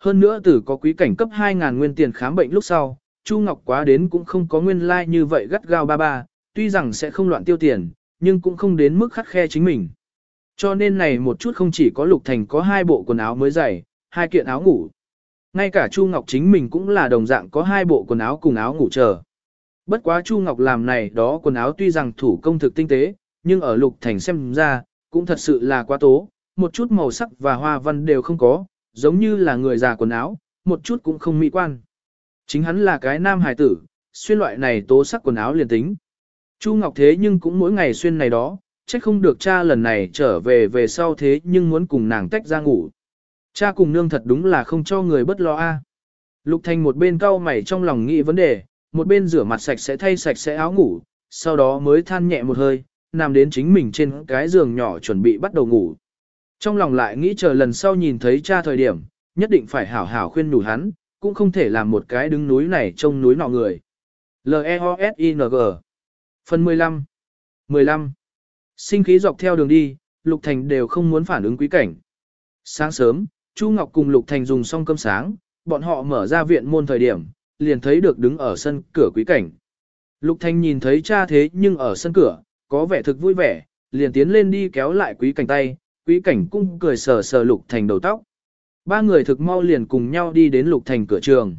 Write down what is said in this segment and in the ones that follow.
Hơn nữa từ có quý cảnh cấp 2.000 nguyên tiền khám bệnh lúc sau, Chu Ngọc quá đến cũng không có nguyên lai like như vậy gắt gao ba ba, tuy rằng sẽ không loạn tiêu tiền, nhưng cũng không đến mức khắt khe chính mình. Cho nên này một chút không chỉ có Lục Thành có hai bộ quần áo mới dày, hai kiện áo ngủ. Ngay cả Chu Ngọc chính mình cũng là đồng dạng có hai bộ quần áo cùng áo ngủ chờ. Bất quá Chu Ngọc làm này đó quần áo tuy rằng thủ công thực tinh tế, nhưng ở Lục Thành xem ra, cũng thật sự là quá tố, một chút màu sắc và hoa văn đều không có, giống như là người già quần áo, một chút cũng không mỹ quan. Chính hắn là cái nam hài tử, xuyên loại này tố sắc quần áo liền tính. Chu Ngọc thế nhưng cũng mỗi ngày xuyên này đó, trách không được cha lần này trở về về sau thế nhưng muốn cùng nàng tách ra ngủ. Cha cùng nương thật đúng là không cho người bất lo a. Lục Thành một bên cau mày trong lòng nghĩ vấn đề, một bên rửa mặt sạch sẽ thay sạch sẽ áo ngủ, sau đó mới than nhẹ một hơi, nằm đến chính mình trên cái giường nhỏ chuẩn bị bắt đầu ngủ. Trong lòng lại nghĩ chờ lần sau nhìn thấy cha thời điểm, nhất định phải hảo hảo khuyên nhủ hắn, cũng không thể làm một cái đứng núi này trông núi nọ người. L-E-O-S-I-N-G Phần 15 15 Sinh khí dọc theo đường đi, Lục Thành đều không muốn phản ứng quý cảnh. Sáng sớm, Chu Ngọc cùng Lục Thành dùng xong cơm sáng, bọn họ mở ra viện môn thời điểm, liền thấy được đứng ở sân cửa quý cảnh. Lục Thành nhìn thấy cha thế nhưng ở sân cửa, có vẻ thực vui vẻ, liền tiến lên đi kéo lại quý cảnh tay, quý cảnh cung cười sờ sờ Lục Thành đầu tóc. Ba người thực mau liền cùng nhau đi đến Lục Thành cửa trường.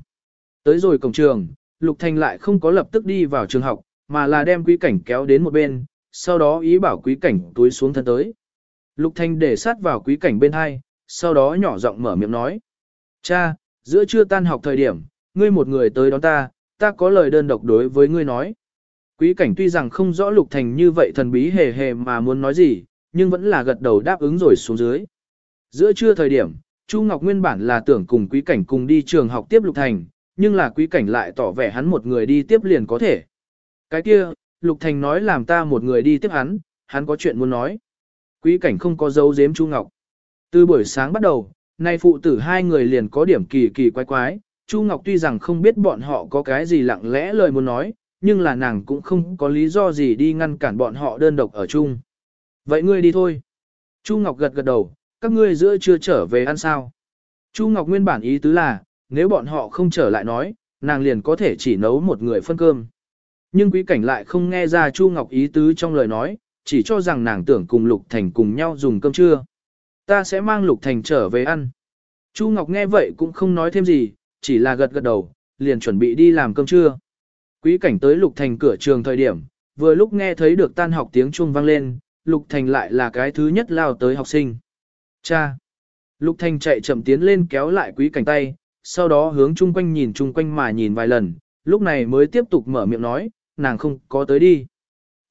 Tới rồi cổng trường, Lục Thành lại không có lập tức đi vào trường học, mà là đem quý cảnh kéo đến một bên, sau đó ý bảo quý cảnh túi xuống thân tới. Lục Thành để sát vào quý cảnh bên hai, sau đó nhỏ giọng mở miệng nói. Cha, giữa trưa tan học thời điểm, ngươi một người tới đón ta, ta có lời đơn độc đối với ngươi nói. Quý cảnh tuy rằng không rõ Lục Thành như vậy thần bí hề hề mà muốn nói gì, nhưng vẫn là gật đầu đáp ứng rồi xuống dưới. Giữa trưa thời điểm, Chu Ngọc nguyên bản là tưởng cùng quý cảnh cùng đi trường học tiếp Lục Thành, nhưng là quý cảnh lại tỏ vẻ hắn một người đi tiếp liền có thể. Cái kia, Lục Thành nói làm ta một người đi tiếp hắn, hắn có chuyện muốn nói. Quý cảnh không có dấu giếm Chu Ngọc. Từ buổi sáng bắt đầu, nay phụ tử hai người liền có điểm kỳ kỳ quái quái, Chu Ngọc tuy rằng không biết bọn họ có cái gì lặng lẽ lời muốn nói, nhưng là nàng cũng không có lý do gì đi ngăn cản bọn họ đơn độc ở chung. Vậy ngươi đi thôi. Chu Ngọc gật gật đầu, các ngươi giữa chưa trở về ăn sao. Chu Ngọc nguyên bản ý tứ là, nếu bọn họ không trở lại nói, nàng liền có thể chỉ nấu một người phân cơm. Nhưng quý cảnh lại không nghe ra Chu Ngọc ý tứ trong lời nói, chỉ cho rằng nàng tưởng cùng Lục Thành cùng nhau dùng cơm trưa. Ta sẽ mang Lục Thành trở về ăn. Chu Ngọc nghe vậy cũng không nói thêm gì, chỉ là gật gật đầu, liền chuẩn bị đi làm cơm trưa. Quý cảnh tới Lục Thành cửa trường thời điểm, vừa lúc nghe thấy được tan học tiếng chuông vang lên, Lục Thành lại là cái thứ nhất lao tới học sinh. Cha! Lục Thành chạy chậm tiến lên kéo lại quý cảnh tay, sau đó hướng chung quanh nhìn chung quanh mà nhìn vài lần, lúc này mới tiếp tục mở miệng nói, nàng không có tới đi.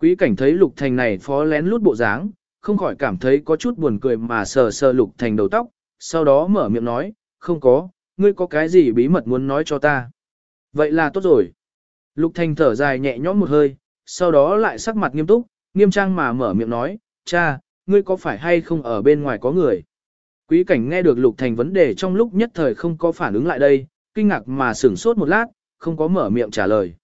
Quý cảnh thấy Lục Thành này phó lén lút bộ dáng, không khỏi cảm thấy có chút buồn cười mà sờ sờ Lục Thành đầu tóc, sau đó mở miệng nói, không có, ngươi có cái gì bí mật muốn nói cho ta. Vậy là tốt rồi. Lục Thành thở dài nhẹ nhõm một hơi, sau đó lại sắc mặt nghiêm túc, nghiêm trang mà mở miệng nói, cha, ngươi có phải hay không ở bên ngoài có người. Quý cảnh nghe được Lục Thành vấn đề trong lúc nhất thời không có phản ứng lại đây, kinh ngạc mà sửng sốt một lát, không có mở miệng trả lời.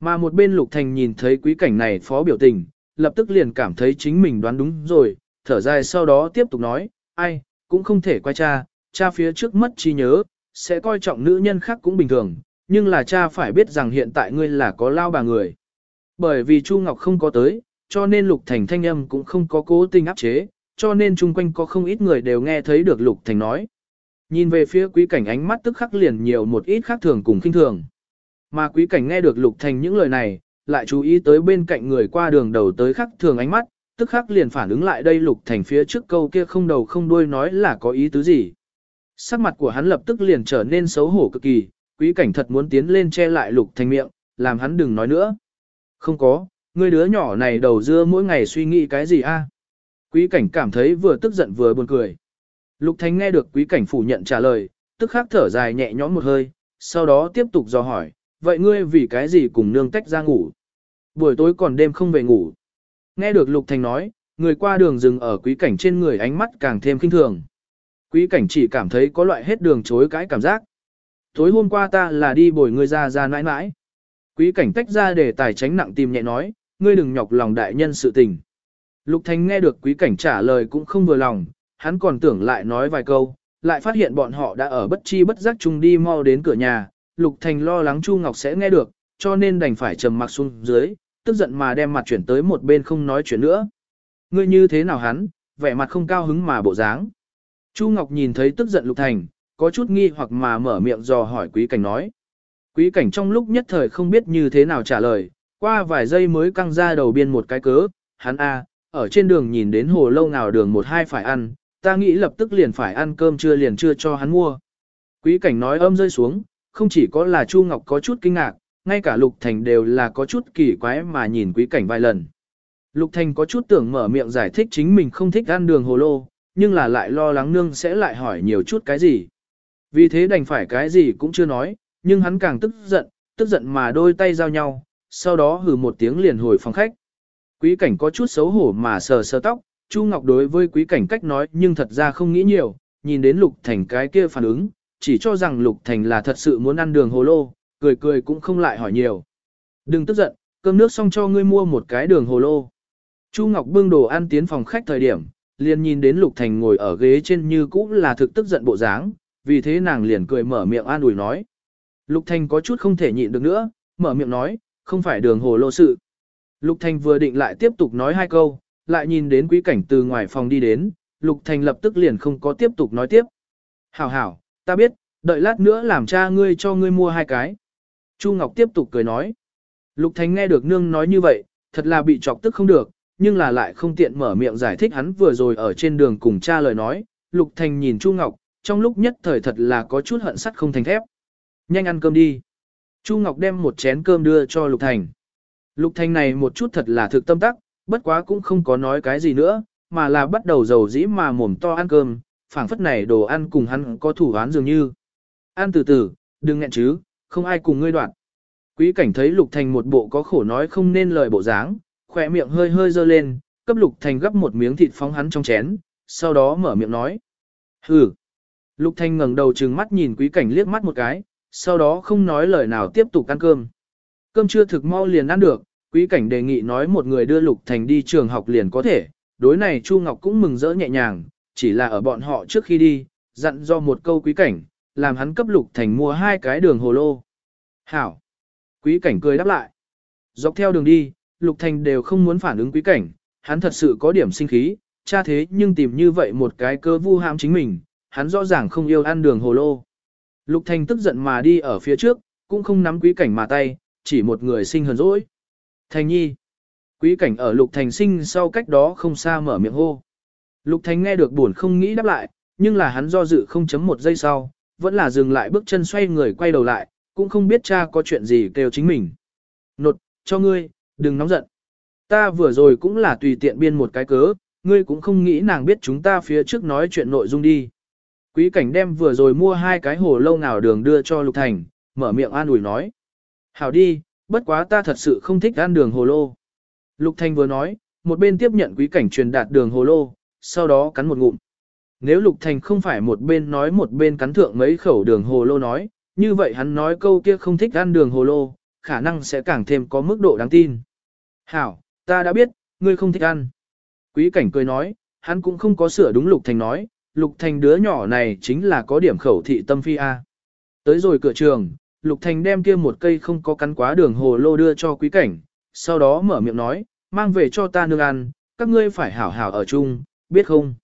Mà một bên Lục Thành nhìn thấy quý cảnh này phó biểu tình, lập tức liền cảm thấy chính mình đoán đúng rồi, thở dài sau đó tiếp tục nói, ai, cũng không thể quay cha, cha phía trước mất trí nhớ, sẽ coi trọng nữ nhân khác cũng bình thường, nhưng là cha phải biết rằng hiện tại ngươi là có lao bà người. Bởi vì Chu Ngọc không có tới, cho nên Lục Thành thanh âm cũng không có cố tình áp chế, cho nên chung quanh có không ít người đều nghe thấy được Lục Thành nói. Nhìn về phía quý cảnh ánh mắt tức khắc liền nhiều một ít khác thường cùng kinh thường. Mà quý cảnh nghe được Lục Thành những lời này, lại chú ý tới bên cạnh người qua đường đầu tới khắc thường ánh mắt, tức khắc liền phản ứng lại đây Lục Thành phía trước câu kia không đầu không đuôi nói là có ý tứ gì. Sắc mặt của hắn lập tức liền trở nên xấu hổ cực kỳ, quý cảnh thật muốn tiến lên che lại Lục Thành miệng, làm hắn đừng nói nữa. Không có, người đứa nhỏ này đầu dưa mỗi ngày suy nghĩ cái gì a? Quý cảnh cảm thấy vừa tức giận vừa buồn cười. Lục Thánh nghe được quý cảnh phủ nhận trả lời, tức khắc thở dài nhẹ nhõm một hơi, sau đó tiếp tục dò hỏi, vậy ngươi vì cái gì cùng nương tách ra ngủ? Buổi tối còn đêm không về ngủ. Nghe được Lục Thánh nói, người qua đường dừng ở quý cảnh trên người ánh mắt càng thêm kinh thường. Quý cảnh chỉ cảm thấy có loại hết đường chối cãi cảm giác. Tối hôm qua ta là đi bồi ngươi ra ra nãi nãi. Quý cảnh tách ra để tài tránh nặng tìm nhẹ nói, ngươi đừng nhọc lòng đại nhân sự tình. Lục Thành nghe được quý cảnh trả lời cũng không vừa lòng, hắn còn tưởng lại nói vài câu, lại phát hiện bọn họ đã ở bất chi bất giác chung đi mau đến cửa nhà, Lục Thành lo lắng Chu Ngọc sẽ nghe được, cho nên đành phải trầm mặc xuống dưới, tức giận mà đem mặt chuyển tới một bên không nói chuyện nữa. Ngươi như thế nào hắn, vẻ mặt không cao hứng mà bộ dáng. Chu Ngọc nhìn thấy tức giận Lục Thành, có chút nghi hoặc mà mở miệng dò hỏi quý cảnh nói. Quý cảnh trong lúc nhất thời không biết như thế nào trả lời, qua vài giây mới căng ra đầu biên một cái cớ, hắn a, ở trên đường nhìn đến hồ lâu nào đường một hai phải ăn, ta nghĩ lập tức liền phải ăn cơm trưa liền chưa cho hắn mua. Quý cảnh nói âm rơi xuống, không chỉ có là Chu Ngọc có chút kinh ngạc, ngay cả Lục Thành đều là có chút kỳ quái mà nhìn quý cảnh vài lần. Lục Thành có chút tưởng mở miệng giải thích chính mình không thích ăn đường hồ lô, nhưng là lại lo lắng nương sẽ lại hỏi nhiều chút cái gì. Vì thế đành phải cái gì cũng chưa nói, nhưng hắn càng tức giận, tức giận mà đôi tay giao nhau, sau đó hừ một tiếng liền hồi phòng khách. Quý cảnh có chút xấu hổ mà sờ sờ tóc, Chu Ngọc đối với quý cảnh cách nói nhưng thật ra không nghĩ nhiều, nhìn đến Lục Thành cái kia phản ứng, chỉ cho rằng Lục Thành là thật sự muốn ăn đường hồ lô, cười cười cũng không lại hỏi nhiều. Đừng tức giận, cơm nước xong cho ngươi mua một cái đường hồ lô. Chu Ngọc bưng đồ ăn tiến phòng khách thời điểm, liền nhìn đến Lục Thành ngồi ở ghế trên như cũ là thực tức giận bộ dáng, vì thế nàng liền cười mở miệng an ủi nói. Lục Thành có chút không thể nhịn được nữa, mở miệng nói, không phải đường hồ lô sự. Lục Thành vừa định lại tiếp tục nói hai câu, lại nhìn đến quý cảnh từ ngoài phòng đi đến, Lục Thành lập tức liền không có tiếp tục nói tiếp. Hảo hảo, ta biết, đợi lát nữa làm cha ngươi cho ngươi mua hai cái. Chu Ngọc tiếp tục cười nói. Lục Thành nghe được nương nói như vậy, thật là bị chọc tức không được, nhưng là lại không tiện mở miệng giải thích hắn vừa rồi ở trên đường cùng cha lời nói. Lục Thành nhìn Chu Ngọc, trong lúc nhất thời thật là có chút hận sắt không thành thép. Nhanh ăn cơm đi. Chu Ngọc đem một chén cơm đưa cho Lục Thành. Lục Thành này một chút thật là thực tâm tắc, bất quá cũng không có nói cái gì nữa, mà là bắt đầu dầu dĩ mà mồm to ăn cơm, phảng phất này đồ ăn cùng hắn có thủ án dường như. Ăn từ từ, đừng nghẹn chứ, không ai cùng ngươi đoạn. Quý cảnh thấy Lục Thành một bộ có khổ nói không nên lời bộ dáng, khỏe miệng hơi hơi dơ lên, cấp Lục Thành gấp một miếng thịt phóng hắn trong chén, sau đó mở miệng nói. Hừ. Lục Thành ngẩng đầu trừng mắt nhìn quý cảnh liếc mắt một cái, sau đó không nói lời nào tiếp tục ăn cơm. Cơm chưa thực mau liền ăn được, quý cảnh đề nghị nói một người đưa Lục Thành đi trường học liền có thể, đối này Chu Ngọc cũng mừng rỡ nhẹ nhàng, chỉ là ở bọn họ trước khi đi, dặn do một câu quý cảnh, làm hắn cấp Lục Thành mua hai cái đường hồ lô. Hảo! Quý cảnh cười đáp lại. Dọc theo đường đi, Lục Thành đều không muốn phản ứng quý cảnh, hắn thật sự có điểm sinh khí, cha thế nhưng tìm như vậy một cái cơ vu ham chính mình, hắn rõ ràng không yêu ăn đường hồ lô. Lục Thành tức giận mà đi ở phía trước, cũng không nắm quý cảnh mà tay, chỉ một người sinh hờn dỗi. Thành nhi. Quý cảnh ở Lục Thành sinh sau cách đó không xa mở miệng hô. Lục Thành nghe được buồn không nghĩ đáp lại, nhưng là hắn do dự không chấm một giây sau, vẫn là dừng lại bước chân xoay người quay đầu lại, cũng không biết cha có chuyện gì kêu chính mình. Nột, cho ngươi, đừng nóng giận. Ta vừa rồi cũng là tùy tiện biên một cái cớ, ngươi cũng không nghĩ nàng biết chúng ta phía trước nói chuyện nội dung đi. Quý cảnh đem vừa rồi mua hai cái hồ lâu nào đường đưa cho Lục Thành, mở miệng an ủi nói. Hảo đi, bất quá ta thật sự không thích ăn đường hồ lô. Lục Thành vừa nói, một bên tiếp nhận quý cảnh truyền đạt đường hồ lô, sau đó cắn một ngụm. Nếu Lục Thành không phải một bên nói một bên cắn thượng mấy khẩu đường hồ lô nói, như vậy hắn nói câu kia không thích ăn đường hồ lô, khả năng sẽ càng thêm có mức độ đáng tin. Hảo, ta đã biết, ngươi không thích ăn. Quý cảnh cười nói, hắn cũng không có sửa đúng Lục Thành nói, Lục Thành đứa nhỏ này chính là có điểm khẩu thị tâm phi A. Tới rồi cửa trường, Lục Thành đem kia một cây không có cắn quá đường hồ lô đưa cho quý cảnh, sau đó mở miệng nói, mang về cho ta nương ăn, các ngươi phải hảo hảo ở chung, biết không?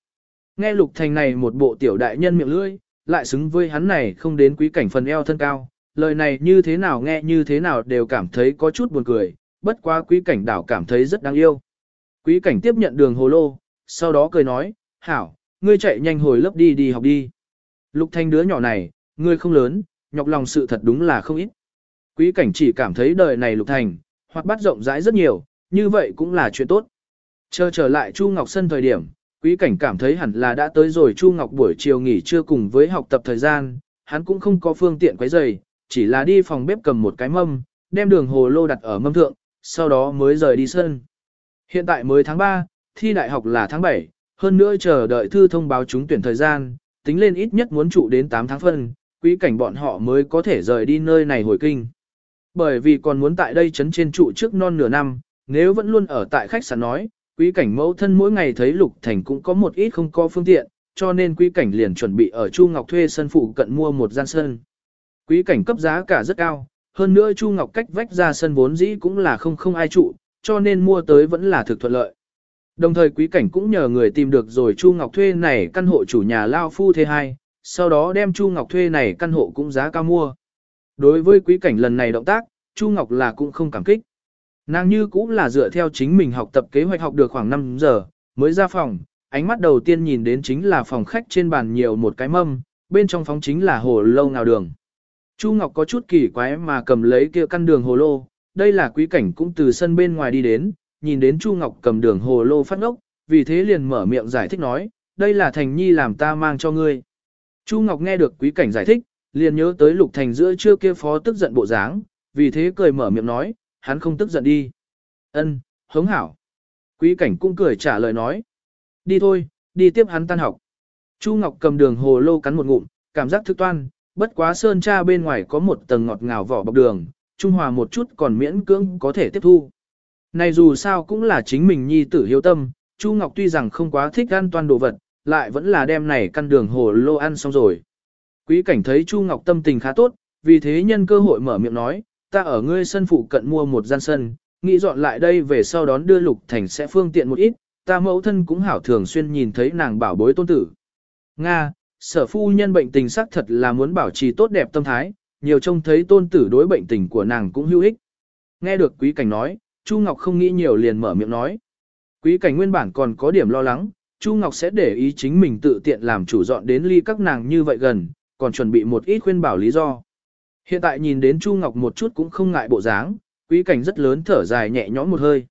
Nghe Lục Thành này một bộ tiểu đại nhân miệng lưỡi, lại xứng với hắn này không đến quý cảnh phần eo thân cao, lời này như thế nào nghe như thế nào đều cảm thấy có chút buồn cười, bất quá quý cảnh đảo cảm thấy rất đáng yêu. Quý cảnh tiếp nhận đường hồ lô, sau đó cười nói, hảo, ngươi chạy nhanh hồi lớp đi đi học đi. Lục Thanh đứa nhỏ này, ngươi không lớn, nhọc lòng sự thật đúng là không ít. Quý cảnh chỉ cảm thấy đời này Lục Thành, hoặc bắt rộng rãi rất nhiều, như vậy cũng là chuyện tốt. Chờ trở lại Chu Ngọc Sân thời điểm, quý cảnh cảm thấy hẳn là đã tới rồi Chu Ngọc buổi chiều nghỉ trưa cùng với học tập thời gian, hắn cũng không có phương tiện quấy giày, chỉ là đi phòng bếp cầm một cái mâm, đem đường hồ lô đặt ở mâm thượng, sau đó mới rời đi sân. Hiện tại mới tháng 3, thi đại học là tháng 7, hơn nữa chờ đợi thư thông báo trúng tuyển thời gian, tính lên ít nhất muốn trụ đến 8 tháng phân, quý cảnh bọn họ mới có thể rời đi nơi này hồi kinh. Bởi vì còn muốn tại đây chấn trên trụ trước non nửa năm, nếu vẫn luôn ở tại khách sạn nói, quý cảnh mẫu thân mỗi ngày thấy Lục Thành cũng có một ít không có phương tiện, cho nên quý cảnh liền chuẩn bị ở Chu Ngọc thuê sân phụ cận mua một gian sân. Quý cảnh cấp giá cả rất cao, hơn nữa Chu Ngọc cách vách ra sân vốn dĩ cũng là không không ai trụ, cho nên mua tới vẫn là thực thuận lợi. Đồng thời quý cảnh cũng nhờ người tìm được rồi Chu Ngọc thuê này căn hộ chủ nhà Lao Phu thế hai, sau đó đem Chu Ngọc thuê này căn hộ cũng giá cao mua. Đối với quý cảnh lần này động tác, Chu Ngọc là cũng không cảm kích. Nàng như cũng là dựa theo chính mình học tập kế hoạch học được khoảng 5 giờ, mới ra phòng, ánh mắt đầu tiên nhìn đến chính là phòng khách trên bàn nhiều một cái mâm, bên trong phóng chính là hồ lâu nào đường. Chu Ngọc có chút kỳ quái mà cầm lấy kia căn đường hồ lô, đây là quý cảnh cũng từ sân bên ngoài đi đến, nhìn đến Chu Ngọc cầm đường hồ lô phát ngốc, vì thế liền mở miệng giải thích nói, đây là Thành Nhi làm ta mang cho ngươi. Chu Ngọc nghe được quý cảnh giải thích, liền nhớ tới Lục Thành giữa trưa kia phó tức giận bộ dáng, vì thế cười mở miệng nói, hắn không tức giận đi. Ân, hống hảo. Quý cảnh cũng cười trả lời nói. Đi thôi, đi tiếp hắn tan học. Chu Ngọc cầm đường hồ lô cắn một ngụm, cảm giác thức toan, bất quá sơn cha bên ngoài có một tầng ngọt ngào vỏ bọc đường, trung hòa một chút còn miễn cưỡng có thể tiếp thu. Này dù sao cũng là chính mình nhi tử hiếu tâm, Chu Ngọc tuy rằng không quá thích ăn toàn đồ vật, lại vẫn là đem này căn đường hồ lô ăn xong rồi. Quý cảnh thấy Chu Ngọc tâm tình khá tốt, vì thế nhân cơ hội mở miệng nói, ta ở ngươi sân phụ cận mua một gian sân, nghĩ dọn lại đây về sau đón đưa Lục Thành sẽ phương tiện một ít, ta mẫu thân cũng hảo thường xuyên nhìn thấy nàng bảo bối tôn tử. Nga, sở phu nhân bệnh tình xác thật là muốn bảo trì tốt đẹp tâm thái, nhiều trông thấy tôn tử đối bệnh tình của nàng cũng hữu ích. Nghe được quý cảnh nói, Chu Ngọc không nghĩ nhiều liền mở miệng nói. Quý cảnh nguyên bản còn có điểm lo lắng, Chu Ngọc sẽ để ý chính mình tự tiện làm chủ dọn đến ly các nàng như vậy gần, còn chuẩn bị một ít khuyên bảo lý do. Hiện tại nhìn đến Chu Ngọc một chút cũng không ngại bộ dáng, quý cảnh rất lớn thở dài nhẹ nhõm một hơi.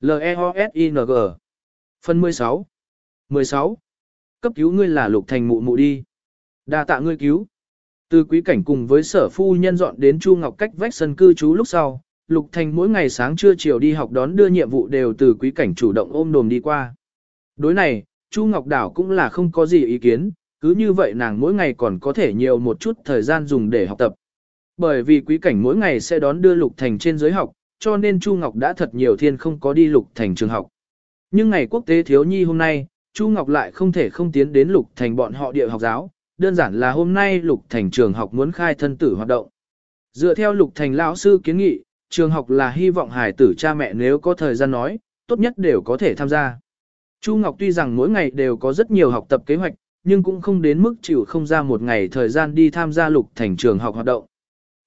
L-E-O-S-I-N-G Phần 16 16. Cấp cứu ngươi là lục thành mụ mụ đi. đa tạ ngươi cứu. Từ quý cảnh cùng với sở phu nhân dọn đến Chu Ngọc cách vách sân cư trú lúc sau, lục thành mỗi ngày sáng trưa chiều đi học đón đưa nhiệm vụ đều từ quý cảnh chủ động ôm đồm đi qua. Đối này, Chu Ngọc Đảo cũng là không có gì ý kiến, cứ như vậy nàng mỗi ngày còn có thể nhiều một chút thời gian dùng để học tập. Bởi vì quý cảnh mỗi ngày sẽ đón đưa Lục Thành trên giới học, cho nên Chu Ngọc đã thật nhiều thiên không có đi Lục Thành trường học. Nhưng ngày quốc tế thiếu nhi hôm nay, Chu Ngọc lại không thể không tiến đến Lục Thành bọn họ địa học giáo, đơn giản là hôm nay Lục Thành trường học muốn khai thân tử hoạt động. Dựa theo Lục Thành lão sư kiến nghị, trường học là hy vọng hài tử cha mẹ nếu có thời gian nói, tốt nhất đều có thể tham gia. Chu Ngọc tuy rằng mỗi ngày đều có rất nhiều học tập kế hoạch, nhưng cũng không đến mức chịu không ra một ngày thời gian đi tham gia Lục Thành trường học hoạt động.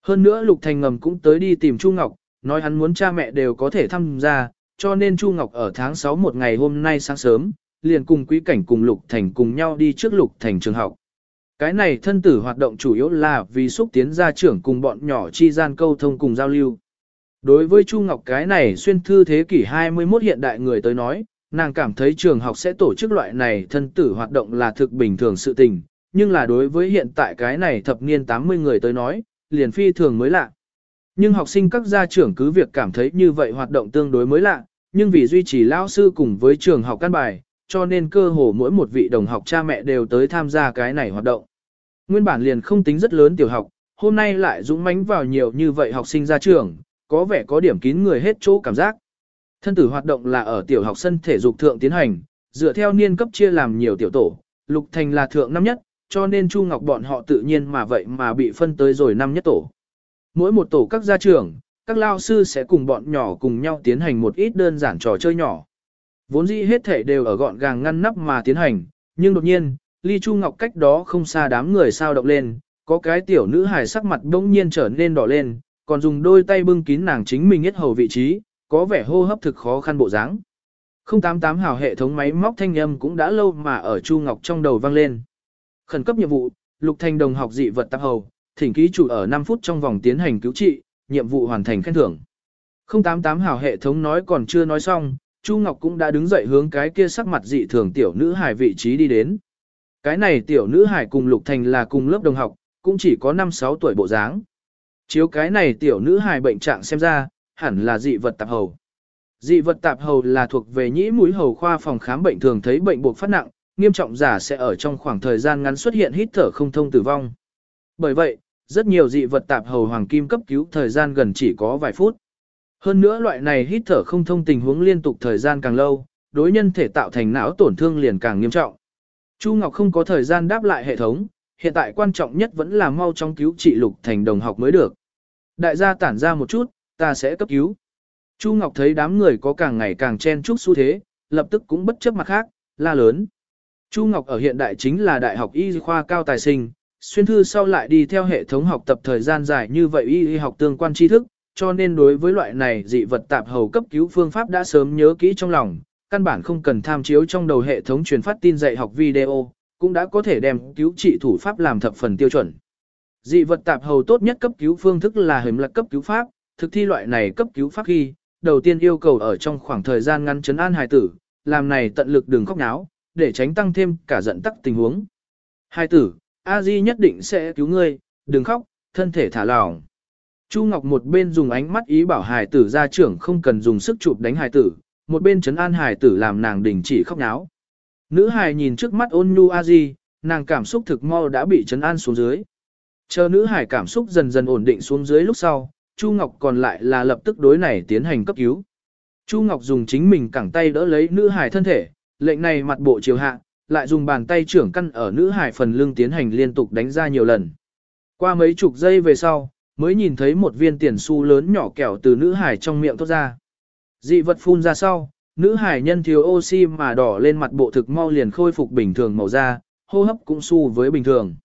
Hơn nữa Lục Thành ngầm cũng tới đi tìm Chu Ngọc, nói hắn muốn cha mẹ đều có thể tham gia, cho nên Chu Ngọc ở tháng 6 một ngày hôm nay sáng sớm, liền cùng quý cảnh cùng Lục Thành cùng nhau đi trước Lục Thành trường học. Cái này thân tử hoạt động chủ yếu là vì xúc tiến gia trưởng cùng bọn nhỏ chi gian câu thông cùng giao lưu. Đối với Chu Ngọc cái này xuyên thư thế kỷ 21 hiện đại người tới nói, nàng cảm thấy trường học sẽ tổ chức loại này thân tử hoạt động là thực bình thường sự tình, nhưng là đối với hiện tại cái này thập niên 80 người tới nói, liền phi thường mới lạ. Nhưng học sinh các gia trưởng cứ việc cảm thấy như vậy hoạt động tương đối mới lạ, nhưng vì duy trì lao sư cùng với trường học căn bài, cho nên cơ hồ mỗi một vị đồng học cha mẹ đều tới tham gia cái này hoạt động. Nguyên bản liền không tính rất lớn tiểu học, hôm nay lại dũng mãnh vào nhiều như vậy học sinh ra trường, có vẻ có điểm kín người hết chỗ cảm giác. Thân tử hoạt động là ở tiểu học sân thể dục thượng tiến hành, dựa theo niên cấp chia làm nhiều tiểu tổ, Lục Thành là thượng năm nhất, cho nên Chu Ngọc bọn họ tự nhiên mà vậy mà bị phân tới rồi năm nhất tổ. Mỗi một tổ các gia trưởng, các lao sư sẽ cùng bọn nhỏ cùng nhau tiến hành một ít đơn giản trò chơi nhỏ. Vốn dĩ hết thể đều ở gọn gàng ngăn nắp mà tiến hành, nhưng đột nhiên, ly Chu Ngọc cách đó không xa đám người sao động lên, có cái tiểu nữ hài sắc mặt bỗng nhiên trở nên đỏ lên, còn dùng đôi tay bưng kín nàng chính mình nhất hầu vị trí, có vẻ hô hấp thực khó khăn bộ dáng. 088 hào hệ thống máy móc thanh âm cũng đã lâu mà ở Chu Ngọc trong đầu vang lên. Khẩn cấp nhiệm vụ, Lục Thành đồng học dị vật tạp hầu, thỉnh ký chủ ở 5 phút trong vòng tiến hành cứu trị, nhiệm vụ hoàn thành khen thưởng. 088 hào hệ thống nói còn chưa nói xong, Chu Ngọc cũng đã đứng dậy hướng cái kia sắc mặt dị thường tiểu nữ hài vị trí đi đến. Cái này tiểu nữ hài cùng Lục Thành là cùng lớp đồng học, cũng chỉ có 5-6 tuổi bộ dáng. Chiếu cái này tiểu nữ hài bệnh trạng xem ra, hẳn là dị vật tạp hầu. Dị vật tạp hầu là thuộc về nhĩ mũi hầu khoa phòng khám bệnh thường thấy bệnh buộc phát nặng, nghiêm trọng giả sẽ ở trong khoảng thời gian ngắn xuất hiện hít thở không thông tử vong. Bởi vậy, rất nhiều dị vật tạp hầu hoàng kim cấp cứu thời gian gần chỉ có vài phút. Hơn nữa loại này hít thở không thông tình huống liên tục thời gian càng lâu, đối nhân thể tạo thành não tổn thương liền càng nghiêm trọng. Chu Ngọc không có thời gian đáp lại hệ thống, hiện tại quan trọng nhất vẫn là mau chóng cứu trị Lục Thành đồng học mới được. Đại gia tản ra một chút, ta sẽ cấp cứu. Chu Ngọc thấy đám người có càng ngày càng chen chúc xu thế, lập tức cũng bất chấp mặt khác, la lớn. Chu Ngọc ở hiện đại chính là đại học y khoa cao tài sinh, xuyên thư sau lại đi theo hệ thống học tập thời gian dài như vậy y học tương quan tri thức, cho nên đối với loại này dị vật tạp hầu cấp cứu phương pháp đã sớm nhớ kỹ trong lòng, căn bản không cần tham chiếu trong đầu hệ thống truyền phát tin dạy học video, cũng đã có thể đem cứu trị thủ pháp làm thập phần tiêu chuẩn. Dị vật tạp hầu tốt nhất cấp cứu phương thức là hình lạc cấp cứu pháp, thực thi loại này cấp cứu pháp khi, đầu tiên yêu cầu ở trong khoảng thời gian ngắn chấn an hài tử, làm này tận lực đừng khóc náo, để tránh tăng thêm cả giận tắc tình huống. Hài tử, A Di nhất định sẽ cứu ngươi, đừng khóc, thân thể thả lỏng. Chu Ngọc một bên dùng ánh mắt ý bảo hài tử gia trưởng không cần dùng sức chụp đánh hài tử, một bên chấn an hài tử làm nàng đình chỉ khóc náo. Nữ hài nhìn trước mắt ôn nhu A Di, nàng cảm xúc thực mau đã bị chấn an xuống dưới. Chờ nữ hài cảm xúc dần dần ổn định xuống dưới lúc sau, Chu Ngọc còn lại là lập tức đối này tiến hành cấp cứu. Chu Ngọc dùng chính mình cẳng tay đỡ lấy nữ hài thân thể, lệnh này mặt bộ chiều hạ, lại dùng bàn tay trưởng căn ở nữ hài phần lưng tiến hành liên tục đánh ra nhiều lần. Qua mấy chục giây về sau, mới nhìn thấy một viên tiền xu lớn nhỏ kẹo từ nữ hài trong miệng thoát ra. Dị vật phun ra sau, nữ hải nhân thiếu oxy mà đỏ lên mặt bộ thực mau liền khôi phục bình thường màu da, hô hấp cũng su với bình thường.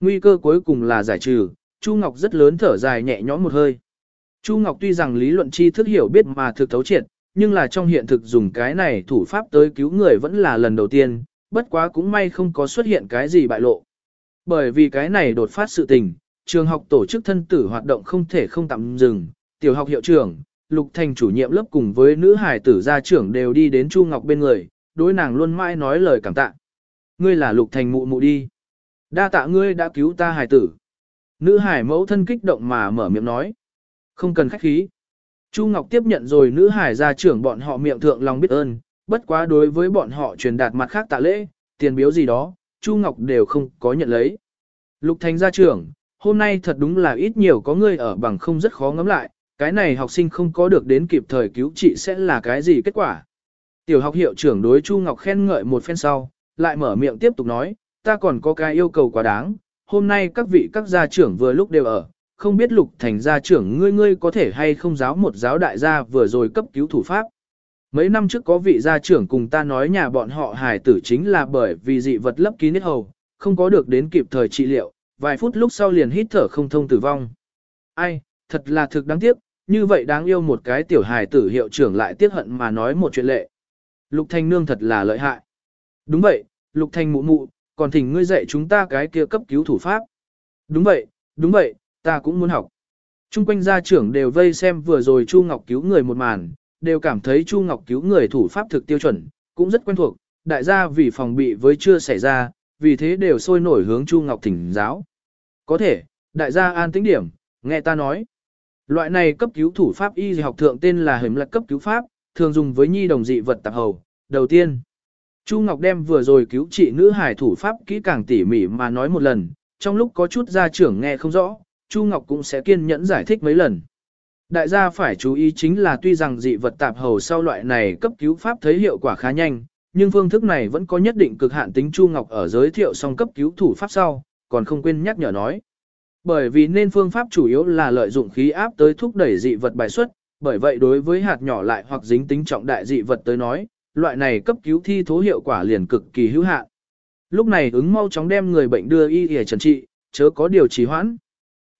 Nguy cơ cuối cùng là giải trừ, Chu Ngọc rất lớn thở dài nhẹ nhõm một hơi. Chu Ngọc tuy rằng lý luận tri thức hiểu biết mà thực thấu triệt, nhưng là trong hiện thực dùng cái này thủ pháp tới cứu người vẫn là lần đầu tiên, bất quá cũng may không có xuất hiện cái gì bại lộ. Bởi vì cái này đột phát sự tình, trường học tổ chức thân tử hoạt động không thể không tạm dừng, tiểu học hiệu trưởng, Lục Thành chủ nhiệm lớp cùng với nữ hải tử gia trưởng đều đi đến Chu Ngọc bên người, đối nàng luôn mãi nói lời cảm tạ. Ngươi là Lục Thành mụ mụ đi. Đa tạ ngươi đã cứu ta hải tử. Nữ hải mẫu thân kích động mà mở miệng nói. Không cần khách khí. Chu Ngọc tiếp nhận rồi nữ hải gia trưởng bọn họ miệng thượng lòng biết ơn, bất quá đối với bọn họ truyền đạt mặt khác tạ lễ, tiền biếu gì đó, Chu Ngọc đều không có nhận lấy. Lục Thành gia trưởng, hôm nay thật đúng là ít nhiều có ngươi ở bằng không rất khó ngắm lại, cái này học sinh không có được đến kịp thời cứu trị sẽ là cái gì kết quả. Tiểu học hiệu trưởng đối Chu Ngọc khen ngợi một phen sau, lại mở miệng tiếp tục nói, ta còn có cái yêu cầu quá đáng, hôm nay các vị các gia trưởng vừa lúc đều ở, không biết lục thành gia trưởng ngươi ngươi có thể hay không giáo một giáo đại gia vừa rồi cấp cứu thủ pháp. Mấy năm trước có vị gia trưởng cùng ta nói nhà bọn họ hài tử chính là bởi vì dị vật lấp kín hết hầu, không có được đến kịp thời trị liệu, vài phút lúc sau liền hít thở không thông tử vong. Ai, thật là thực đáng tiếc, như vậy đáng yêu một cái tiểu hài tử hiệu trưởng lại tiếc hận mà nói một chuyện lệ. Lục Thanh Nương thật là lợi hại. Đúng vậy, Lục Thanh mụ mụ, còn thỉnh ngươi dạy chúng ta cái kia cấp cứu thủ pháp. Đúng vậy, đúng vậy, ta cũng muốn học. Trung quanh gia trưởng đều vây xem vừa rồi Chu Ngọc cứu người một màn, đều cảm thấy Chu Ngọc cứu người thủ pháp thực tiêu chuẩn, cũng rất quen thuộc, đại gia vì phòng bị với chưa xảy ra, vì thế đều sôi nổi hướng Chu Ngọc thỉnh giáo. Có thể, đại gia an tĩnh điểm, nghe ta nói. Loại này cấp cứu thủ pháp y học thượng tên là hiểm lạc cấp cứu pháp, thường dùng với nhi đồng dị vật tạp hầu. Đầu tiên, Chu Ngọc đem vừa rồi cứu trị nữ hải thủ pháp kỹ càng tỉ mỉ mà nói một lần, trong lúc có chút gia trưởng nghe không rõ, Chu Ngọc cũng sẽ kiên nhẫn giải thích mấy lần. Đại gia phải chú ý chính là tuy rằng dị vật tạp hầu sau loại này cấp cứu pháp thấy hiệu quả khá nhanh, nhưng phương thức này vẫn có nhất định cực hạn tính Chu Ngọc ở giới thiệu xong cấp cứu thủ pháp sau, còn không quên nhắc nhở nói. Bởi vì nên phương pháp chủ yếu là lợi dụng khí áp tới thúc đẩy dị vật bài xuất, bởi vậy đối với hạt nhỏ lại hoặc dính tính trọng đại dị vật tới nói, loại này cấp cứu thi thố hiệu quả liền cực kỳ hữu hạn. Lúc này ứng mau chóng đem người bệnh đưa y y trần trị, chớ có điều trì hoãn.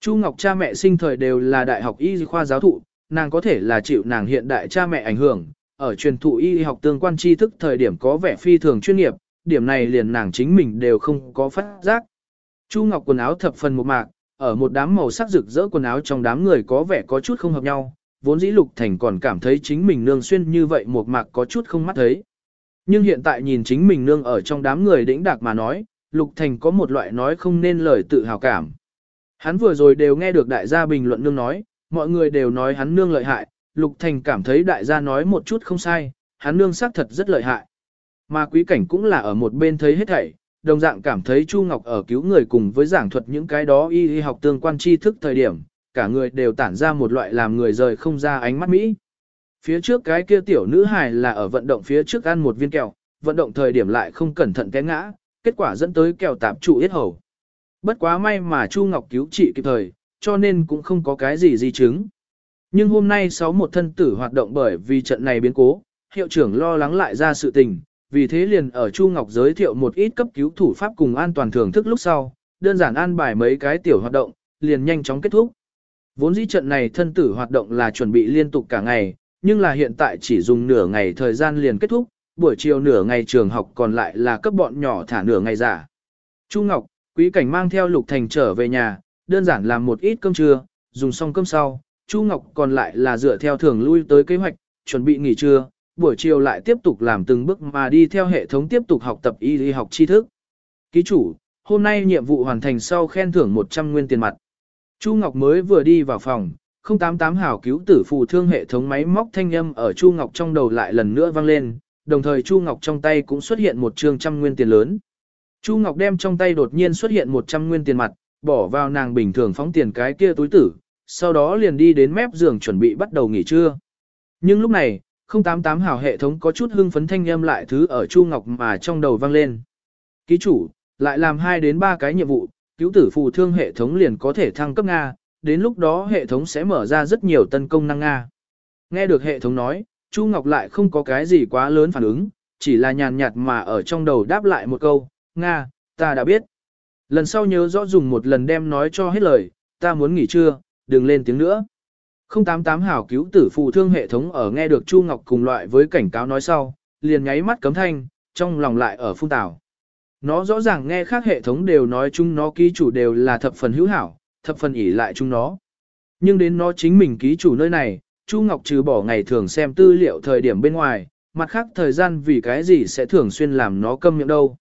Chu Ngọc cha mẹ sinh thời đều là đại học y khoa giáo thụ, nàng có thể là chịu nàng hiện đại cha mẹ ảnh hưởng, ở truyền thụ y học tương quan tri thức thời điểm có vẻ phi thường chuyên nghiệp, điểm này liền nàng chính mình đều không có phát giác. Chu Ngọc quần áo thập phần một mạc, ở một đám màu sắc rực rỡ quần áo trong đám người có vẻ có chút không hợp nhau, vốn dĩ Lục Thành còn cảm thấy chính mình nương xuyên như vậy một mạc có chút không mắt thấy. Nhưng hiện tại nhìn chính mình nương ở trong đám người đĩnh đạc mà nói, Lục Thành có một loại nói không nên lời tự hào cảm. Hắn vừa rồi đều nghe được đại gia bình luận nương nói, mọi người đều nói hắn nương lợi hại, Lục Thành cảm thấy đại gia nói một chút không sai, hắn nương xác thật rất lợi hại. Mà quý cảnh cũng là ở một bên thấy hết thảy, đồng dạng cảm thấy Chu Ngọc ở cứu người cùng với giảng thuật những cái đó y y học tương quan tri thức thời điểm, cả người đều tản ra một loại làm người rời không ra ánh mắt Mỹ. Phía trước cái kia tiểu nữ hài là ở vận động phía trước ăn một viên kẹo, vận động thời điểm lại không cẩn thận té ngã, kết quả dẫn tới kẹo tạp trụ yết hầu. Bất quá may mà Chu Ngọc cứu trị kịp thời, cho nên cũng không có cái gì di chứng. Nhưng hôm nay sáu một thân tử hoạt động bởi vì trận này biến cố, hiệu trưởng lo lắng lại ra sự tình, vì thế liền ở Chu Ngọc giới thiệu một ít cấp cứu thủ pháp cùng an toàn thưởng thức lúc sau, đơn giản an bài mấy cái tiểu hoạt động, liền nhanh chóng kết thúc. Vốn dĩ trận này thân tử hoạt động là chuẩn bị liên tục cả ngày, nhưng là hiện tại chỉ dùng nửa ngày thời gian liền kết thúc, buổi chiều nửa ngày trường học còn lại là cấp bọn nhỏ thả nửa ngày giả. Chu Ngọc, Quý Cảnh mang theo Lục Thành trở về nhà, đơn giản làm một ít cơm trưa, dùng xong cơm sau, Chu Ngọc còn lại là dựa theo thường lui tới kế hoạch, chuẩn bị nghỉ trưa, buổi chiều lại tiếp tục làm từng bước mà đi theo hệ thống tiếp tục học tập y lý học tri thức. Ký chủ, hôm nay nhiệm vụ hoàn thành sau khen thưởng 100 nguyên tiền mặt. Chu Ngọc mới vừa đi vào phòng, 088 hảo cứu tử phù thương hệ thống máy móc thanh âm ở Chu Ngọc trong đầu lại lần nữa vang lên, đồng thời Chu Ngọc trong tay cũng xuất hiện một trương trăm nguyên tiền lớn. Chu Ngọc đem trong tay đột nhiên xuất hiện 100 nguyên tiền mặt, bỏ vào nàng bình thường phóng tiền cái kia túi tử, sau đó liền đi đến mép giường chuẩn bị bắt đầu nghỉ trưa. Nhưng lúc này, 088 hào hệ thống có chút hưng phấn thanh âm lại thứ ở Chu Ngọc mà trong đầu vang lên. Ký chủ, lại làm 2 đến 3 cái nhiệm vụ, cứu tử phù thương hệ thống liền có thể thăng cấp Nga, đến lúc đó hệ thống sẽ mở ra rất nhiều tân công năng Nga. Nghe được hệ thống nói, Chu Ngọc lại không có cái gì quá lớn phản ứng, chỉ là nhàn nhạt mà ở trong đầu đáp lại một câu, Nga, ta đã biết. Lần sau nhớ rõ dùng một lần đem nói cho hết lời, ta muốn nghỉ trưa, đừng lên tiếng nữa. 088 hảo cứu tử phù thương hệ thống ở nghe được Chu Ngọc cùng loại với cảnh cáo nói sau, liền nháy mắt cấm thanh, trong lòng lại ở phun tảo. Nó rõ ràng nghe khác hệ thống đều nói chung nó ký chủ đều là thập phần hữu hảo, thập phần ỷ lại chúng nó. Nhưng đến nó chính mình ký chủ nơi này, Chu Ngọc trừ bỏ ngày thường xem tư liệu thời điểm bên ngoài, mặt khác thời gian vì cái gì sẽ thường xuyên làm nó câm miệng đâu.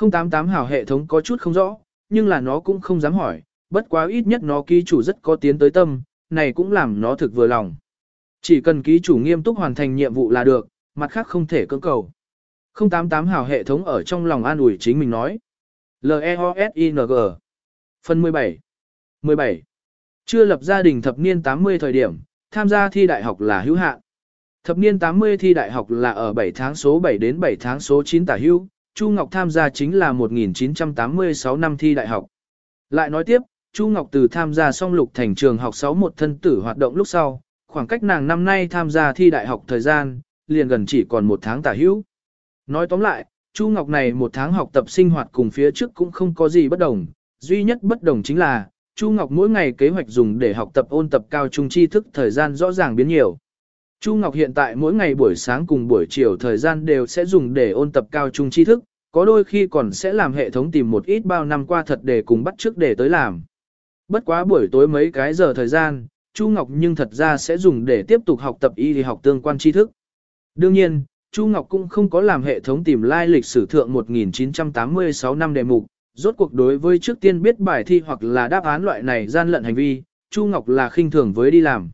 088 hảo hệ thống có chút không rõ, nhưng là nó cũng không dám hỏi, bất quá ít nhất nó ký chủ rất có tiến tới tâm, này cũng làm nó thực vừa lòng. Chỉ cần ký chủ nghiêm túc hoàn thành nhiệm vụ là được, mặt khác không thể cưỡng cầu. 088 hào hệ thống ở trong lòng an ủi chính mình nói. L-E-O-S-I-N-G Phần 17 17. Chưa lập gia đình thập niên 80 thời điểm, tham gia thi đại học là hữu hạn. Thập niên 80 thi đại học là ở 7 tháng số 7 đến 7 tháng số 9 tả hữu, Chu Ngọc tham gia chính là 1986 năm thi đại học. Lại nói tiếp, Chu Ngọc từ tham gia xong lục thành trường học 61 thân tử hoạt động lúc sau, khoảng cách nàng năm nay tham gia thi đại học thời gian, liền gần chỉ còn một tháng tả hữu. Nói tóm lại, Chu Ngọc này một tháng học tập sinh hoạt cùng phía trước cũng không có gì bất đồng, duy nhất bất đồng chính là, Chu Ngọc mỗi ngày kế hoạch dùng để học tập ôn tập cao trung tri thức thời gian rõ ràng biến nhiều. Chu Ngọc hiện tại mỗi ngày buổi sáng cùng buổi chiều thời gian đều sẽ dùng để ôn tập cao trung tri thức, có đôi khi còn sẽ làm hệ thống tìm một ít bao năm qua thật để cùng bắt trước để tới làm. Bất quá buổi tối mấy cái giờ thời gian, Chu Ngọc nhưng thật ra sẽ dùng để tiếp tục học tập y học tương quan tri thức. Đương nhiên, Chu Ngọc cũng không có làm hệ thống tìm lai lịch sử thượng 1986 năm đề mục, rốt cuộc đối với trước tiên biết bài thi hoặc là đáp án loại này gian lận hành vi, Chu Ngọc là khinh thường với đi làm.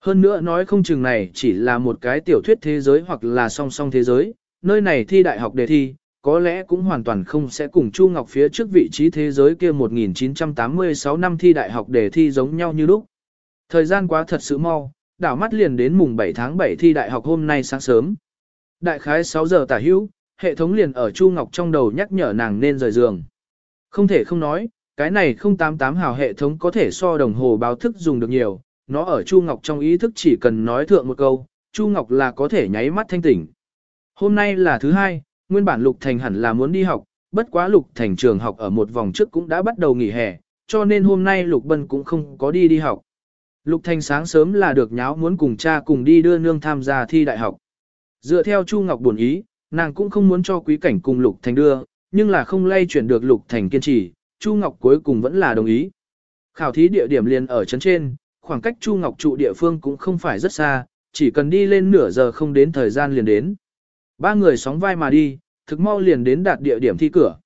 Hơn nữa nói không chừng này chỉ là một cái tiểu thuyết thế giới hoặc là song song thế giới, nơi này thi đại học đề thi, có lẽ cũng hoàn toàn không sẽ cùng Chu Ngọc phía trước vị trí thế giới kia 1986 năm thi đại học đề thi giống nhau như lúc. Thời gian quá thật sự mau, đảo mắt liền đến mùng 7 tháng 7 thi đại học hôm nay sáng sớm. Đại khái 6 giờ tả hữu, hệ thống liền ở Chu Ngọc trong đầu nhắc nhở nàng nên rời giường. Không thể không nói, cái này 088 hào hệ thống có thể so đồng hồ báo thức dùng được nhiều, nó ở Chu Ngọc trong ý thức chỉ cần nói thượng một câu, Chu Ngọc là có thể nháy mắt thanh tỉnh. Hôm nay là thứ hai, nguyên bản Lục Thành hẳn là muốn đi học, bất quá Lục Thành trường học ở một vòng trước cũng đã bắt đầu nghỉ hè, cho nên hôm nay Lục Bân cũng không có đi đi học. Lục Thành sáng sớm là được nháo muốn cùng cha cùng đi đưa nương tham gia thi đại học. Dựa theo Chu Ngọc buồn ý, nàng cũng không muốn cho quý cảnh cùng Lục Thành đưa, nhưng là không lay chuyển được Lục Thành kiên trì, Chu Ngọc cuối cùng vẫn là đồng ý. Khảo thí địa điểm liền ở trấn trên, khoảng cách Chu Ngọc trụ địa phương cũng không phải rất xa, chỉ cần đi lên nửa giờ không đến thời gian liền đến. Ba người sóng vai mà đi, thực mau liền đến đạt địa điểm thi cửa.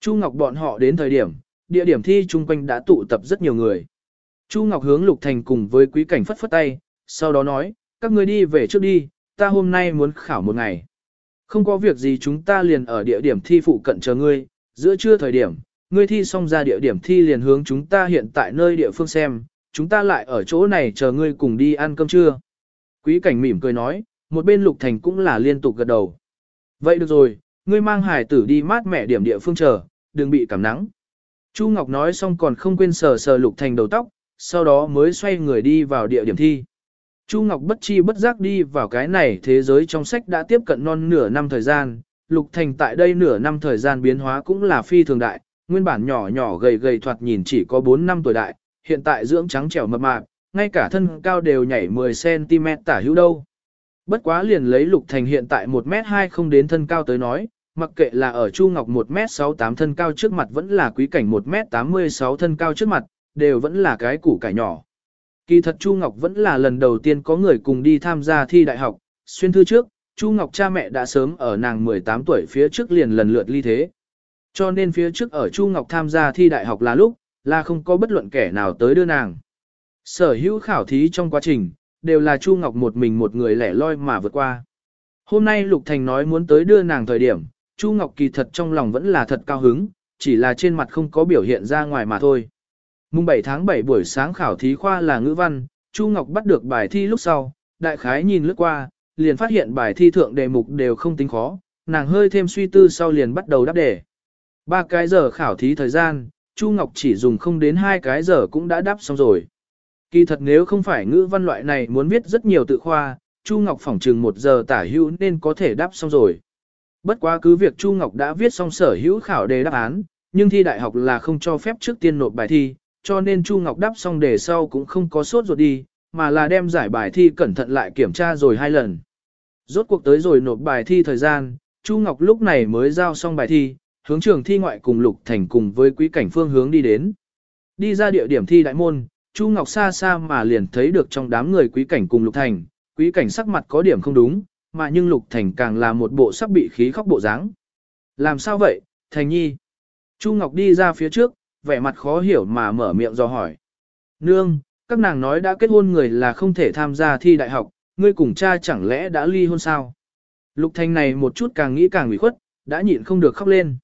Chu Ngọc bọn họ đến thời điểm, địa điểm thi chung quanh đã tụ tập rất nhiều người. Chu Ngọc hướng Lục Thành cùng với quý cảnh phất phất tay, sau đó nói, các người đi về trước đi, ta hôm nay muốn khảo một ngày. Không có việc gì chúng ta liền ở địa điểm thi phụ cận chờ ngươi, giữa trưa thời điểm, ngươi thi xong ra địa điểm thi liền hướng chúng ta hiện tại nơi địa phương xem, chúng ta lại ở chỗ này chờ ngươi cùng đi ăn cơm trưa. Quý cảnh mỉm cười nói, một bên Lục Thành cũng là liên tục gật đầu. Vậy được rồi, ngươi mang hải tử đi mát mẻ điểm địa phương chờ, đừng bị cảm nắng. Chu Ngọc nói xong còn không quên sờ sờ Lục Thành đầu tóc, sau đó mới xoay người đi vào địa điểm thi. Chu Ngọc bất chi bất giác đi vào cái này thế giới trong sách đã tiếp cận non nửa năm thời gian, Lục Thành tại đây nửa năm thời gian biến hóa cũng là phi thường đại, nguyên bản nhỏ nhỏ gầy gầy thoạt nhìn chỉ có 4 năm tuổi đại, hiện tại dưỡng trắng trẻo mập mạp, ngay cả thân cao đều nhảy 10cm tả hữu đâu. Bất quá liền lấy Lục Thành hiện tại 1m2 không đến thân cao tới nói, mặc kệ là ở Chu Ngọc 1m68 thân cao trước mặt vẫn là quý cảnh 1m86 thân cao trước mặt, đều vẫn là cái củ cải nhỏ. Kỳ thật Chu Ngọc vẫn là lần đầu tiên có người cùng đi tham gia thi đại học, xuyên thư trước, Chu Ngọc cha mẹ đã sớm ở nàng 18 tuổi phía trước liền lần lượt ly thế. Cho nên phía trước ở Chu Ngọc tham gia thi đại học là lúc, là không có bất luận kẻ nào tới đưa nàng. Sở hữu khảo thí trong quá trình, đều là Chu Ngọc một mình một người lẻ loi mà vượt qua. Hôm nay Lục Thành nói muốn tới đưa nàng thời điểm, Chu Ngọc kỳ thật trong lòng vẫn là thật cao hứng, chỉ là trên mặt không có biểu hiện ra ngoài mà thôi. Mùng 7 tháng 7 buổi sáng khảo thí khoa là ngữ văn, Chu Ngọc bắt được bài thi lúc sau, đại khái nhìn lướt qua, liền phát hiện bài thi thượng đề mục đều không tính khó, nàng hơi thêm suy tư sau liền bắt đầu đáp đề. Ba cái giờ khảo thí thời gian, Chu Ngọc chỉ dùng không đến hai cái giờ cũng đã đáp xong rồi. Kỳ thật nếu không phải ngữ văn loại này muốn viết rất nhiều tự khoa, Chu Ngọc phỏng chừng một giờ tả hữu nên có thể đáp xong rồi. Bất quá cứ việc Chu Ngọc đã viết xong sở hữu khảo đề đáp án, nhưng thi đại học là không cho phép trước tiên nộp bài thi, cho nên Chu Ngọc đáp xong đề sau cũng không có sốt ruột đi, mà là đem giải bài thi cẩn thận lại kiểm tra rồi hai lần. Rốt cuộc tới rồi nộp bài thi thời gian, Chu Ngọc lúc này mới giao xong bài thi, hướng trường thi ngoại cùng Lục Thành cùng với quý cảnh phương hướng đi đến. Đi ra địa điểm thi đại môn, Chu Ngọc xa xa mà liền thấy được trong đám người quý cảnh cùng Lục Thành, quý cảnh sắc mặt có điểm không đúng, mà nhưng Lục Thành càng là một bộ sắp bị khí khóc bộ dáng. Làm sao vậy, Thành Nhi? Chu Ngọc đi ra phía trước, vẻ mặt khó hiểu mà mở miệng do hỏi. Nương, các nàng nói đã kết hôn người là không thể tham gia thi đại học, ngươi cùng cha chẳng lẽ đã ly hôn sao? Lục Thành này một chút càng nghĩ càng ủy khuất, đã nhịn không được khóc lên.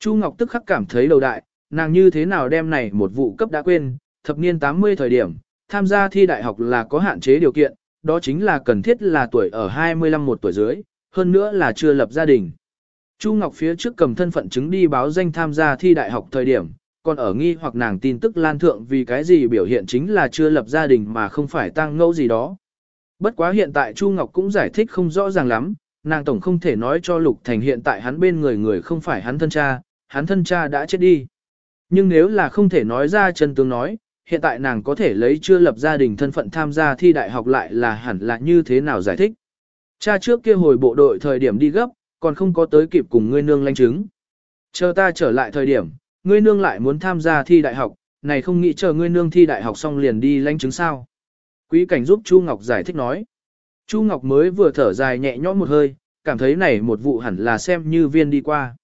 Chu Ngọc tức khắc cảm thấy đầu đại, nàng như thế nào đem này một vụ cấp đã quên, thập niên 80 thời điểm, tham gia thi đại học là có hạn chế điều kiện, đó chính là cần thiết là tuổi ở 25 một tuổi dưới, hơn nữa là chưa lập gia đình. Chu Ngọc phía trước cầm thân phận chứng đi báo danh tham gia thi đại học thời điểm, còn ở nghi hoặc nàng tin tức lan thượng vì cái gì biểu hiện chính là chưa lập gia đình mà không phải tăng ngẫu gì đó. Bất quá hiện tại Chu Ngọc cũng giải thích không rõ ràng lắm, nàng tổng không thể nói cho Lục Thành hiện tại hắn bên người người không phải hắn thân cha, hắn thân cha đã chết đi. Nhưng nếu là không thể nói ra chân tướng nói, hiện tại nàng có thể lấy chưa lập gia đình thân phận tham gia thi đại học lại là hẳn là như thế nào giải thích. Cha trước kia hồi bộ đội thời điểm đi gấp, còn không có tới kịp cùng ngươi nương lanh chứng. Chờ ta trở lại thời điểm, ngươi nương lại muốn tham gia thi đại học, này không nghĩ chờ ngươi nương thi đại học xong liền đi lanh chứng sao. Quý cảnh giúp Chu Ngọc giải thích nói. Chu Ngọc mới vừa thở dài nhẹ nhõm một hơi, cảm thấy này một vụ hẳn là xem như viên đi qua.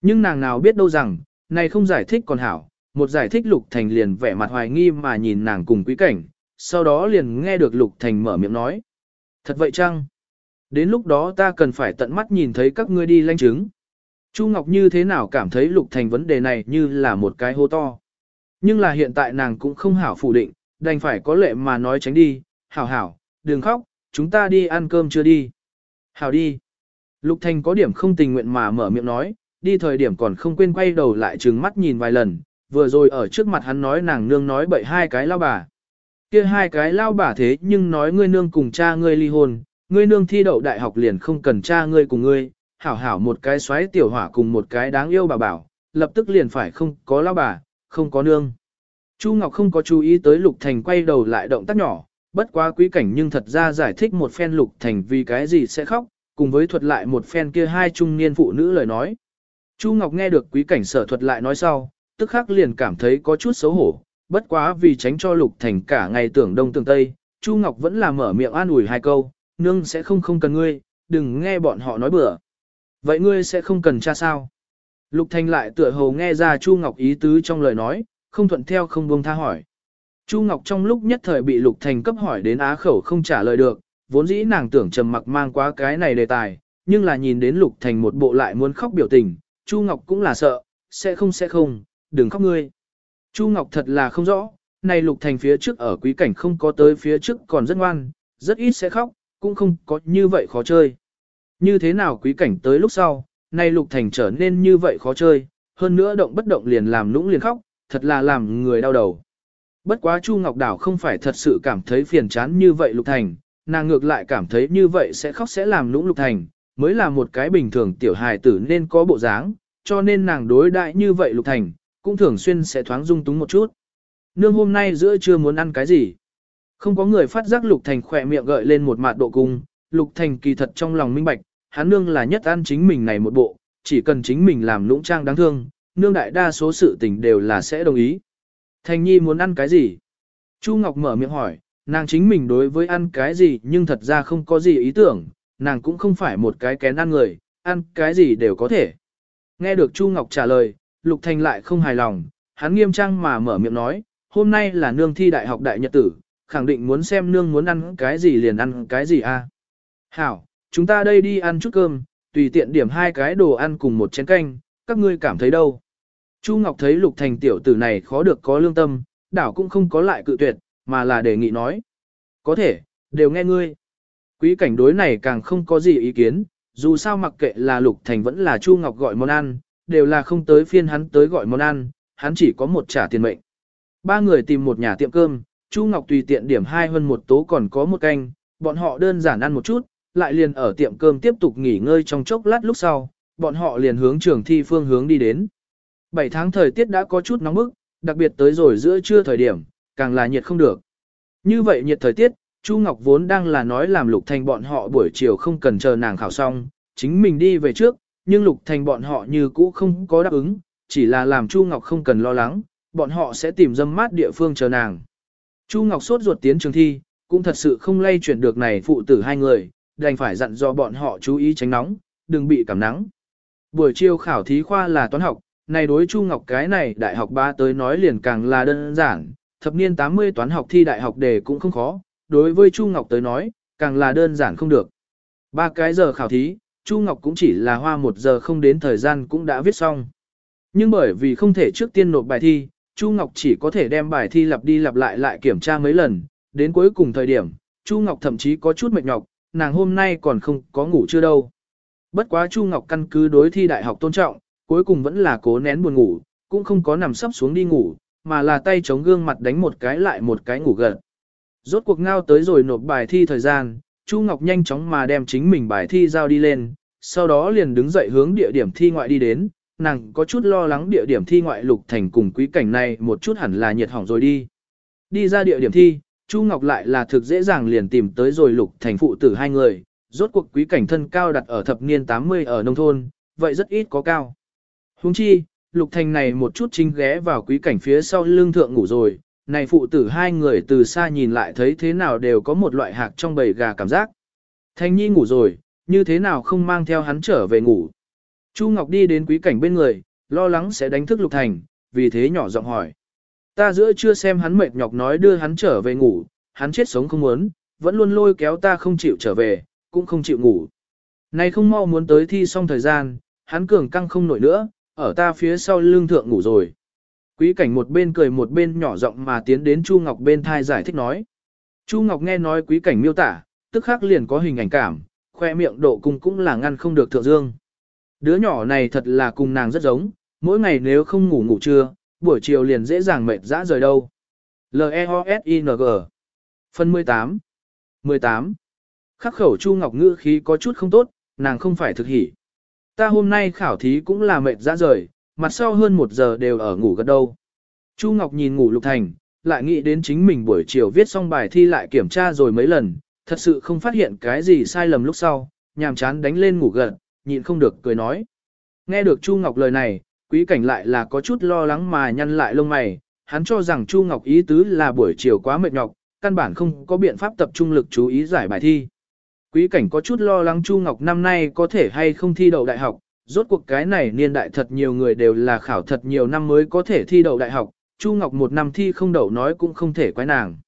Nhưng nàng nào biết đâu rằng, này không giải thích còn hảo, một giải thích Lục Thành liền vẻ mặt hoài nghi mà nhìn nàng cùng quý cảnh, sau đó liền nghe được Lục Thành mở miệng nói. Thật vậy chăng? Đến lúc đó ta cần phải tận mắt nhìn thấy các ngươi đi lanh chứng. Chu Ngọc như thế nào cảm thấy Lục Thành vấn đề này như là một cái hô to. Nhưng là hiện tại nàng cũng không hảo phủ định, đành phải có lệ mà nói tránh đi, hảo hảo, đừng khóc, chúng ta đi ăn cơm chưa đi. Hảo đi. Lục Thành có điểm không tình nguyện mà mở miệng nói, đi thời điểm còn không quên quay đầu lại trừng mắt nhìn vài lần, vừa rồi ở trước mặt hắn nói nàng nương nói bậy hai cái lao bà. kia hai cái lao bà thế nhưng nói ngươi nương cùng cha ngươi ly hôn, ngươi nương thi đậu đại học liền không cần cha ngươi cùng ngươi, hảo hảo một cái xoáy tiểu hỏa cùng một cái đáng yêu bà bảo, lập tức liền phải không có lao bà, không có nương. Chu Ngọc không có chú ý tới Lục Thành quay đầu lại động tác nhỏ, bất quá quý cảnh nhưng thật ra giải thích một phen Lục Thành vì cái gì sẽ khóc, cùng với thuật lại một phen kia hai trung niên phụ nữ lời nói. Chu Ngọc nghe được quý cảnh sở thuật lại nói sau, tức khắc liền cảm thấy có chút xấu hổ, bất quá vì tránh cho Lục Thành cả ngày tưởng đông tưởng tây, Chu Ngọc vẫn là mở miệng an ủi hai câu, nương sẽ không không cần ngươi, đừng nghe bọn họ nói bừa. Vậy ngươi sẽ không cần cha sao? Lục Thành lại tựa hồ nghe ra Chu Ngọc ý tứ trong lời nói, không thuận theo không buông tha hỏi. Chu Ngọc trong lúc nhất thời bị Lục Thành cấp hỏi đến á khẩu không trả lời được, vốn dĩ nàng tưởng trầm mặc mang quá cái này đề tài, nhưng là nhìn đến Lục Thành một bộ lại muốn khóc biểu tình, Chu Ngọc cũng là sợ, sẽ không sẽ không, đừng khóc ngươi. Chu Ngọc thật là không rõ, này Lục Thành phía trước ở quý cảnh không có tới phía trước còn rất ngoan, rất ít sẽ khóc, cũng không có như vậy khó chơi. Như thế nào quý cảnh tới lúc sau, nay Lục Thành trở nên như vậy khó chơi, hơn nữa động bất động liền làm lũng liền khóc, thật là làm người đau đầu. Bất quá Chu Ngọc Đảo không phải thật sự cảm thấy phiền chán như vậy Lục Thành, nàng ngược lại cảm thấy như vậy sẽ khóc sẽ làm lũng Lục Thành, mới là một cái bình thường tiểu hài tử nên có bộ dáng, cho nên nàng đối đại như vậy Lục Thành, cũng thường xuyên sẽ thoáng dung túng một chút. Nương hôm nay giữa trưa muốn ăn cái gì? Không có người phát giác Lục Thành khỏe miệng gợi lên một mạt độ cung, Lục Thành kỳ thật trong lòng minh bạch, hắn nương là nhất ăn chính mình này một bộ, chỉ cần chính mình làm lũng trang đáng thương, nương đại đa số sự tình đều là sẽ đồng ý. Thành Nhi muốn ăn cái gì? Chu Ngọc mở miệng hỏi, nàng chính mình đối với ăn cái gì nhưng thật ra không có gì ý tưởng, nàng cũng không phải một cái kén ăn người, ăn cái gì đều có thể. Nghe được Chu Ngọc trả lời, Lục Thành lại không hài lòng, hắn nghiêm trang mà mở miệng nói, hôm nay là nương thi đại học đại nhật tử, khẳng định muốn xem nương muốn ăn cái gì liền ăn cái gì a. Hảo, chúng ta đây đi ăn chút cơm, tùy tiện điểm hai cái đồ ăn cùng một chén canh, các ngươi cảm thấy đâu. Chu Ngọc thấy Lục Thành tiểu tử này khó được có lương tâm, đảo cũng không có lại cự tuyệt, mà là đề nghị nói. Có thể, đều nghe ngươi. Quý cảnh đối này càng không có gì ý kiến, dù sao mặc kệ là Lục Thành vẫn là Chu Ngọc gọi món ăn, đều là không tới phiên hắn tới gọi món ăn, hắn chỉ có một trả tiền mệnh. Ba người tìm một nhà tiệm cơm, Chu Ngọc tùy tiện điểm hai hơn một tố còn có một canh, bọn họ đơn giản ăn một chút, lại liền ở tiệm cơm tiếp tục nghỉ ngơi trong chốc lát lúc sau, bọn họ liền hướng trường thi phương hướng đi đến. 7 tháng thời tiết đã có chút nóng bức, đặc biệt tới rồi giữa trưa thời điểm, càng là nhiệt không được. Như vậy nhiệt thời tiết, Chu Ngọc vốn đang là nói làm Lục Thành bọn họ buổi chiều không cần chờ nàng khảo xong, chính mình đi về trước, nhưng Lục Thành bọn họ như cũ không có đáp ứng, chỉ là làm Chu Ngọc không cần lo lắng, bọn họ sẽ tìm dâm mát địa phương chờ nàng. Chu Ngọc sốt ruột tiến trường thi, cũng thật sự không lay chuyển được này phụ tử hai người, đành phải dặn dò bọn họ chú ý tránh nóng, đừng bị cảm nắng. Buổi chiều khảo thí khoa là toán học, này đối Chu Ngọc cái này đại học ba tới nói liền càng là đơn giản, thập niên 80 toán học thi đại học đề cũng không khó, đối với Chu Ngọc tới nói, càng là đơn giản không được. Ba cái giờ khảo thí, Chu Ngọc cũng chỉ là hoa một giờ không đến thời gian cũng đã viết xong. Nhưng bởi vì không thể trước tiên nộp bài thi, Chu Ngọc chỉ có thể đem bài thi lặp đi lặp lại lại kiểm tra mấy lần, đến cuối cùng thời điểm, Chu Ngọc thậm chí có chút mệt nhọc, nàng hôm nay còn không có ngủ chưa đâu. Bất quá Chu Ngọc căn cứ đối thi đại học tôn trọng, cuối cùng vẫn là cố nén buồn ngủ, cũng không có nằm sấp xuống đi ngủ, mà là tay chống gương mặt đánh một cái lại một cái ngủ gật. Rốt cuộc ngao tới rồi nộp bài thi thời gian, Chu Ngọc nhanh chóng mà đem chính mình bài thi giao đi lên, sau đó liền đứng dậy hướng địa điểm thi ngoại đi đến, nàng có chút lo lắng địa điểm thi ngoại lục thành cùng quý cảnh này một chút hẳn là nhiệt hỏng rồi đi. Đi ra địa điểm thi, Chu Ngọc lại là thực dễ dàng liền tìm tới rồi lục thành phụ tử hai người, rốt cuộc quý cảnh thân cao đặt ở thập niên 80 ở nông thôn, vậy rất ít có cao. Huống chi, lục thành này một chút chính ghé vào quý cảnh phía sau lưng thượng ngủ rồi, này phụ tử hai người từ xa nhìn lại thấy thế nào đều có một loại hạc trong bầy gà cảm giác. Thanh nhi ngủ rồi, như thế nào không mang theo hắn trở về ngủ. Chu Ngọc đi đến quý cảnh bên người, lo lắng sẽ đánh thức lục thành, vì thế nhỏ giọng hỏi. Ta giữa chưa xem hắn mệt nhọc nói đưa hắn trở về ngủ, hắn chết sống không muốn, vẫn luôn lôi kéo ta không chịu trở về, cũng không chịu ngủ. Này không mau muốn tới thi xong thời gian, hắn cường căng không nổi nữa, ở ta phía sau lưng thượng ngủ rồi. Quý cảnh một bên cười một bên nhỏ giọng mà tiến đến Chu Ngọc bên thai giải thích nói. Chu Ngọc nghe nói quý cảnh miêu tả, tức khắc liền có hình ảnh cảm, khoe miệng độ cung cũng là ngăn không được thượng dương. Đứa nhỏ này thật là cùng nàng rất giống, mỗi ngày nếu không ngủ ngủ trưa, buổi chiều liền dễ dàng mệt dã rời đâu. L-E-O-S-I-N-G Phần 18 18 Khắc khẩu Chu Ngọc ngữ khí có chút không tốt, nàng không phải thực hỉ. Ta hôm nay khảo thí cũng là mệt dã rời, mặt sau hơn một giờ đều ở ngủ gật đâu. Chu Ngọc nhìn ngủ Lục Thành, lại nghĩ đến chính mình buổi chiều viết xong bài thi lại kiểm tra rồi mấy lần, thật sự không phát hiện cái gì sai lầm lúc sau, nhàm chán đánh lên ngủ gật, nhịn không được cười nói. Nghe được Chu Ngọc lời này, quý cảnh lại là có chút lo lắng mà nhăn lại lông mày, hắn cho rằng Chu Ngọc ý tứ là buổi chiều quá mệt nhọc, căn bản không có biện pháp tập trung lực chú ý giải bài thi. Quý cảnh có chút lo lắng Chu Ngọc năm nay có thể hay không thi đậu đại học, rốt cuộc cái này niên đại thật nhiều người đều là khảo thật nhiều năm mới có thể thi đậu đại học, Chu Ngọc một năm thi không đậu nói cũng không thể quái nàng.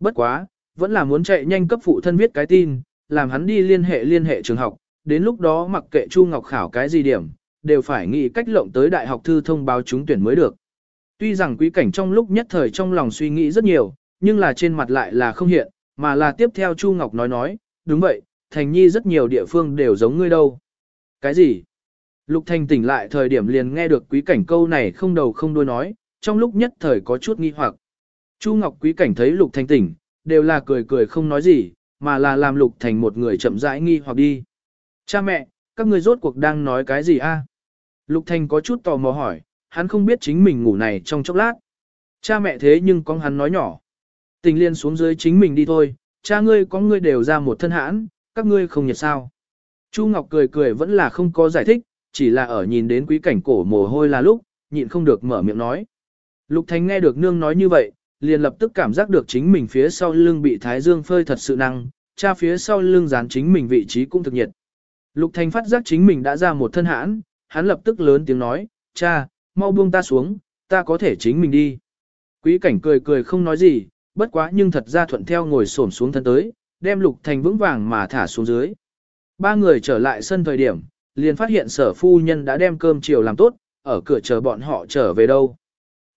Bất quá, vẫn là muốn chạy nhanh cấp phụ thân viết cái tin, làm hắn đi liên hệ liên hệ trường học, đến lúc đó mặc kệ Chu Ngọc khảo cái gì điểm, đều phải nghĩ cách lộng tới đại học thư thông báo trúng tuyển mới được. Tuy rằng quý cảnh trong lúc nhất thời trong lòng suy nghĩ rất nhiều, nhưng là trên mặt lại là không hiện, mà là tiếp theo Chu Ngọc nói nói, đúng vậy, Thành Nhi rất nhiều địa phương đều giống ngươi đâu. Cái gì? Lục Thành tỉnh lại thời điểm liền nghe được quý cảnh câu này không đầu không đuôi nói, trong lúc nhất thời có chút nghi hoặc. Chu Ngọc quý cảnh thấy Lục Thành tỉnh, đều là cười cười không nói gì, mà là làm Lục Thành một người chậm rãi nghi hoặc đi. Cha mẹ, các người rốt cuộc đang nói cái gì a? Lục Thành có chút tò mò hỏi, hắn không biết chính mình ngủ này trong chốc lát. Cha mẹ thế nhưng con hắn nói nhỏ. Tình liên xuống dưới chính mình đi thôi, cha ngươi có ngươi đều ra một thân hãn, các ngươi không nhiệt sao. Chu Ngọc cười cười vẫn là không có giải thích, chỉ là ở nhìn đến quý cảnh cổ mồ hôi là lúc, nhịn không được mở miệng nói. Lục Thành nghe được nương nói như vậy, liền lập tức cảm giác được chính mình phía sau lưng bị thái dương phơi thật sự năng, cha phía sau lưng dán chính mình vị trí cũng thực nhiệt. Lục Thành phát giác chính mình đã ra một thân hãn, hắn lập tức lớn tiếng nói, cha, mau buông ta xuống, ta có thể chính mình đi. Quý cảnh cười cười không nói gì, bất quá nhưng thật ra thuận theo ngồi xổm xuống thân tới, đem Lục Thành vững vàng mà thả xuống dưới. Ba người trở lại sân thời điểm, liền phát hiện sở phu nhân đã đem cơm chiều làm tốt, ở cửa chờ bọn họ trở về đâu.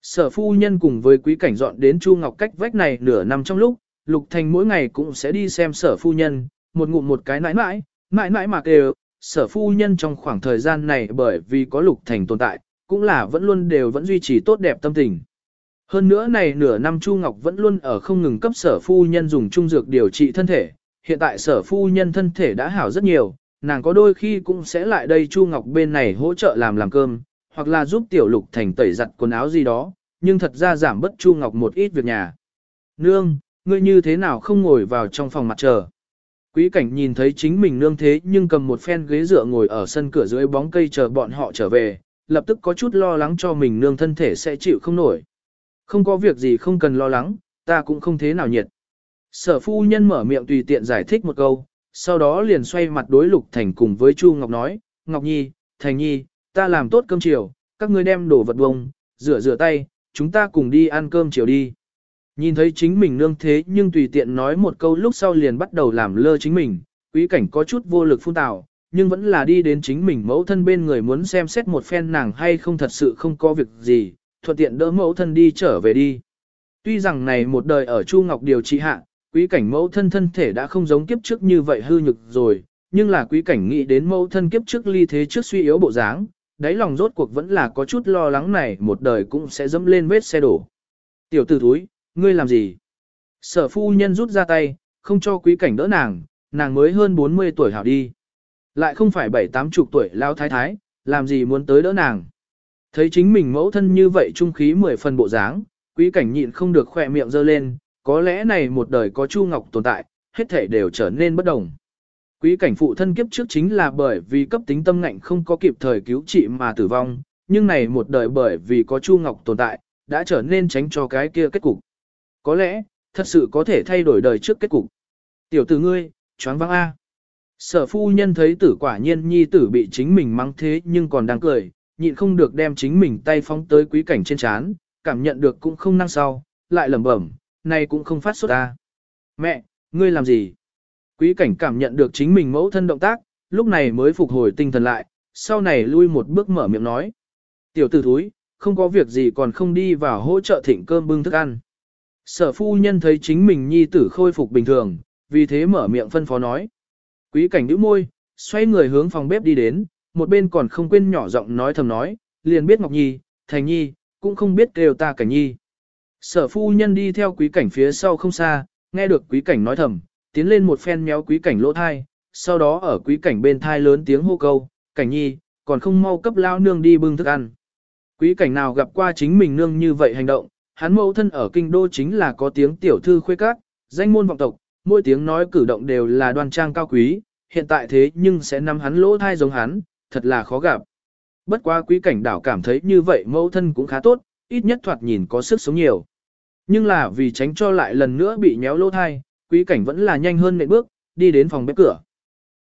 Sở phu nhân cùng với quý cảnh dọn đến Chu Ngọc cách vách này nửa năm trong lúc, Lục Thành mỗi ngày cũng sẽ đi xem sở phu nhân, một ngụm một cái nãi nãi, nãi nãi mà kêu, sở phu nhân trong khoảng thời gian này bởi vì có Lục Thành tồn tại, cũng là vẫn luôn đều vẫn duy trì tốt đẹp tâm tình. Hơn nữa này nửa năm Chu Ngọc vẫn luôn ở không ngừng cấp sở phu nhân dùng trung dược điều trị thân thể, hiện tại sở phu nhân thân thể đã hảo rất nhiều, nàng có đôi khi cũng sẽ lại đây Chu Ngọc bên này hỗ trợ làm làm cơm, hoặc là giúp tiểu lục thành tẩy giặt quần áo gì đó, nhưng thật ra giảm bất Chu Ngọc một ít việc nhà. Nương, ngươi như thế nào không ngồi vào trong phòng mặt chờ? Quý cảnh nhìn thấy chính mình nương thế nhưng cầm một phen ghế dựa ngồi ở sân cửa dưới bóng cây chờ bọn họ trở về, lập tức có chút lo lắng cho mình nương thân thể sẽ chịu không nổi. Không có việc gì không cần lo lắng, ta cũng không thế nào nhiệt. Sở phu nhân mở miệng tùy tiện giải thích một câu, sau đó liền xoay mặt đối Lục Thành cùng với Chu Ngọc nói, Ngọc Nhi, Thành Nhi, ta làm tốt cơm chiều, các ngươi đem đồ vật bông, rửa rửa tay, chúng ta cùng đi ăn cơm chiều đi. Nhìn thấy chính mình nương thế nhưng tùy tiện nói một câu lúc sau liền bắt đầu làm lơ chính mình, quý cảnh có chút vô lực phun tạo, nhưng vẫn là đi đến chính mình mẫu thân bên người muốn xem xét một phen nàng hay không thật sự không có việc gì, thuận tiện đỡ mẫu thân đi trở về đi. Tuy rằng này một đời ở Chu Ngọc điều trị hạ, quý cảnh mẫu thân thân thể đã không giống kiếp trước như vậy hư nhực rồi, nhưng là quý cảnh nghĩ đến mẫu thân kiếp trước ly thế trước suy yếu bộ dáng, đáy lòng rốt cuộc vẫn là có chút lo lắng này một đời cũng sẽ dẫm lên vết xe đổ. Tiểu tử thúi, ngươi làm gì? Sở phu nhân rút ra tay, không cho quý cảnh đỡ nàng, nàng mới hơn 40 tuổi hảo đi. Lại không phải bảy tám chục tuổi lao thái thái, làm gì muốn tới đỡ nàng. Thấy chính mình mẫu thân như vậy trung khí mười phần bộ dáng, quý cảnh nhịn không được khỏe miệng dơ lên, có lẽ này một đời có Chu Ngọc tồn tại, hết thể đều trở nên bất đồng. Quý cảnh phụ thân kiếp trước chính là bởi vì cấp tính tâm ngạnh không có kịp thời cứu trị mà tử vong, nhưng này một đời bởi vì có Chu Ngọc tồn tại, đã trở nên tránh cho cái kia kết cục. Có lẽ, thật sự có thể thay đổi đời trước kết cục. Tiểu tử ngươi, choáng vắng A. Sở phu nhân thấy tử quả nhiên nhi tử bị chính mình mắng thế nhưng còn đang cười, nhịn không được đem chính mình tay phóng tới quý cảnh trên chán, cảm nhận được cũng không năng sau, lại lẩm bẩm, này cũng không phát xuất ta. Mẹ, ngươi làm gì? Quý cảnh cảm nhận được chính mình mẫu thân động tác, lúc này mới phục hồi tinh thần lại, sau này lui một bước mở miệng nói. Tiểu tử thúi, không có việc gì còn không đi vào hỗ trợ thịnh cơm bưng thức ăn. Sở phu nhân thấy chính mình nhi tử khôi phục bình thường, vì thế mở miệng phân phó nói. Quý cảnh nhíu môi, xoay người hướng phòng bếp đi đến, một bên còn không quên nhỏ giọng nói thầm nói, liền biết Ngọc Nhi, Thành Nhi, cũng không biết kêu ta Cảnh Nhi. Sở phu nhân đi theo quý cảnh phía sau không xa, nghe được quý cảnh nói thầm, tiến lên một phen méo quý cảnh lỗ thai, sau đó ở quý cảnh bên thai lớn tiếng hô câu, Cảnh Nhi, còn không mau cấp lao nương đi bưng thức ăn. Quý cảnh nào gặp qua chính mình nương như vậy hành động, hắn mẫu thân ở kinh đô chính là có tiếng tiểu thư khuê các, danh môn vọng tộc, mỗi tiếng nói cử động đều là đoan trang cao quý, hiện tại thế nhưng sẽ nắm hắn lỗ thai giống hắn, thật là khó gặp. Bất quá quý cảnh đảo cảm thấy như vậy mẫu thân cũng khá tốt, ít nhất thoạt nhìn có sức sống nhiều. Nhưng là vì tránh cho lại lần nữa bị nhéo lỗ thai, quý cảnh vẫn là nhanh hơn nệm bước, đi đến phòng bếp cửa.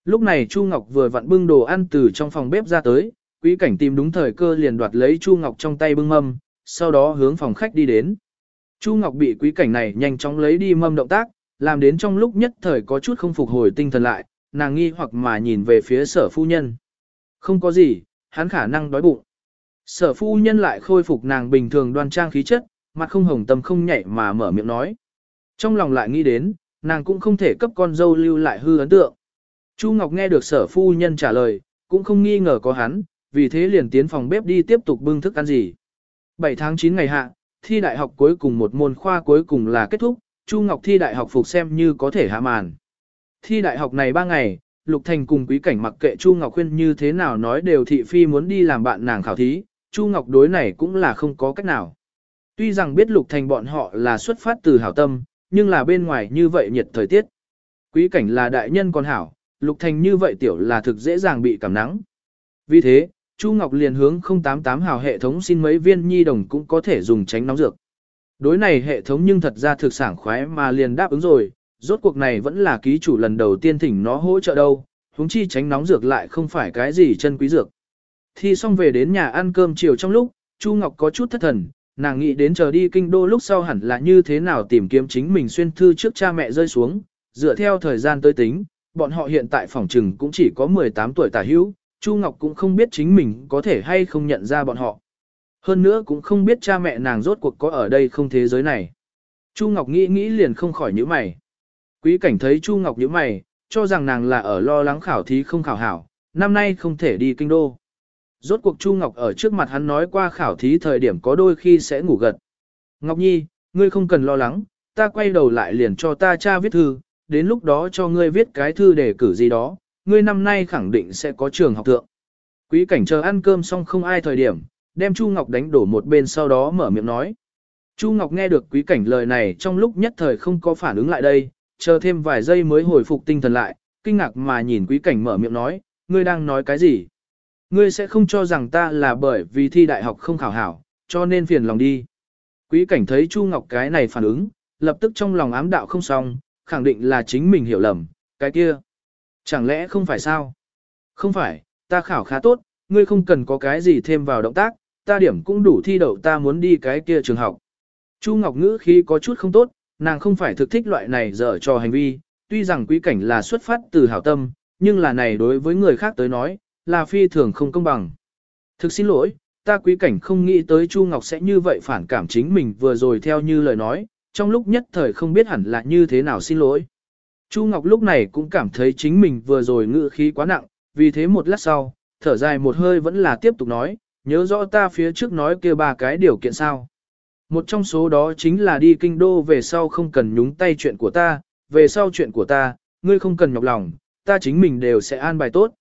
Lúc này Chu Ngọc vừa vặn bưng đồ ăn từ trong phòng bếp ra tới, quý cảnh tìm đúng thời cơ liền đoạt lấy Chu Ngọc trong tay bưng mâm, sau đó hướng phòng khách đi đến. Chu Ngọc bị quý cảnh này nhanh chóng lấy đi mâm động tác, làm đến trong lúc nhất thời có chút không phục hồi tinh thần lại, nàng nghi hoặc mà nhìn về phía sở phu nhân. Không có gì, hắn khả năng đói bụng. Sở phu nhân lại khôi phục nàng bình thường đoan trang khí chất, mặt không hồng tâm không nhảy mà mở miệng nói. Trong lòng lại nghĩ đến, nàng cũng không thể cấp con dâu lưu lại hư ấn tượng. Chu Ngọc nghe được sở phu nhân trả lời, cũng không nghi ngờ có hắn, vì thế liền tiến phòng bếp đi tiếp tục bưng thức ăn gì. 7 tháng 9 ngày hạ, thi đại học cuối cùng một môn khoa cuối cùng là kết thúc, Chu Ngọc thi đại học phục xem như có thể hạ màn. Thi đại học này 3 ngày, Lục Thành cùng quý cảnh mặc kệ Chu Ngọc khuyên như thế nào nói đều thị phi muốn đi làm bạn nàng khảo thí, Chu Ngọc đối này cũng là không có cách nào. Tuy rằng biết Lục Thành bọn họ là xuất phát từ hảo tâm, nhưng là bên ngoài như vậy nhiệt thời tiết. Quý cảnh là đại nhân còn hảo, Lục Thành như vậy tiểu là thực dễ dàng bị cảm nắng. Vì thế, Chu Ngọc liền hướng 088 hào hệ thống xin mấy viên nhi đồng cũng có thể dùng tránh nóng dược. Đối này hệ thống nhưng thật ra thực sảng khoái mà liền đáp ứng rồi, rốt cuộc này vẫn là ký chủ lần đầu tiên thỉnh nó hỗ trợ đâu, huống chi tránh nóng dược lại không phải cái gì chân quý dược. Thi xong về đến nhà ăn cơm chiều trong lúc, Chu Ngọc có chút thất thần, nàng nghĩ đến chờ đi kinh đô lúc sau hẳn là như thế nào tìm kiếm chính mình xuyên thư trước cha mẹ rơi xuống, dựa theo thời gian tới tính, bọn họ hiện tại phòng trừng cũng chỉ có 18 tuổi tả hữu, Chu Ngọc cũng không biết chính mình có thể hay không nhận ra bọn họ. Hơn nữa cũng không biết cha mẹ nàng rốt cuộc có ở đây không thế giới này. Chu Ngọc nghĩ nghĩ liền không khỏi nhíu mày. Quý cảnh thấy Chu Ngọc nhíu mày, cho rằng nàng là ở lo lắng khảo thí không khảo hảo, năm nay không thể đi kinh đô. Rốt cuộc Chu Ngọc ở trước mặt hắn nói qua khảo thí thời điểm có đôi khi sẽ ngủ gật. Ngọc Nhi, ngươi không cần lo lắng, ta quay đầu lại liền cho ta cha viết thư, đến lúc đó cho ngươi viết cái thư để cử gì đó, ngươi năm nay khẳng định sẽ có trường học thượng. Quý cảnh chờ ăn cơm xong không ai thời điểm, đem Chu Ngọc đánh đổ một bên sau đó mở miệng nói. Chu Ngọc nghe được quý cảnh lời này trong lúc nhất thời không có phản ứng lại đây, chờ thêm vài giây mới hồi phục tinh thần lại, kinh ngạc mà nhìn quý cảnh mở miệng nói, ngươi đang nói cái gì? Ngươi sẽ không cho rằng ta là bởi vì thi đại học không khảo hảo, cho nên phiền lòng đi. Quý cảnh thấy Chu Ngọc cái này phản ứng, lập tức trong lòng ám đạo không xong, khẳng định là chính mình hiểu lầm, cái kia. Chẳng lẽ không phải sao? Không phải, ta khảo khá tốt, ngươi không cần có cái gì thêm vào động tác, ta điểm cũng đủ thi đậu ta muốn đi cái kia trường học. Chu Ngọc ngữ khí có chút không tốt, nàng không phải thực thích loại này dở cho hành vi, tuy rằng quý cảnh là xuất phát từ hảo tâm, nhưng là này đối với người khác tới nói, là phi thường không công bằng. Thực xin lỗi, ta quý cảnh không nghĩ tới Chu Ngọc sẽ như vậy phản cảm chính mình vừa rồi theo như lời nói, trong lúc nhất thời không biết hẳn là như thế nào xin lỗi. Chu Ngọc lúc này cũng cảm thấy chính mình vừa rồi ngự khí quá nặng, vì thế một lát sau, thở dài một hơi vẫn là tiếp tục nói, nhớ rõ ta phía trước nói kia ba cái điều kiện sao. Một trong số đó chính là đi kinh đô về sau không cần nhúng tay chuyện của ta, về sau chuyện của ta, ngươi không cần nhọc lòng, ta chính mình đều sẽ an bài tốt.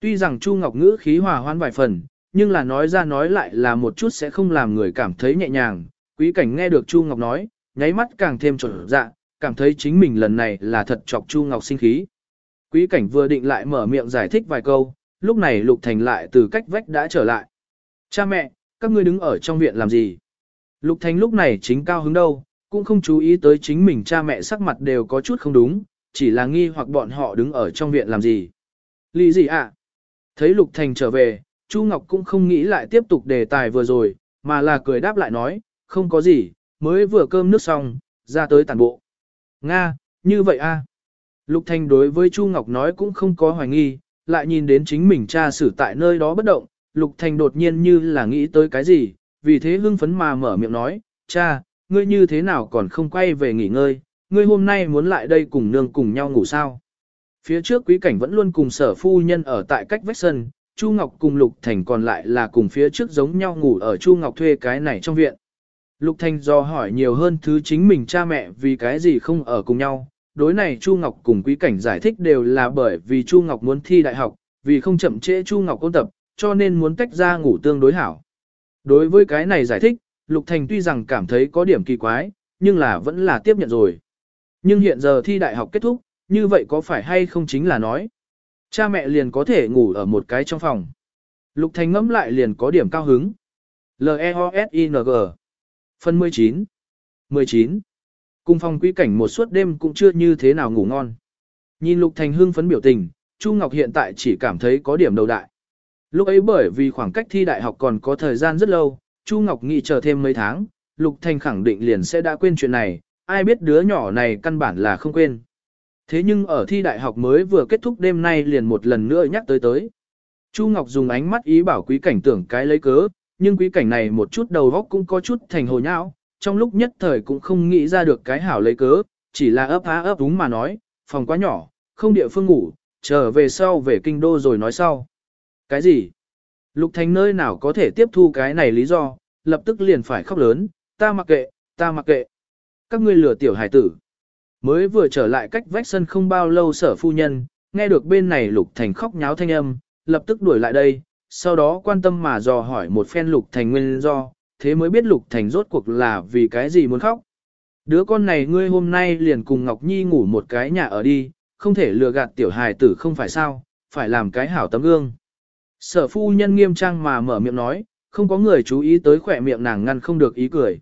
Tuy rằng Chu Ngọc ngữ khí hòa hoan vài phần, nhưng là nói ra nói lại là một chút sẽ không làm người cảm thấy nhẹ nhàng. Quý cảnh nghe được Chu Ngọc nói, nháy mắt càng thêm trở dạ, cảm thấy chính mình lần này là thật chọc Chu Ngọc sinh khí. Quý cảnh vừa định lại mở miệng giải thích vài câu, lúc này Lục Thành lại từ cách vách đã trở lại. Cha mẹ, các ngươi đứng ở trong viện làm gì? Lục Thành lúc này chính cao hứng đâu, cũng không chú ý tới chính mình cha mẹ sắc mặt đều có chút không đúng, chỉ là nghi hoặc bọn họ đứng ở trong viện làm gì. Lý gì ạ? À? Thấy Lục Thành trở về, Chu Ngọc cũng không nghĩ lại tiếp tục đề tài vừa rồi, mà là cười đáp lại nói, không có gì, mới vừa cơm nước xong, ra tới tàn bộ. Nga, như vậy a. Lục Thành đối với Chu Ngọc nói cũng không có hoài nghi, lại nhìn đến chính mình cha xử tại nơi đó bất động, Lục Thành đột nhiên như là nghĩ tới cái gì, vì thế hưng phấn mà mở miệng nói, cha, ngươi như thế nào còn không quay về nghỉ ngơi, ngươi hôm nay muốn lại đây cùng nương cùng nhau ngủ sao. Phía trước quý cảnh vẫn luôn cùng sở phu nhân ở tại cách vách sân, Chu Ngọc cùng Lục Thành còn lại là cùng phía trước giống nhau ngủ ở Chu Ngọc thuê cái này trong viện. Lục Thành do hỏi nhiều hơn thứ chính mình cha mẹ vì cái gì không ở cùng nhau. Đối này Chu Ngọc cùng quý cảnh giải thích đều là bởi vì Chu Ngọc muốn thi đại học, vì không chậm trễ Chu Ngọc ôn tập, cho nên muốn tách ra ngủ tương đối hảo. Đối với cái này giải thích, Lục Thành tuy rằng cảm thấy có điểm kỳ quái, nhưng là vẫn là tiếp nhận rồi. Nhưng hiện giờ thi đại học kết thúc, như vậy có phải hay không chính là nói. Cha mẹ liền có thể ngủ ở một cái trong phòng. Lục Thành ngẫm lại liền có điểm cao hứng. L-E-O-S-I-N-G Phần 19 19 Cùng phòng quý cảnh một suốt đêm cũng chưa như thế nào ngủ ngon. Nhìn Lục Thành hưng phấn biểu tình, Chu Ngọc hiện tại chỉ cảm thấy có điểm đầu đại. Lúc ấy bởi vì khoảng cách thi đại học còn có thời gian rất lâu, Chu Ngọc nghĩ chờ thêm mấy tháng, Lục Thành khẳng định liền sẽ đã quên chuyện này, ai biết đứa nhỏ này căn bản là không quên. Thế nhưng ở thi đại học mới vừa kết thúc đêm nay liền một lần nữa nhắc tới tới. Chu Ngọc dùng ánh mắt ý bảo quý cảnh tưởng cái lấy cớ, nhưng quý cảnh này một chút đầu góc cũng có chút thành hồ nhão, trong lúc nhất thời cũng không nghĩ ra được cái hảo lấy cớ, chỉ là ấp á ấp đúng mà nói, phòng quá nhỏ, không địa phương ngủ, trở về sau về kinh đô rồi nói sau. Cái gì? Lục Thành nơi nào có thể tiếp thu cái này lý do, lập tức liền phải khóc lớn, ta mặc kệ, ta mặc kệ. Các ngươi lừa tiểu hải tử. Mới vừa trở lại cách vách sân không bao lâu sở phu nhân, nghe được bên này Lục Thành khóc nháo thanh âm, lập tức đuổi lại đây, sau đó quan tâm mà dò hỏi một phen Lục Thành nguyên do, thế mới biết Lục Thành rốt cuộc là vì cái gì muốn khóc. Đứa con này ngươi hôm nay liền cùng Ngọc Nhi ngủ một cái nhà ở đi, không thể lừa gạt tiểu hài tử không phải sao, phải làm cái hảo tấm gương. Sở phu nhân nghiêm trang mà mở miệng nói, không có người chú ý tới khỏe miệng nàng ngăn không được ý cười.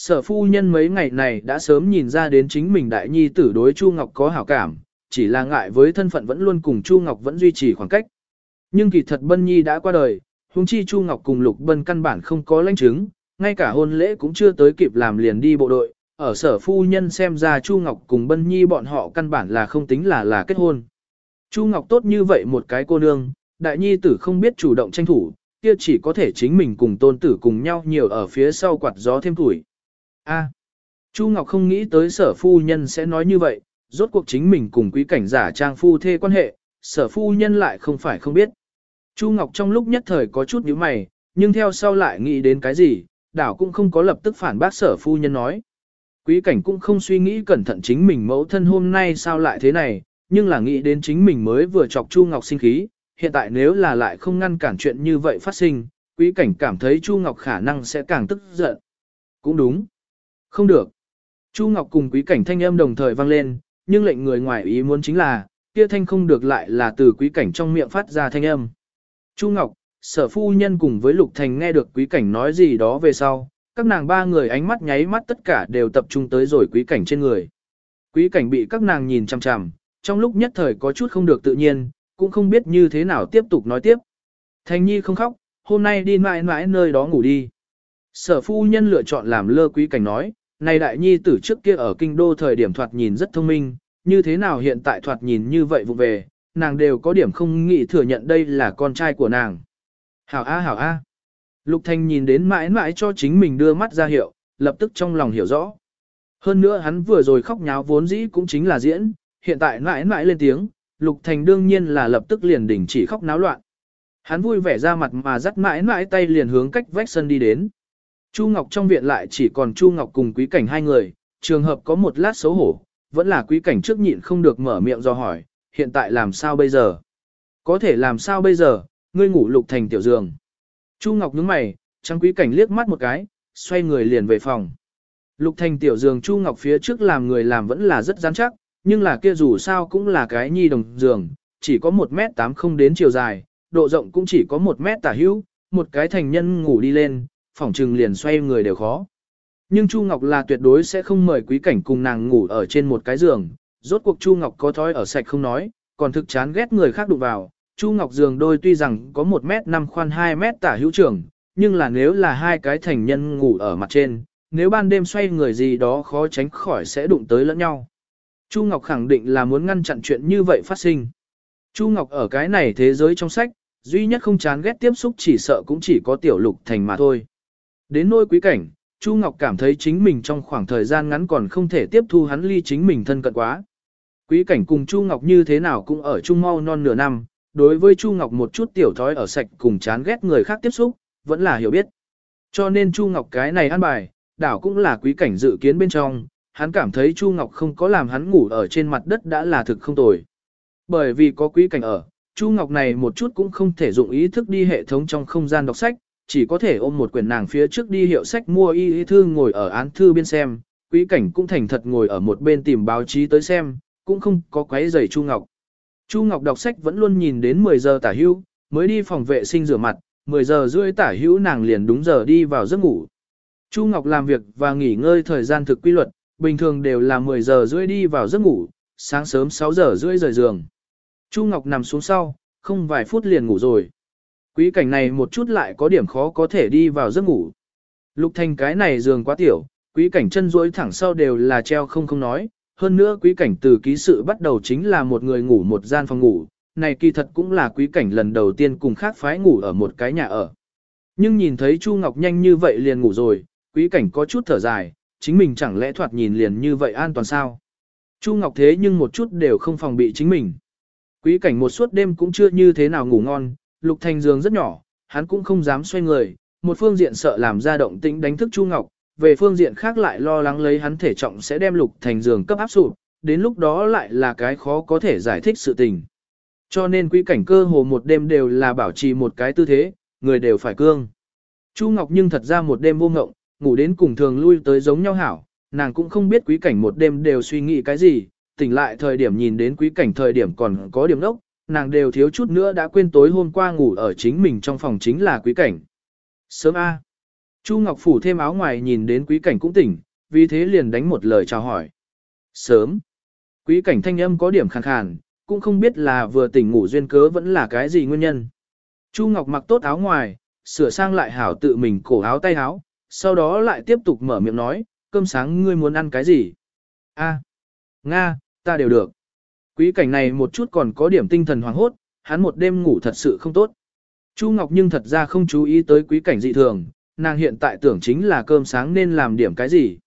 Sở phu nhân mấy ngày này đã sớm nhìn ra đến chính mình đại nhi tử đối Chu Ngọc có hảo cảm, chỉ là ngại với thân phận vẫn luôn cùng Chu Ngọc vẫn duy trì khoảng cách. Nhưng kỳ thật Bân Nhi đã qua đời, huống chi Chu Ngọc cùng Lục Bân căn bản không có lãnh chứng, ngay cả hôn lễ cũng chưa tới kịp làm liền đi bộ đội, ở sở phu nhân xem ra Chu Ngọc cùng Bân Nhi bọn họ căn bản là không tính là là kết hôn. Chu Ngọc tốt như vậy một cái cô nương, đại nhi tử không biết chủ động tranh thủ, kia chỉ có thể chính mình cùng tôn tử cùng nhau nhiều ở phía sau quạt gió thêm tuổi. A. Chu Ngọc không nghĩ tới sở phu nhân sẽ nói như vậy, rốt cuộc chính mình cùng quý cảnh giả trang phu thê quan hệ, sở phu nhân lại không phải không biết. Chu Ngọc trong lúc nhất thời có chút nhíu mày, nhưng theo sau lại nghĩ đến cái gì, đảo cũng không có lập tức phản bác sở phu nhân nói. Quý cảnh cũng không suy nghĩ cẩn thận chính mình mẫu thân hôm nay sao lại thế này, nhưng là nghĩ đến chính mình mới vừa chọc Chu Ngọc sinh khí, hiện tại nếu là lại không ngăn cản chuyện như vậy phát sinh, quý cảnh cảm thấy Chu Ngọc khả năng sẽ càng tức giận. Cũng đúng. Không được. Chu Ngọc cùng quý cảnh thanh âm đồng thời vang lên, nhưng lệnh người ngoài ý muốn chính là, kia thanh không được lại là từ quý cảnh trong miệng phát ra thanh âm. Chu Ngọc, sở phu nhân cùng với Lục Thành nghe được quý cảnh nói gì đó về sau, các nàng ba người ánh mắt nháy mắt tất cả đều tập trung tới rồi quý cảnh trên người. Quý cảnh bị các nàng nhìn chằm chằm, trong lúc nhất thời có chút không được tự nhiên, cũng không biết như thế nào tiếp tục nói tiếp. Thành nhi không khóc, hôm nay đi mãi mãi nơi đó ngủ đi. Sở phu nhân lựa chọn làm lơ quý cảnh nói, này đại nhi tử trước kia ở kinh đô thời điểm thoạt nhìn rất thông minh, như thế nào hiện tại thoạt nhìn như vậy vụ về, nàng đều có điểm không nghĩ thừa nhận đây là con trai của nàng. Hảo A hảo A. Lục Thanh nhìn đến mãi mãi cho chính mình đưa mắt ra hiệu, lập tức trong lòng hiểu rõ. Hơn nữa hắn vừa rồi khóc nháo vốn dĩ cũng chính là diễn, hiện tại mãi mãi lên tiếng, Lục Thành đương nhiên là lập tức liền đình chỉ khóc náo loạn. Hắn vui vẻ ra mặt mà dắt mãi mãi tay liền hướng cách vách sân đi đến. Chu Ngọc trong viện lại chỉ còn Chu Ngọc cùng quý cảnh hai người, trường hợp có một lát xấu hổ, vẫn là quý cảnh trước nhịn không được mở miệng do hỏi, hiện tại làm sao bây giờ? Có thể làm sao bây giờ, ngươi ngủ lục thành tiểu giường. Chu Ngọc nhướng mày, trắng quý cảnh liếc mắt một cái, xoay người liền về phòng. Lục thành tiểu giường Chu Ngọc phía trước làm người làm vẫn là rất rắn chắc, nhưng là kia dù sao cũng là cái nhi đồng giường, chỉ có 1 mét 8 không đến chiều dài, độ rộng cũng chỉ có 1 mét tả hữu, một cái thành nhân ngủ đi lên, Phỏng trừng liền xoay người đều khó. Nhưng Chu Ngọc là tuyệt đối sẽ không mời quý cảnh cùng nàng ngủ ở trên một cái giường, rốt cuộc Chu Ngọc có thói ở sạch không nói, còn thực chán ghét người khác đụng vào. Chu Ngọc giường đôi tuy rằng có 1 mét 5 khoan 2 mét tả hữu trưởng, nhưng là nếu là hai cái thành nhân ngủ ở mặt trên, nếu ban đêm xoay người gì đó khó tránh khỏi sẽ đụng tới lẫn nhau. Chu Ngọc khẳng định là muốn ngăn chặn chuyện như vậy phát sinh. Chu Ngọc ở cái này thế giới trong sách, duy nhất không chán ghét tiếp xúc chỉ sợ cũng chỉ có tiểu lục thành mà thôi. Đến nôi quý cảnh, Chu Ngọc cảm thấy chính mình trong khoảng thời gian ngắn còn không thể tiếp thu hắn ly chính mình thân cận quá. Quý cảnh cùng Chu Ngọc như thế nào cũng ở chung mau non nửa năm, đối với Chu Ngọc một chút tiểu thói ở sạch cùng chán ghét người khác tiếp xúc, vẫn là hiểu biết. Cho nên Chu Ngọc cái này ăn bài, đảo cũng là quý cảnh dự kiến bên trong, hắn cảm thấy Chu Ngọc không có làm hắn ngủ ở trên mặt đất đã là thực không tồi. Bởi vì có quý cảnh ở, Chu Ngọc này một chút cũng không thể dụng ý thức đi hệ thống trong không gian đọc sách, chỉ có thể ôm một quyển nàng phía trước đi hiệu sách mua y y thư ngồi ở án thư bên xem, quý cảnh cũng thành thật ngồi ở một bên tìm báo chí tới xem, cũng không có quấy giày Chu Ngọc. Chu Ngọc đọc sách vẫn luôn nhìn đến 10 giờ tả hữu, mới đi phòng vệ sinh rửa mặt, 10 giờ rưỡi tả hữu nàng liền đúng giờ đi vào giấc ngủ. Chu Ngọc làm việc và nghỉ ngơi thời gian thực quy luật, bình thường đều là 10 giờ rưỡi đi vào giấc ngủ, sáng sớm 6 giờ rưỡi rời giường. Chu Ngọc nằm xuống sau, không vài phút liền ngủ rồi. Quý cảnh này một chút lại có điểm khó có thể đi vào giấc ngủ. Lục thành cái này giường quá tiểu, quý cảnh chân duỗi thẳng sau đều là treo không không nói. Hơn nữa quý cảnh từ ký sự bắt đầu chính là một người ngủ một gian phòng ngủ, này kỳ thật cũng là quý cảnh lần đầu tiên cùng khác phái ngủ ở một cái nhà ở. Nhưng nhìn thấy Chu Ngọc nhanh như vậy liền ngủ rồi, quý cảnh có chút thở dài, chính mình chẳng lẽ thoạt nhìn liền như vậy an toàn sao? Chu Ngọc thế nhưng một chút đều không phòng bị chính mình. Quý cảnh một suốt đêm cũng chưa như thế nào ngủ ngon, lục thành giường rất nhỏ, hắn cũng không dám xoay người, một phương diện sợ làm ra động tĩnh đánh thức Chu Ngọc, về phương diện khác lại lo lắng lấy hắn thể trọng sẽ đem lục thành giường cấp áp sụp, đến lúc đó lại là cái khó có thể giải thích sự tình. Cho nên quý cảnh cơ hồ một đêm đều là bảo trì một cái tư thế, người đều phải cương. Chu Ngọc nhưng thật ra một đêm vô ngộng, ngủ đến cùng thường lui tới giống nhau hảo, nàng cũng không biết quý cảnh một đêm đều suy nghĩ cái gì, tỉnh lại thời điểm nhìn đến quý cảnh thời điểm còn có điểm đốc, nàng đều thiếu chút nữa đã quên tối hôm qua ngủ ở chính mình trong phòng chính là quý cảnh. Sớm A. Chu Ngọc phủ thêm áo ngoài nhìn đến quý cảnh cũng tỉnh, vì thế liền đánh một lời chào hỏi. Sớm. Quý cảnh thanh âm có điểm khàn khàn, cũng không biết là vừa tỉnh ngủ duyên cớ vẫn là cái gì nguyên nhân. Chu Ngọc mặc tốt áo ngoài, sửa sang lại hảo tự mình cổ áo tay áo, sau đó lại tiếp tục mở miệng nói, cơm sáng ngươi muốn ăn cái gì? A, Nga, ta đều được. Quý cảnh này một chút còn có điểm tinh thần hoảng hốt, hắn một đêm ngủ thật sự không tốt. Chu Ngọc nhưng thật ra không chú ý tới quý cảnh dị thường, nàng hiện tại tưởng chính là cơm sáng nên làm điểm cái gì.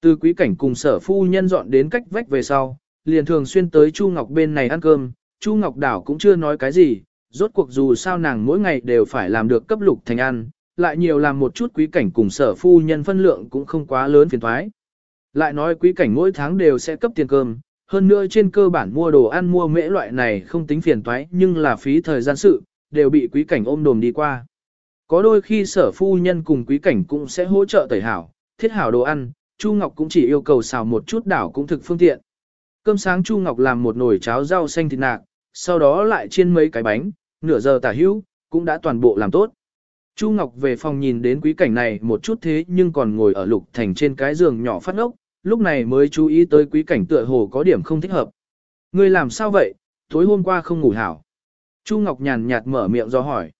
Từ quý cảnh cùng sở phu nhân dọn đến cách vách về sau, liền thường xuyên tới Chu Ngọc bên này ăn cơm, Chu Ngọc đảo cũng chưa nói cái gì, rốt cuộc dù sao nàng mỗi ngày đều phải làm được cấp lục thành ăn, lại nhiều làm một chút quý cảnh cùng sở phu nhân phân lượng cũng không quá lớn phiền thoái. Lại nói quý cảnh mỗi tháng đều sẽ cấp tiền cơm, hơn nữa trên cơ bản mua đồ ăn mua mễ loại này không tính phiền toái nhưng là phí thời gian sự, đều bị quý cảnh ôm đồm đi qua. Có đôi khi sở phu nhân cùng quý cảnh cũng sẽ hỗ trợ tẩy hảo, thiết hảo đồ ăn, Chu Ngọc cũng chỉ yêu cầu xào một chút đảo cũng thực phương tiện. Cơm sáng Chu Ngọc làm một nồi cháo rau xanh thịt nạc, sau đó lại chiên mấy cái bánh, nửa giờ tả hữu, cũng đã toàn bộ làm tốt. Chu Ngọc về phòng nhìn đến quý cảnh này một chút thế nhưng còn ngồi ở lục thành trên cái giường nhỏ phát ốc, lúc này mới chú ý tới quý cảnh tựa hồ có điểm không thích hợp. Ngươi làm sao vậy, tối hôm qua không ngủ hảo. Chu Ngọc nhàn nhạt mở miệng do hỏi.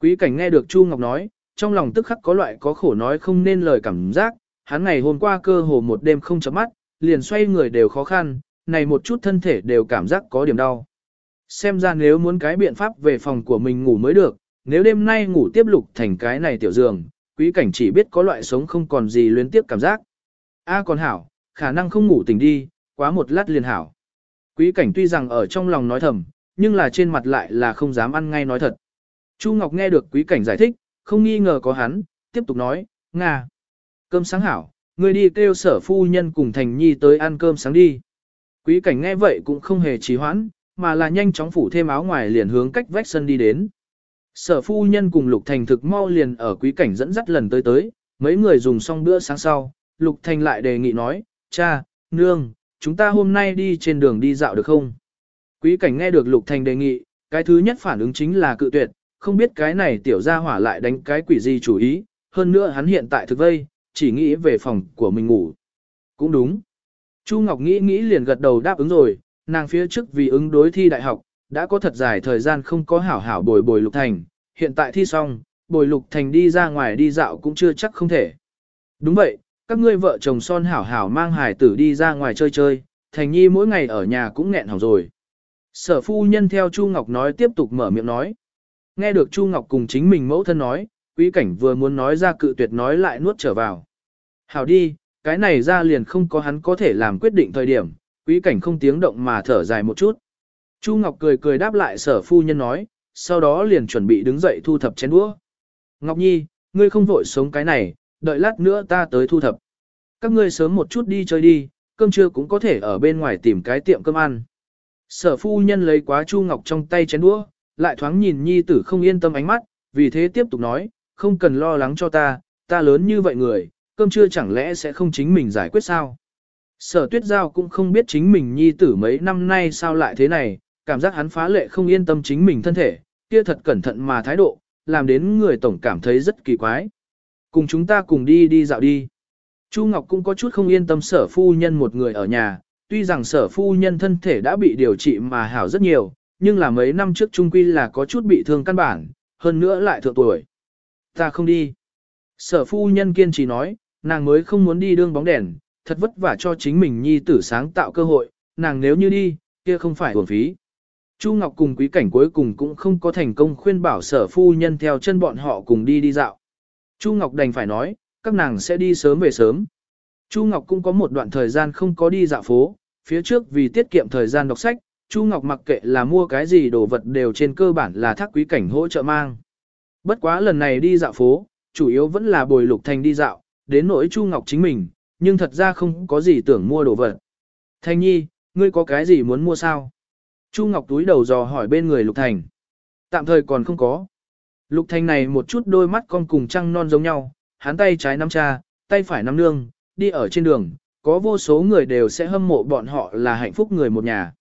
Quý cảnh nghe được Chu Ngọc nói, trong lòng tức khắc có loại có khổ nói không nên lời cảm giác, hắn ngày hôm qua cơ hồ một đêm không chấm mắt, liền xoay người đều khó khăn, này một chút thân thể đều cảm giác có điểm đau. Xem ra nếu muốn cái biện pháp về phòng của mình ngủ mới được, nếu đêm nay ngủ tiếp lục thành cái này tiểu giường, quý cảnh chỉ biết có loại sống không còn gì luyến tiếp cảm giác. A còn hảo, khả năng không ngủ tỉnh đi, quá một lát liền hảo. Quý cảnh tuy rằng ở trong lòng nói thầm, nhưng là trên mặt lại là không dám ăn ngay nói thật. Chu Ngọc nghe được quý cảnh giải thích, không nghi ngờ có hắn, tiếp tục nói, Nga. Cơm sáng hảo, người đi kêu sở phu nhân cùng Thành Nhi tới ăn cơm sáng đi. Quý cảnh nghe vậy cũng không hề trì hoãn, mà là nhanh chóng phủ thêm áo ngoài liền hướng cách vách sân đi đến. Sở phu nhân cùng Lục Thành thực mau liền ở quý cảnh dẫn dắt lần tới tới, mấy người dùng xong bữa sáng sau, Lục Thành lại đề nghị nói, cha, nương, chúng ta hôm nay đi trên đường đi dạo được không? Quý cảnh nghe được Lục Thành đề nghị, cái thứ nhất phản ứng chính là cự tuyệt, không biết cái này tiểu gia hỏa lại đánh cái quỷ gì chủ ý, hơn nữa hắn hiện tại thực vây, chỉ nghĩ về phòng của mình ngủ. Cũng đúng. Chu Ngọc nghĩ nghĩ liền gật đầu đáp ứng rồi, nàng phía trước vì ứng đối thi đại học, đã có thật dài thời gian không có hảo hảo bồi bồi Lục Thành, hiện tại thi xong, bồi Lục Thành đi ra ngoài đi dạo cũng chưa chắc không thể. Đúng vậy, các ngươi vợ chồng son hảo hảo mang hải tử đi ra ngoài chơi chơi, Thành Nhi mỗi ngày ở nhà cũng nghẹn hỏng rồi. Sở phu nhân theo Chu Ngọc nói tiếp tục mở miệng nói. Nghe được Chu Ngọc cùng chính mình mẫu thân nói, quý cảnh vừa muốn nói ra cự tuyệt nói lại nuốt trở vào. Hảo đi, cái này ra liền không có hắn có thể làm quyết định thời điểm, quý cảnh không tiếng động mà thở dài một chút. Chu Ngọc cười cười đáp lại sở phu nhân nói, sau đó liền chuẩn bị đứng dậy thu thập chén đũa. Ngọc Nhi, ngươi không vội sống cái này, đợi lát nữa ta tới thu thập. Các ngươi sớm một chút đi chơi đi, cơm trưa cũng có thể ở bên ngoài tìm cái tiệm cơm ăn. Sở phu nhân lấy quá Chu Ngọc trong tay chén đũa, lại thoáng nhìn Nhi tử không yên tâm ánh mắt, vì thế tiếp tục nói, không cần lo lắng cho ta, ta lớn như vậy người, cơm trưa chẳng lẽ sẽ không chính mình giải quyết sao? Sở tuyết giao cũng không biết chính mình Nhi tử mấy năm nay sao lại thế này, cảm giác hắn phá lệ không yên tâm chính mình thân thể, kia thật cẩn thận mà thái độ, làm đến người tổng cảm thấy rất kỳ quái. Cùng chúng ta cùng đi đi dạo đi. Chu Ngọc cũng có chút không yên tâm sở phu nhân một người ở nhà, tuy rằng sở phu nhân thân thể đã bị điều trị mà hảo rất nhiều, nhưng là mấy năm trước trung quy là có chút bị thương căn bản, hơn nữa lại thượng tuổi. Ta không đi. Sở phu nhân kiên trì nói, nàng mới không muốn đi đương bóng đèn, thật vất vả cho chính mình nhi tử sáng tạo cơ hội, nàng nếu như đi, kia không phải uổng phí. Chu Ngọc cùng quý cảnh cuối cùng cũng không có thành công khuyên bảo sở phu nhân theo chân bọn họ cùng đi đi dạo. Chu Ngọc đành phải nói, các nàng sẽ đi sớm về sớm. Chu Ngọc cũng có một đoạn thời gian không có đi dạo phố, phía trước vì tiết kiệm thời gian đọc sách, Chu Ngọc mặc kệ là mua cái gì đồ vật đều trên cơ bản là thác quý cảnh hỗ trợ mang. Bất quá lần này đi dạo phố, chủ yếu vẫn là bồi Lục Thành đi dạo, đến nỗi Chu Ngọc chính mình, nhưng thật ra không có gì tưởng mua đồ vật. Thanh nhi, ngươi có cái gì muốn mua sao? Chu Ngọc túi đầu dò hỏi bên người Lục Thành. Tạm thời còn không có. Lục Thành này một chút đôi mắt con cùng trăng non giống nhau, hắn tay trái nắm cha, tay phải nắm nương, đi ở trên đường, có vô số người đều sẽ hâm mộ bọn họ là hạnh phúc người một nhà.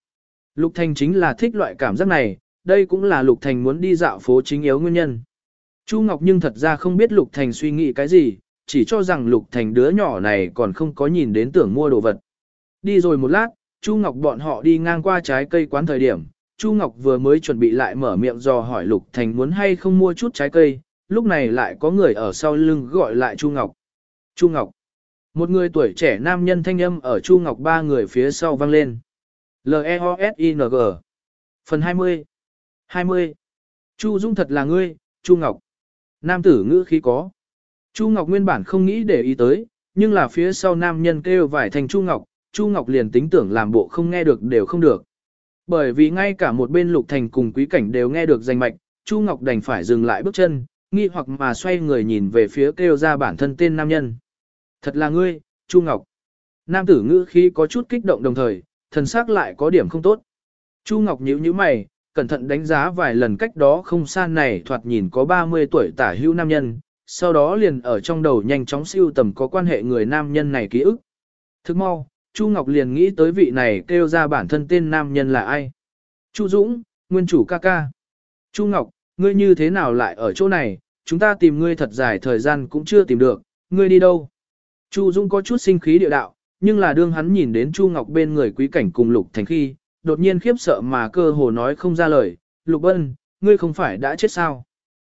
Lục Thành chính là thích loại cảm giác này, đây cũng là Lục Thành muốn đi dạo phố chính yếu nguyên nhân. Chu Ngọc nhưng thật ra không biết Lục Thành suy nghĩ cái gì, chỉ cho rằng Lục Thành đứa nhỏ này còn không có nhìn đến tưởng mua đồ vật. Đi rồi một lát, Chu Ngọc bọn họ đi ngang qua trái cây quán thời điểm, Chu Ngọc vừa mới chuẩn bị lại mở miệng dò hỏi Lục Thành muốn hay không mua chút trái cây, lúc này lại có người ở sau lưng gọi lại Chu Ngọc. Chu Ngọc. Một người tuổi trẻ nam nhân thanh âm ở Chu Ngọc ba người phía sau vang lên. L-E-O-S-I-N-G Phần 20 20 Chu Dung thật là ngươi, Chu Ngọc. Nam tử ngữ khí có. Chu Ngọc nguyên bản không nghĩ để ý tới, nhưng là phía sau nam nhân kêu vải thành Chu Ngọc, Chu Ngọc liền tính tưởng làm bộ không nghe được đều không được. Bởi vì ngay cả một bên Lục Thành cùng quý cảnh đều nghe được danh mạch, Chu Ngọc đành phải dừng lại bước chân, nghi hoặc mà xoay người nhìn về phía kêu ra bản thân tên nam nhân. Thật là ngươi, Chu Ngọc. Nam tử ngữ khí có chút kích động đồng thời, thần sắc lại có điểm không tốt. Chu Ngọc nhíu nhíu mày, cẩn thận đánh giá vài lần cách đó không xa này thoạt nhìn có 30 tuổi tả hữu nam nhân, sau đó liền ở trong đầu nhanh chóng siêu tầm có quan hệ người nam nhân này ký ức. Thức mau, Chu Ngọc liền nghĩ tới vị này kêu ra bản thân tên nam nhân là ai. Chu Dũng, nguyên chủ ca ca. Chu Ngọc, ngươi như thế nào lại ở chỗ này, chúng ta tìm ngươi thật dài thời gian cũng chưa tìm được, ngươi đi đâu? Chu Dung có chút sinh khí địa đạo, nhưng là đương hắn nhìn đến Chu Ngọc bên người quý cảnh cùng Lục Thành khi, đột nhiên khiếp sợ mà cơ hồ nói không ra lời, Lục Bân, ngươi không phải đã chết sao?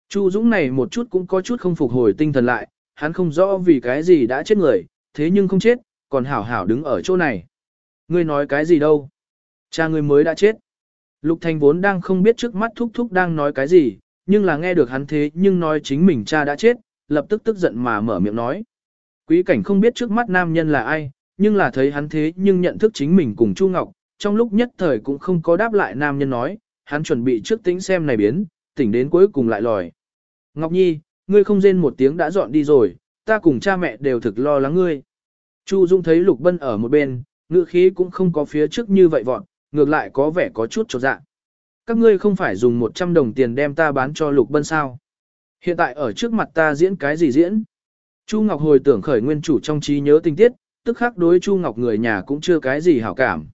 Chu Dũng này một chút cũng có chút không phục hồi tinh thần lại, hắn không rõ vì cái gì đã chết người, thế nhưng không chết, còn hảo hảo đứng ở chỗ này. Ngươi nói cái gì đâu? Cha ngươi mới đã chết. Lục Thành vốn đang không biết trước mắt thúc thúc đang nói cái gì, nhưng là nghe được hắn thế nhưng nói chính mình cha đã chết, lập tức tức giận mà mở miệng nói. Quý cảnh không biết trước mắt nam nhân là ai, nhưng là thấy hắn thế nhưng nhận thức chính mình cùng Chu Ngọc, trong lúc nhất thời cũng không có đáp lại nam nhân nói, hắn chuẩn bị trước tính xem này biến, tỉnh đến cuối cùng lại lòi. Ngọc Nhi, ngươi không rên một tiếng đã dọn đi rồi, ta cùng cha mẹ đều thực lo lắng ngươi. Chu Dung thấy Lục Bân ở một bên, ngữ khí cũng không có phía trước như vậy vọn, ngược lại có vẻ có chút trột dạ. Các ngươi không phải dùng 100 đồng tiền đem ta bán cho Lục Bân sao? Hiện tại ở trước mặt ta diễn cái gì diễn? Chu Ngọc hồi tưởng khởi nguyên chủ trong trí nhớ tình tiết, tức khắc đối Chu Ngọc người nhà cũng chưa cái gì hảo cảm.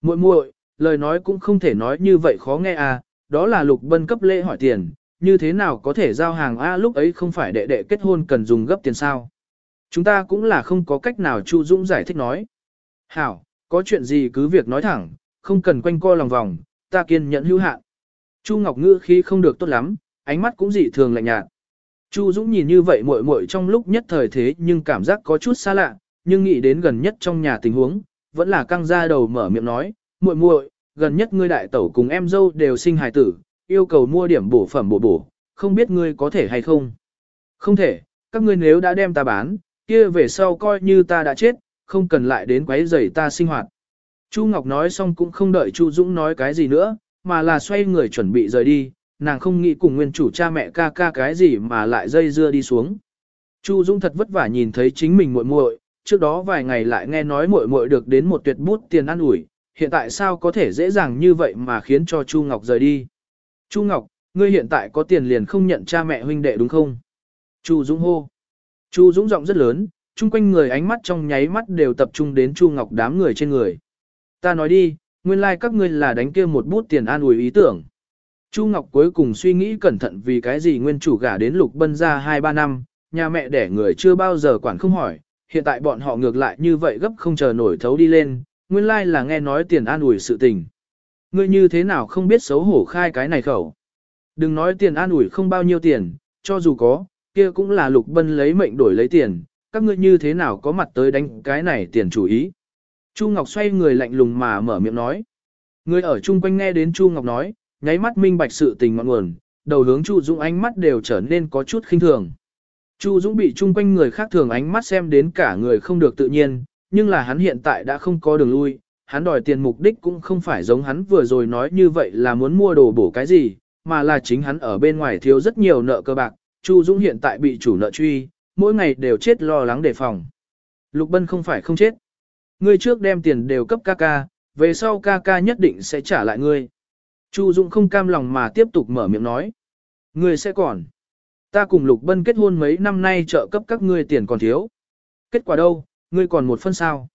Muội muội, lời nói cũng không thể nói như vậy khó nghe à, đó là Lục Bân cấp lễ hỏi tiền, như thế nào có thể giao hàng a lúc ấy không phải đệ đệ kết hôn cần dùng gấp tiền sao? Chúng ta cũng là không có cách nào Chu Dũng giải thích nói. Hảo, có chuyện gì cứ việc nói thẳng, không cần quanh co lòng vòng, ta kiên nhẫn hữu hạn. Chu Ngọc Ngữ khi không được tốt lắm, ánh mắt cũng dị thường lạnh nhạt. Chu Dũng nhìn như vậy muội muội trong lúc nhất thời thế nhưng cảm giác có chút xa lạ, nhưng nghĩ đến gần nhất trong nhà tình huống, vẫn là căng ra đầu mở miệng nói, muội muội, gần nhất ngươi đại tẩu cùng em dâu đều sinh hài tử, yêu cầu mua điểm bổ phẩm bổ bổ, không biết ngươi có thể hay không? Không thể, các ngươi nếu đã đem ta bán, kia về sau coi như ta đã chết, không cần lại đến quấy rầy ta sinh hoạt. Chu Ngọc nói xong cũng không đợi Chu Dũng nói cái gì nữa, mà là xoay người chuẩn bị rời đi, nàng không nghĩ cùng nguyên chủ cha mẹ ca ca cái gì mà lại dây dưa đi xuống. Chu Dũng thật vất vả nhìn thấy chính mình muội muội, trước đó vài ngày lại nghe nói muội muội được đến một tuyệt bút tiền ăn ủi, hiện tại sao có thể dễ dàng như vậy mà khiến cho Chu Ngọc rời đi. Chu Ngọc, ngươi hiện tại có tiền liền không nhận cha mẹ huynh đệ đúng không? Chu Dũng hô. Chu Dũng giọng rất lớn, chung quanh người ánh mắt trong nháy mắt đều tập trung đến Chu Ngọc đám người trên người. Ta nói đi, nguyên lai like các ngươi là đánh kia một bút tiền an ủi ý tưởng. Chu Ngọc cuối cùng suy nghĩ cẩn thận vì cái gì nguyên chủ gả đến Lục Bân ra 2-3 năm, nhà mẹ đẻ người chưa bao giờ quản không hỏi, hiện tại bọn họ ngược lại như vậy gấp không chờ nổi thấu đi lên, nguyên lai like là nghe nói tiền an ủi sự tình. Ngươi như thế nào không biết xấu hổ khai cái này khẩu. Đừng nói tiền an ủi không bao nhiêu tiền, cho dù có, kia cũng là Lục Bân lấy mệnh đổi lấy tiền, các ngươi như thế nào có mặt tới đánh cái này tiền chủ ý. Chu Ngọc xoay người lạnh lùng mà mở miệng nói. Người ở chung quanh nghe đến Chu Ngọc nói, nháy mắt minh bạch sự tình ngọn nguồn, đầu hướng Chu Dũng ánh mắt đều trở nên có chút khinh thường. Chu Dũng bị chung quanh người khác thường ánh mắt xem đến cả người không được tự nhiên, nhưng là hắn hiện tại đã không có đường lui, hắn đòi tiền mục đích cũng không phải giống hắn vừa rồi nói như vậy là muốn mua đồ bổ cái gì, mà là chính hắn ở bên ngoài thiếu rất nhiều nợ cơ bạc, Chu Dũng hiện tại bị chủ nợ truy, mỗi ngày đều chết lo lắng đề phòng. Lục Bân không phải không chết. Ngươi trước đem tiền đều cấp ca ca, về sau ca ca nhất định sẽ trả lại ngươi. Chu Dũng không cam lòng mà tiếp tục mở miệng nói. Ngươi sẽ còn. Ta cùng Lục Bân kết hôn mấy năm nay trợ cấp các ngươi tiền còn thiếu. Kết quả đâu, ngươi còn một phân sao.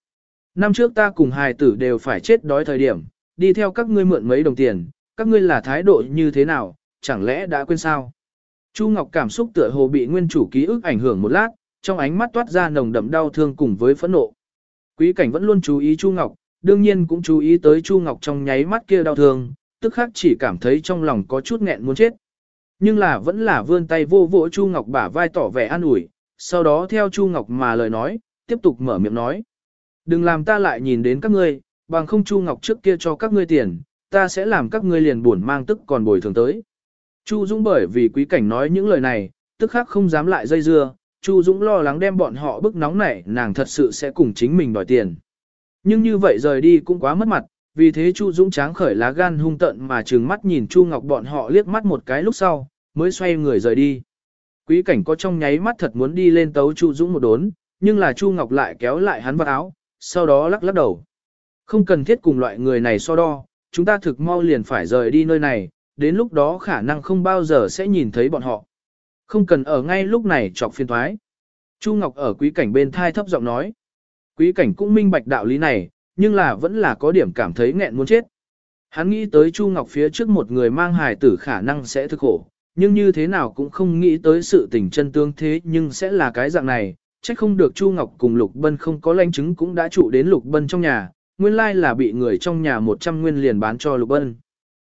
Năm trước ta cùng hài tử đều phải chết đói thời điểm, đi theo các ngươi mượn mấy đồng tiền, các ngươi là thái độ như thế nào, chẳng lẽ đã quên sao? Chu Ngọc cảm xúc tựa hồ bị nguyên chủ ký ức ảnh hưởng một lát, trong ánh mắt toát ra nồng đậm đau thương cùng với phẫn nộ. Quý cảnh vẫn luôn chú ý Chu Ngọc, đương nhiên cũng chú ý tới Chu Ngọc trong nháy mắt kia đau thương, tức khắc chỉ cảm thấy trong lòng có chút nghẹn muốn chết. Nhưng là vẫn là vươn tay vô vỗ Chu Ngọc bả vai tỏ vẻ an ủi, sau đó theo Chu Ngọc mà lời nói, tiếp tục mở miệng nói. Đừng làm ta lại nhìn đến các ngươi, bằng không Chu Ngọc trước kia cho các ngươi tiền, ta sẽ làm các ngươi liền buồn mang tức còn bồi thường tới. Chu Dũng bởi vì quý cảnh nói những lời này, tức khắc không dám lại dây dưa, Chu Dũng lo lắng đem bọn họ bức nóng này, nàng thật sự sẽ cùng chính mình đòi tiền. Nhưng như vậy rời đi cũng quá mất mặt, vì thế Chu Dũng tráng khởi lá gan hung tận mà trừng mắt nhìn Chu Ngọc bọn họ liếc mắt một cái lúc sau, mới xoay người rời đi. Quý cảnh có trong nháy mắt thật muốn đi lên tấu Chu Dũng một đốn, nhưng là Chu Ngọc lại kéo lại hắn vào áo, sau đó lắc lắc đầu. Không cần thiết cùng loại người này so đo, chúng ta thực mau liền phải rời đi nơi này, đến lúc đó khả năng không bao giờ sẽ nhìn thấy bọn họ. Không cần ở ngay lúc này chọc phiên thoái. Chu Ngọc ở quý cảnh bên thai thấp giọng nói. Quý cảnh cũng minh bạch đạo lý này, nhưng là vẫn là có điểm cảm thấy nghẹn muốn chết. Hắn nghĩ tới Chu Ngọc phía trước một người mang hài tử khả năng sẽ thực khổ, nhưng như thế nào cũng không nghĩ tới sự tình chân tương thế nhưng sẽ là cái dạng này, chắc không được Chu Ngọc cùng Lục Bân không có lãnh chứng cũng đã trụ đến Lục Bân trong nhà, nguyên lai là bị người trong nhà 100 nguyên liền bán cho Lục Bân.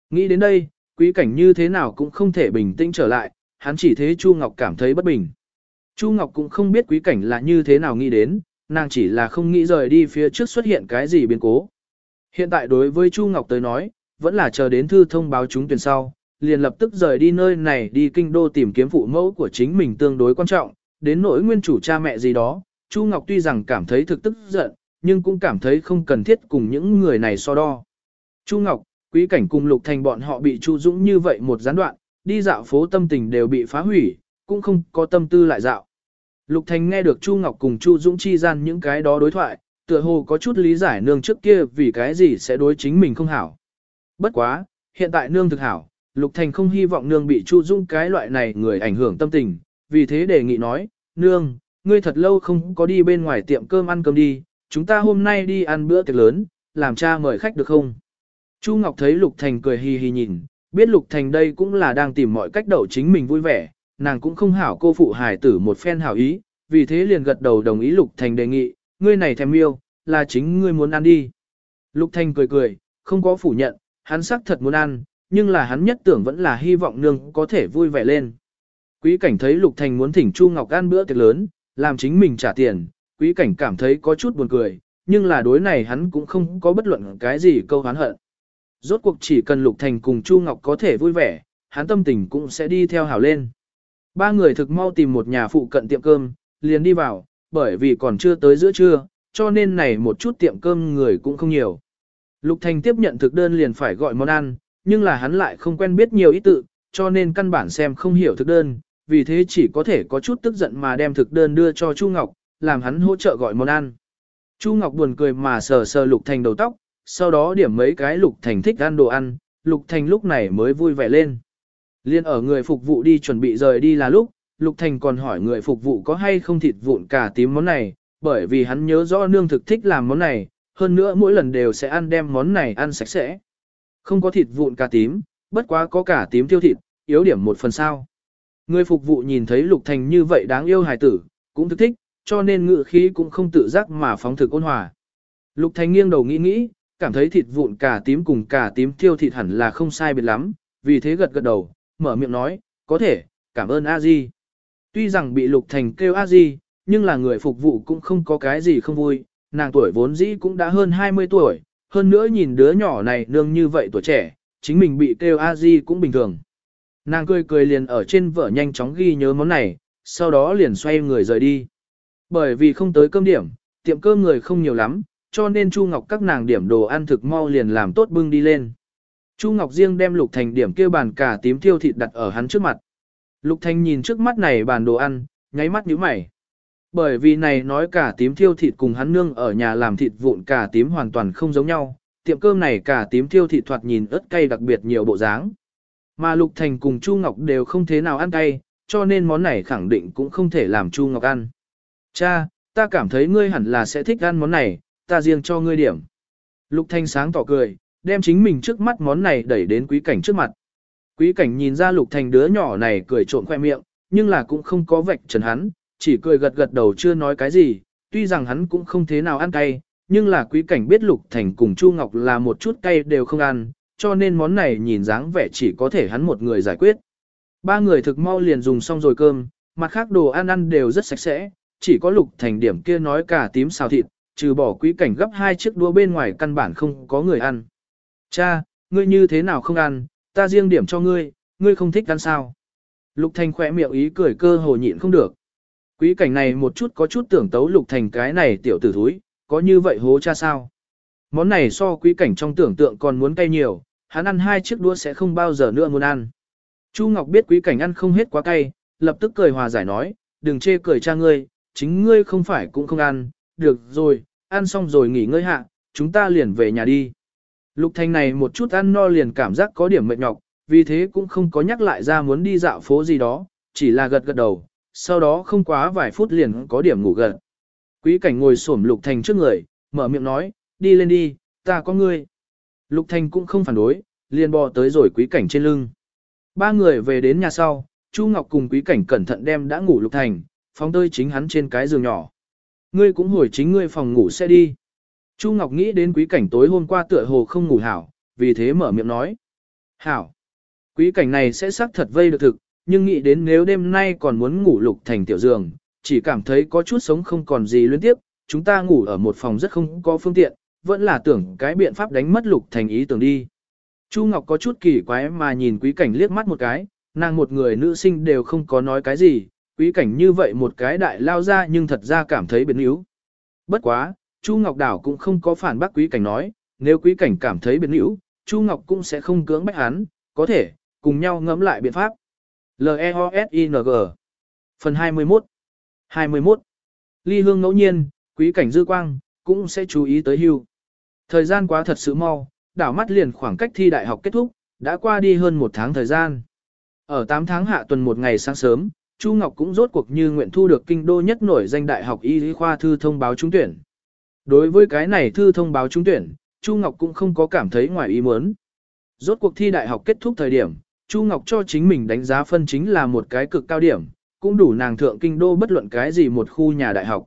Nghĩ đến đây, quý cảnh như thế nào cũng không thể bình tĩnh trở lại, hắn chỉ thế Chu Ngọc cảm thấy bất bình. Chu Ngọc cũng không biết quý cảnh là như thế nào nghĩ đến, nàng chỉ là không nghĩ rời đi phía trước xuất hiện cái gì biến cố. Hiện tại đối với Chu Ngọc tới nói, vẫn là chờ đến thư thông báo chúng tuyển sau, liền lập tức rời đi nơi này đi kinh đô tìm kiếm phụ mẫu của chính mình tương đối quan trọng, đến nỗi nguyên chủ cha mẹ gì đó, Chu Ngọc tuy rằng cảm thấy thực tức giận, nhưng cũng cảm thấy không cần thiết cùng những người này so đo. Chu Ngọc, quý cảnh cùng Lục Thành bọn họ bị Chu Dũng như vậy một gián đoạn, đi dạo phố tâm tình đều bị phá hủy, cũng không có tâm tư lại dạo. Lục Thành nghe được Chu Ngọc cùng Chu Dũng chi gian những cái đó đối thoại, tựa hồ có chút lý giải nương trước kia vì cái gì sẽ đối chính mình không hảo. Bất quá, hiện tại nương thực hảo, Lục Thành không hy vọng nương bị Chu Dũng cái loại này người ảnh hưởng tâm tình, vì thế đề nghị nói, nương, ngươi thật lâu không có đi bên ngoài tiệm cơm ăn cơm đi, chúng ta hôm nay đi ăn bữa tiệc lớn, làm cha mời khách được không? Chu Ngọc thấy Lục Thành cười hì hì nhìn, biết Lục Thành đây cũng là đang tìm mọi cách đậu chính mình vui vẻ, nàng cũng không hảo cô phụ hài tử một phen hảo ý, vì thế liền gật đầu đồng ý Lục Thành đề nghị, ngươi này thèm yêu, là chính ngươi muốn ăn đi. Lục Thành cười cười, không có phủ nhận, hắn xác thật muốn ăn, nhưng là hắn nhất tưởng vẫn là hy vọng nương có thể vui vẻ lên. Quý cảnh thấy Lục Thành muốn thỉnh Chu Ngọc ăn bữa tiệc lớn, làm chính mình trả tiền, quý cảnh cảm thấy có chút buồn cười, nhưng là đối này hắn cũng không có bất luận cái gì câu hán hận. Rốt cuộc chỉ cần Lục Thành cùng Chu Ngọc có thể vui vẻ, hắn tâm tình cũng sẽ đi theo hảo lên. Ba người thực mau tìm một nhà phụ cận tiệm cơm, liền đi vào, bởi vì còn chưa tới giữa trưa, cho nên này một chút tiệm cơm người cũng không nhiều. Lục Thành tiếp nhận thực đơn liền phải gọi món ăn, nhưng là hắn lại không quen biết nhiều ý tự, cho nên căn bản xem không hiểu thực đơn, vì thế chỉ có thể có chút tức giận mà đem thực đơn đưa cho Chu Ngọc, làm hắn hỗ trợ gọi món ăn. Chu Ngọc buồn cười mà sờ sờ Lục Thành đầu tóc, sau đó điểm mấy cái Lục Thành thích ăn đồ ăn, Lục Thành lúc này mới vui vẻ lên. Liên ở người phục vụ đi chuẩn bị rời đi là lúc, Lục Thành còn hỏi người phục vụ có hay không thịt vụn cả tím món này, bởi vì hắn nhớ rõ nương thực thích làm món này, hơn nữa mỗi lần đều sẽ ăn đem món này ăn sạch sẽ. Không có thịt vụn cà tím, bất quá có cả tím tiêu thịt, yếu điểm một phần sao. Người phục vụ nhìn thấy Lục Thành như vậy đáng yêu hài tử, cũng thức thích, cho nên ngự khí cũng không tự giác mà phóng thực ôn hòa. Lục Thành nghiêng đầu nghĩ nghĩ, cảm thấy thịt vụn cà tím cùng cà tím tiêu thịt hẳn là không sai biệt lắm, vì thế gật gật đầu, mở miệng nói, có thể, cảm ơn a di. Tuy rằng bị Lục Thành kêu a di, nhưng là người phục vụ cũng không có cái gì không vui, nàng tuổi vốn dĩ cũng đã hơn 20 tuổi, hơn nữa nhìn đứa nhỏ này nương như vậy tuổi trẻ, chính mình bị kêu a di cũng bình thường. Nàng cười cười liền ở trên vở nhanh chóng ghi nhớ món này, sau đó liền xoay người rời đi. Bởi vì không tới cơm điểm, tiệm cơm người không nhiều lắm, cho nên Chu Ngọc các nàng điểm đồ ăn thực mau liền làm tốt bưng đi lên. Chu Ngọc riêng đem Lục Thành điểm kia bàn cả tím thiêu thịt đặt ở hắn trước mặt. Lục Thành nhìn trước mắt này bàn đồ ăn, nháy mắt nhíu mày. Bởi vì này nói cả tím thiêu thịt cùng hắn nương ở nhà làm thịt vụn cả tím hoàn toàn không giống nhau, tiệm cơm này cả tím thiêu thịt thoạt nhìn ớt cay đặc biệt nhiều bộ dáng. Mà Lục Thành cùng Chu Ngọc đều không thế nào ăn cay, cho nên món này khẳng định cũng không thể làm Chu Ngọc ăn. Cha, ta cảm thấy ngươi hẳn là sẽ thích ăn món này, ta riêng cho ngươi điểm. Lục Thanh sáng tỏ cười, đem chính mình trước mắt món này đẩy đến quý cảnh trước mặt. Quý cảnh nhìn ra Lục Thanh đứa nhỏ này cười trộn khoe miệng, nhưng là cũng không có vạch trần hắn, chỉ cười gật gật đầu chưa nói cái gì, tuy rằng hắn cũng không thế nào ăn cay, nhưng là quý cảnh biết Lục Thành cùng Chu Ngọc là một chút cay đều không ăn, cho nên món này nhìn dáng vẻ chỉ có thể hắn một người giải quyết. Ba người thực mau liền dùng xong rồi cơm, mặt khác đồ ăn ăn đều rất sạch sẽ, chỉ có Lục Thành điểm kia nói cả tím xào thịt, trừ bỏ quý cảnh gấp hai chiếc đũa bên ngoài căn bản không có người ăn. Cha, ngươi như thế nào không ăn, ta riêng điểm cho ngươi, ngươi không thích ăn sao. Lục Thành khỏe miệng ý cười cơ hồ nhịn không được. Quý cảnh này một chút có chút tưởng tấu Lục Thành cái này tiểu tử thúi, có như vậy hố cha sao? Món này so quý cảnh trong tưởng tượng còn muốn cay nhiều, hắn ăn hai chiếc đũa sẽ không bao giờ nữa muốn ăn. Chu Ngọc biết quý cảnh ăn không hết quá cay, lập tức cười hòa giải nói, đừng chê cười cha ngươi, chính ngươi không phải cũng không ăn, được rồi, ăn xong rồi nghỉ ngơi hạ, chúng ta liền về nhà đi. Lục Thành này một chút ăn no liền cảm giác có điểm mệt nhọc, vì thế cũng không có nhắc lại ra muốn đi dạo phố gì đó, chỉ là gật gật đầu, sau đó không quá vài phút liền có điểm ngủ gật. Quý cảnh ngồi xổm Lục Thành trước người, mở miệng nói, đi lên đi, ta có ngươi. Lục Thành cũng không phản đối, liền bò tới rồi quý cảnh trên lưng. Ba người về đến nhà sau, Chu Ngọc cùng quý cảnh cẩn thận đem đã ngủ Lục Thành, phóng tơi chính hắn trên cái giường nhỏ. Ngươi cũng hồi chính ngươi phòng ngủ sẽ đi. Chu Ngọc nghĩ đến quý cảnh tối hôm qua tựa hồ không ngủ hảo, vì thế mở miệng nói. Hảo. Quý cảnh này sẽ xác thật vây được thực, nhưng nghĩ đến nếu đêm nay còn muốn ngủ lục thành tiểu giường, chỉ cảm thấy có chút sống không còn gì liên tiếp, chúng ta ngủ ở một phòng rất không có phương tiện, vẫn là tưởng cái biện pháp đánh mất lục thành ý tưởng đi. Chu Ngọc có chút kỳ quái mà nhìn quý cảnh liếc mắt một cái, nàng một người nữ sinh đều không có nói cái gì, quý cảnh như vậy một cái đại lao ra nhưng thật ra cảm thấy biến yếu. Bất quá, Chu Ngọc Đảo cũng không có phản bác quý cảnh nói, nếu quý cảnh cảm thấy biến yếu, Chu Ngọc cũng sẽ không cưỡng bách hắn, có thể, cùng nhau ngẫm lại biện pháp. L-E-O-S-I-N-G Phần 21 21 Ly hương ngẫu nhiên, quý cảnh dư quang, cũng sẽ chú ý tới hưu. Thời gian quá thật sự mau, đảo mắt liền khoảng cách thi đại học kết thúc, đã qua đi hơn một tháng thời gian. Ở 8 tháng hạ tuần một ngày sáng sớm, Chu Ngọc cũng rốt cuộc như nguyện thu được kinh đô nhất nổi danh đại học y lý khoa thư thông báo trúng tuyển. Đối với cái này thư thông báo trúng tuyển, Chu Ngọc cũng không có cảm thấy ngoài ý muốn. Rốt cuộc thi đại học kết thúc thời điểm, Chu Ngọc cho chính mình đánh giá phân chính là một cái cực cao điểm, cũng đủ nàng thượng kinh đô bất luận cái gì một khu nhà đại học.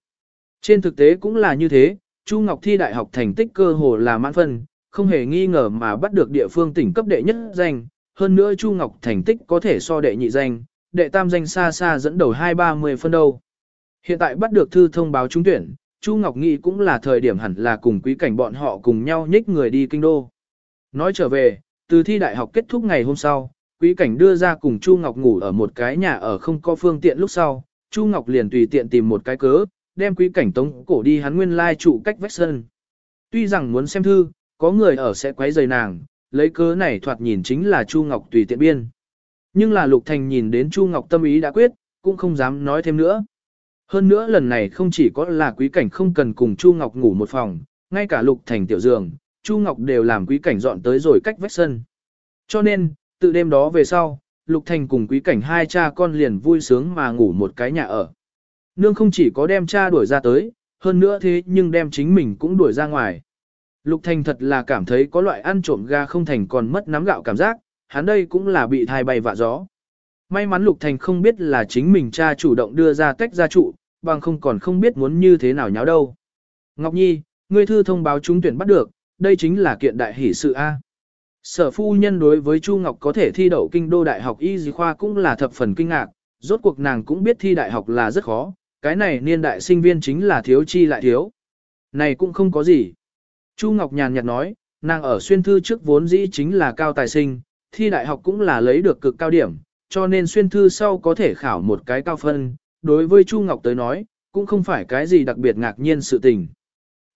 Trên thực tế cũng là như thế, Chu Ngọc thi đại học thành tích cơ hồ là mãn phân, không hề nghi ngờ mà bắt được địa phương tỉnh cấp đệ nhất danh, hơn nữa Chu Ngọc thành tích có thể so đệ nhị danh, đệ tam danh xa xa dẫn đầu hai ba mươi phân đâu. Hiện tại bắt được thư thông báo trúng tuyển, Chu Ngọc Nghị cũng là thời điểm hẳn là cùng quý cảnh bọn họ cùng nhau nhích người đi kinh đô. Nói trở về, từ thi đại học kết thúc ngày hôm sau, quý cảnh đưa ra cùng Chu Ngọc ngủ ở một cái nhà ở không có phương tiện lúc sau, Chu Ngọc liền tùy tiện tìm một cái cớ, đem quý cảnh tống cổ đi hắn nguyên lai trụ cách vách sân. Tuy rằng muốn xem thư, có người ở sẽ quấy rầy nàng, lấy cớ này thoạt nhìn chính là Chu Ngọc tùy tiện biên. Nhưng là Lục Thành nhìn đến Chu Ngọc tâm ý đã quyết, cũng không dám nói thêm nữa. Hơn nữa lần này không chỉ có là quý cảnh không cần cùng Chu Ngọc ngủ một phòng, ngay cả Lục Thành tiểu giường, Chu Ngọc đều làm quý cảnh dọn tới rồi cách vách sân. Cho nên, tự đêm đó về sau, Lục Thành cùng quý cảnh hai cha con liền vui sướng mà ngủ một cái nhà ở. Nương không chỉ có đem cha đuổi ra tới, hơn nữa thế nhưng đem chính mình cũng đuổi ra ngoài. Lục Thành thật là cảm thấy có loại ăn trộm ga không thành còn mất nắm gạo cảm giác, hắn đây cũng là bị thai bay vạ gió. May mắn Lục Thành không biết là chính mình cha chủ động đưa ra tách gia trụ, bằng không còn không biết muốn như thế nào nháo đâu. Ngọc Nhi, ngươi thư thông báo chúng tuyển bắt được, đây chính là kiện đại hỷ sự A. Sở phu nhân đối với Chu Ngọc có thể thi đậu kinh đô đại học y dì khoa cũng là thập phần kinh ngạc, rốt cuộc nàng cũng biết thi đại học là rất khó, cái này niên đại sinh viên chính là thiếu chi lại thiếu. Này cũng không có gì. Chu Ngọc nhàn nhạt nói, nàng ở xuyên thư trước vốn dĩ chính là cao tài sinh, thi đại học cũng là lấy được cực cao điểm, cho nên xuyên thư sau có thể khảo một cái cao phân, đối với Chu Ngọc tới nói, cũng không phải cái gì đặc biệt ngạc nhiên sự tình.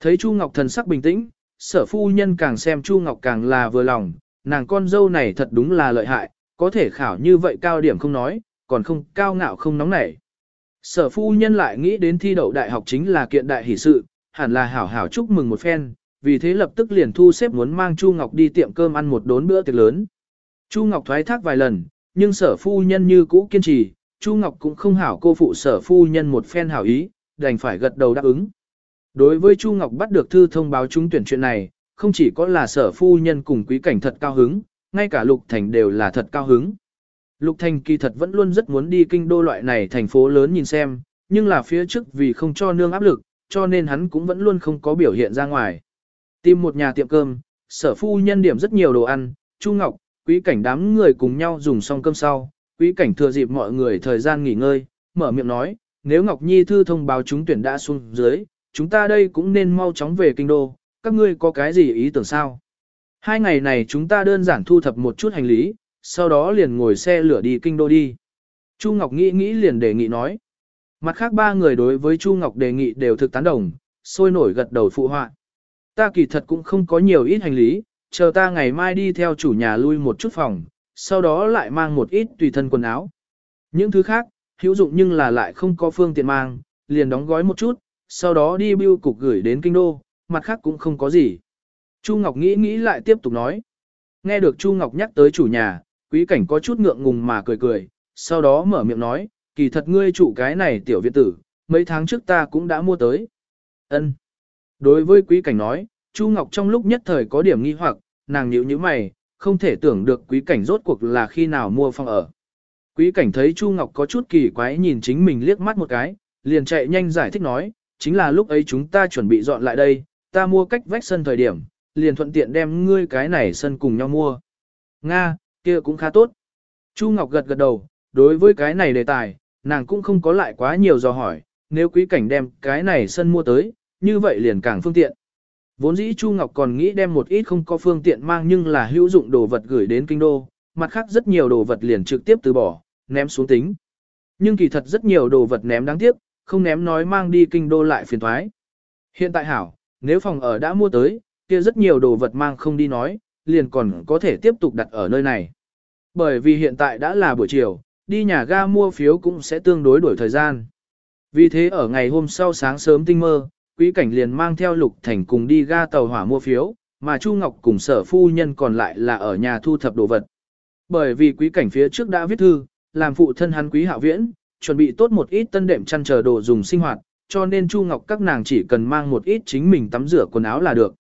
Thấy Chu Ngọc thần sắc bình tĩnh, sở phu nhân càng xem Chu Ngọc càng là vừa lòng, nàng con dâu này thật đúng là lợi hại, có thể khảo như vậy cao điểm không nói, còn không cao ngạo không nóng nảy. Sở phu nhân lại nghĩ đến thi đậu đại học chính là kiện đại hỷ sự, hẳn là hảo hảo chúc mừng một phen, vì thế lập tức liền thu xếp muốn mang Chu Ngọc đi tiệm cơm ăn một đốn bữa tiệc lớn. Chu Ngọc thoái thác vài lần, nhưng sở phu nhân như cũ kiên trì, Chu Ngọc cũng không hảo cô phụ sở phu nhân một phen hảo ý, đành phải gật đầu đáp ứng. Đối với Chu Ngọc bắt được thư thông báo trúng tuyển chuyện này, không chỉ có là sở phu nhân cùng quý cảnh thật cao hứng, ngay cả Lục Thành đều là thật cao hứng. Lục Thành kỳ thật vẫn luôn rất muốn đi kinh đô loại này thành phố lớn nhìn xem, nhưng là phía trước vì không cho nương áp lực, cho nên hắn cũng vẫn luôn không có biểu hiện ra ngoài. Tìm một nhà tiệm cơm, sở phu nhân điểm rất nhiều đồ ăn, Chu Ngọc, quý cảnh đám người cùng nhau dùng xong cơm sau, quý cảnh thừa dịp mọi người thời gian nghỉ ngơi, mở miệng nói, nếu Ngọc Nhi thư thông báo chúng tuyển đã xuống dưới, chúng ta đây cũng nên mau chóng về kinh đô, các ngươi có cái gì ý tưởng sao? Hai ngày này chúng ta đơn giản thu thập một chút hành lý, sau đó liền ngồi xe lửa đi kinh đô đi. Chu Ngọc nghĩ nghĩ liền đề nghị nói. Mặt khác ba người đối với Chu Ngọc đề nghị đều thực tán đồng, sôi nổi gật đầu phụ họa. Ta kỳ thật cũng không có nhiều ít hành lý, chờ ta ngày mai đi theo chủ nhà lui một chút phòng, sau đó lại mang một ít tùy thân quần áo. Những thứ khác, hữu dụng nhưng là lại không có phương tiện mang, liền đóng gói một chút, sau đó đi bưu cục gửi đến kinh đô, mặt khác cũng không có gì. Chu Ngọc nghĩ nghĩ lại tiếp tục nói. Nghe được Chu Ngọc nhắc tới chủ nhà, quý cảnh có chút ngượng ngùng mà cười cười, sau đó mở miệng nói, kỳ thật ngươi chủ cái này tiểu viện tử, mấy tháng trước ta cũng đã mua tới. Ân. Đối với quý cảnh nói, Chu Ngọc trong lúc nhất thời có điểm nghi hoặc, nàng nhíu nhíu mày, không thể tưởng được quý cảnh rốt cuộc là khi nào mua phòng ở. Quý cảnh thấy Chu Ngọc có chút kỳ quái nhìn chính mình liếc mắt một cái, liền chạy nhanh giải thích nói, chính là lúc ấy chúng ta chuẩn bị dọn lại đây, ta mua cách vách sân thời điểm, liền thuận tiện đem ngươi cái này sân cùng nhau mua. Nga, kia cũng khá tốt. Chu Ngọc gật gật đầu, đối với cái này đề tài, nàng cũng không có lại quá nhiều dò hỏi, nếu quý cảnh đem cái này sân mua tới, như vậy liền càng phương tiện. Vốn dĩ Chu Ngọc còn nghĩ đem một ít không có phương tiện mang nhưng là hữu dụng đồ vật gửi đến kinh đô, mặt khác rất nhiều đồ vật liền trực tiếp từ bỏ, ném xuống tính. Nhưng kỳ thật rất nhiều đồ vật ném đáng tiếc, không ném nói mang đi kinh đô lại phiền thoái. Hiện tại hảo, nếu phòng ở đã mua tới, kia rất nhiều đồ vật mang không đi nói, liền còn có thể tiếp tục đặt ở nơi này. Bởi vì hiện tại đã là buổi chiều, đi nhà ga mua phiếu cũng sẽ tương đối đổi thời gian. Vì thế ở ngày hôm sau sáng sớm tinh mơ, quý cảnh liền mang theo Lục Thành cùng đi ga tàu hỏa mua phiếu, mà Chu Ngọc cùng sở phu nhân còn lại là ở nhà thu thập đồ vật. Bởi vì quý cảnh phía trước đã viết thư, làm phụ thân hắn quý hạo viễn, chuẩn bị tốt một ít tân đệm chăn chờ đồ dùng sinh hoạt, cho nên Chu Ngọc các nàng chỉ cần mang một ít chính mình tắm rửa quần áo là được.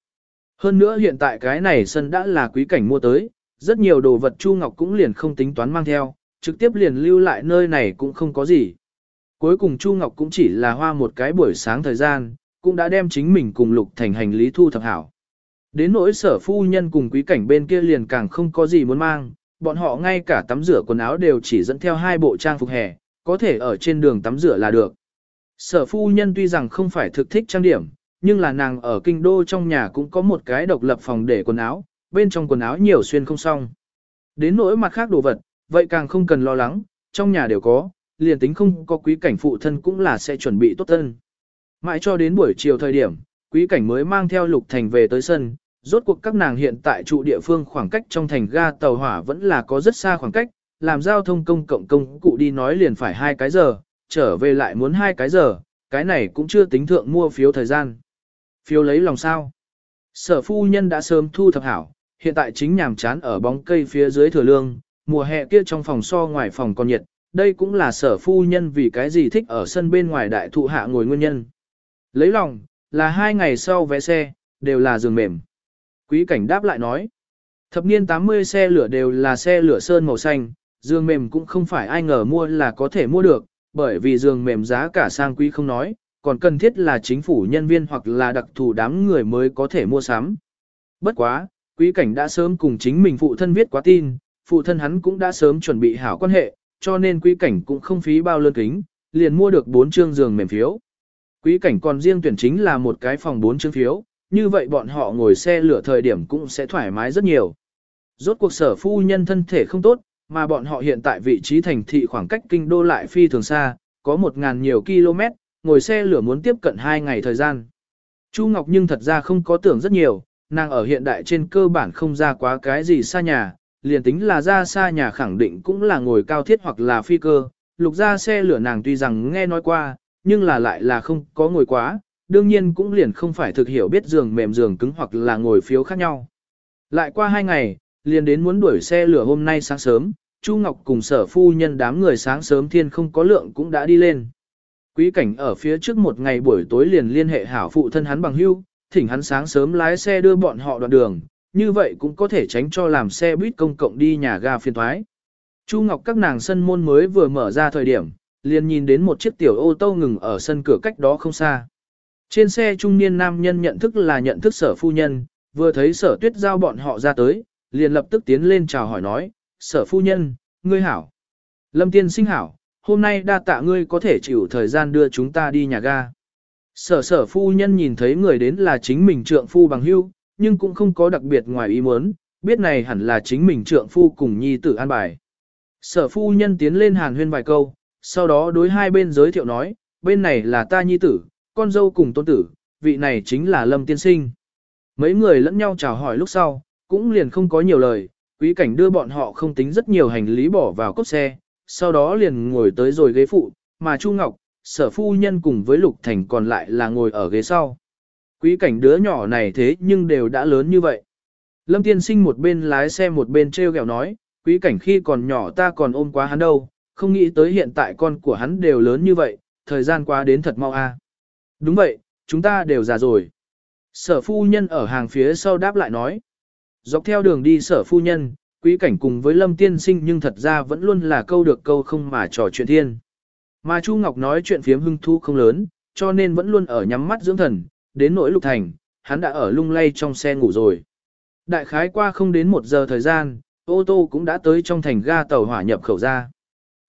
Hơn nữa hiện tại cái này sân đã là quý cảnh mua tới, rất nhiều đồ vật Chu Ngọc cũng liền không tính toán mang theo, trực tiếp liền lưu lại nơi này cũng không có gì. Cuối cùng Chu Ngọc cũng chỉ là hoa một cái buổi sáng thời gian, cũng đã đem chính mình cùng Lục Thành hành lý thu thập hảo. Đến nỗi sở phu nhân cùng quý cảnh bên kia liền càng không có gì muốn mang, bọn họ ngay cả tắm rửa quần áo đều chỉ dẫn theo hai bộ trang phục hè, có thể ở trên đường tắm rửa là được. Sở phu nhân tuy rằng không phải thực thích trang điểm, nhưng là nàng ở kinh đô trong nhà cũng có một cái độc lập phòng để quần áo, bên trong quần áo nhiều xuyên không xong. Đến nỗi mặt khác đồ vật, vậy càng không cần lo lắng, trong nhà đều có, liền tính không có quý cảnh phụ thân cũng là sẽ chuẩn bị tốt thân. Mãi cho đến buổi chiều thời điểm, quý cảnh mới mang theo lục thành về tới sân, rốt cuộc các nàng hiện tại trụ địa phương khoảng cách trong thành ga tàu hỏa vẫn là có rất xa khoảng cách, làm giao thông công cộng công cụ đi nói liền phải hai cái giờ, trở về lại muốn hai cái giờ, cái này cũng chưa tính thượng mua phiếu thời gian. Phiếu lấy lòng sao. Sở phu nhân đã sớm thu thập hảo, hiện tại chính nhàm chán ở bóng cây phía dưới thừa lương, mùa hè kia trong phòng so ngoài phòng còn nhiệt, đây cũng là sở phu nhân vì cái gì thích ở sân bên ngoài đại thụ hạ ngồi nguyên nhân. Lấy lòng, là hai ngày sau vé xe, đều là giường mềm. Quý cảnh đáp lại nói, thập niên 80 xe lửa đều là xe lửa sơn màu xanh, giường mềm cũng không phải ai ngờ mua là có thể mua được, bởi vì giường mềm giá cả sang quý không nói, còn cần thiết là chính phủ nhân viên hoặc là đặc thù đám người mới có thể mua sắm. Bất quá, quý cảnh đã sớm cùng chính mình phụ thân viết quá tin, phụ thân hắn cũng đã sớm chuẩn bị hảo quan hệ, cho nên quý cảnh cũng không phí bao lơn kính, liền mua được 4 chương giường mềm phiếu. Quý cảnh còn riêng tuyển chính là một cái phòng 4 chương phiếu, như vậy bọn họ ngồi xe lửa thời điểm cũng sẽ thoải mái rất nhiều. Rốt cuộc sở phu nhân thân thể không tốt, mà bọn họ hiện tại vị trí thành thị khoảng cách kinh đô lại phi thường xa, có 1.000 nhiều km, ngồi xe lửa muốn tiếp cận 2 ngày thời gian. Chu Ngọc nhưng thật ra không có tưởng rất nhiều, nàng ở hiện đại trên cơ bản không ra quá cái gì xa nhà, liền tính là ra xa nhà khẳng định cũng là ngồi cao thiết hoặc là phi cơ, lục ra xe lửa nàng tuy rằng nghe nói qua, nhưng là lại là không có ngồi quá, đương nhiên cũng liền không phải thực hiểu biết giường mềm giường cứng hoặc là ngồi phiếu khác nhau. Lại qua hai ngày, liền đến muốn đuổi xe lửa hôm nay sáng sớm, Chu Ngọc cùng sở phu nhân đám người sáng sớm thiên không có lượng cũng đã đi lên. Quý cảnh ở phía trước một ngày buổi tối liền liên hệ hảo phụ thân hắn bằng hưu, thỉnh hắn sáng sớm lái xe đưa bọn họ đoạn đường, như vậy cũng có thể tránh cho làm xe buýt công cộng đi nhà ga phiên thoái. Chu Ngọc các nàng sân môn mới vừa mở ra thời điểm, liền nhìn đến một chiếc tiểu ô tô ngừng ở sân cửa cách đó không xa. Trên xe trung niên nam nhân nhận thức là nhận thức sở phu nhân, vừa thấy sở tuyết giao bọn họ ra tới, liền lập tức tiến lên chào hỏi nói, sở phu nhân, ngươi hảo. Lâm tiên sinh hảo, hôm nay đa tạ ngươi có thể chịu thời gian đưa chúng ta đi nhà ga. Sở sở phu nhân nhìn thấy người đến là chính mình trượng phu bằng hưu, nhưng cũng không có đặc biệt ngoài ý muốn, biết này hẳn là chính mình trượng phu cùng nhi tử an bài. Sở phu nhân tiến lên hàn huyên vài câu, sau đó đối hai bên giới thiệu nói, bên này là ta nhi tử, con dâu cùng tôn tử, vị này chính là Lâm Tiên Sinh. Mấy người lẫn nhau chào hỏi lúc sau, cũng liền không có nhiều lời, quý cảnh đưa bọn họ không tính rất nhiều hành lý bỏ vào cốp xe, sau đó liền ngồi tới rồi ghế phụ, mà Chu Ngọc, sở phu nhân cùng với Lục Thành còn lại là ngồi ở ghế sau. Quý cảnh đứa nhỏ này thế nhưng đều đã lớn như vậy. Lâm Tiên Sinh một bên lái xe một bên treo gẹo nói, quý cảnh khi còn nhỏ ta còn ôm quá hắn đâu, không nghĩ tới hiện tại con của hắn đều lớn như vậy, thời gian qua đến thật mau a. Đúng vậy, chúng ta đều già rồi. Sở phu nhân ở hàng phía sau đáp lại nói. Dọc theo đường đi sở phu nhân, quý cảnh cùng với lâm tiên sinh nhưng thật ra vẫn luôn là câu được câu không mà trò chuyện thiên. Mà Chu Ngọc nói chuyện phiếm hưng thu không lớn, cho nên vẫn luôn ở nhắm mắt dưỡng thần, đến nỗi lục thành, hắn đã ở lung lay trong xe ngủ rồi. Đại khái qua không đến một giờ thời gian, ô tô cũng đã tới trong thành ga tàu hỏa nhập khẩu ra.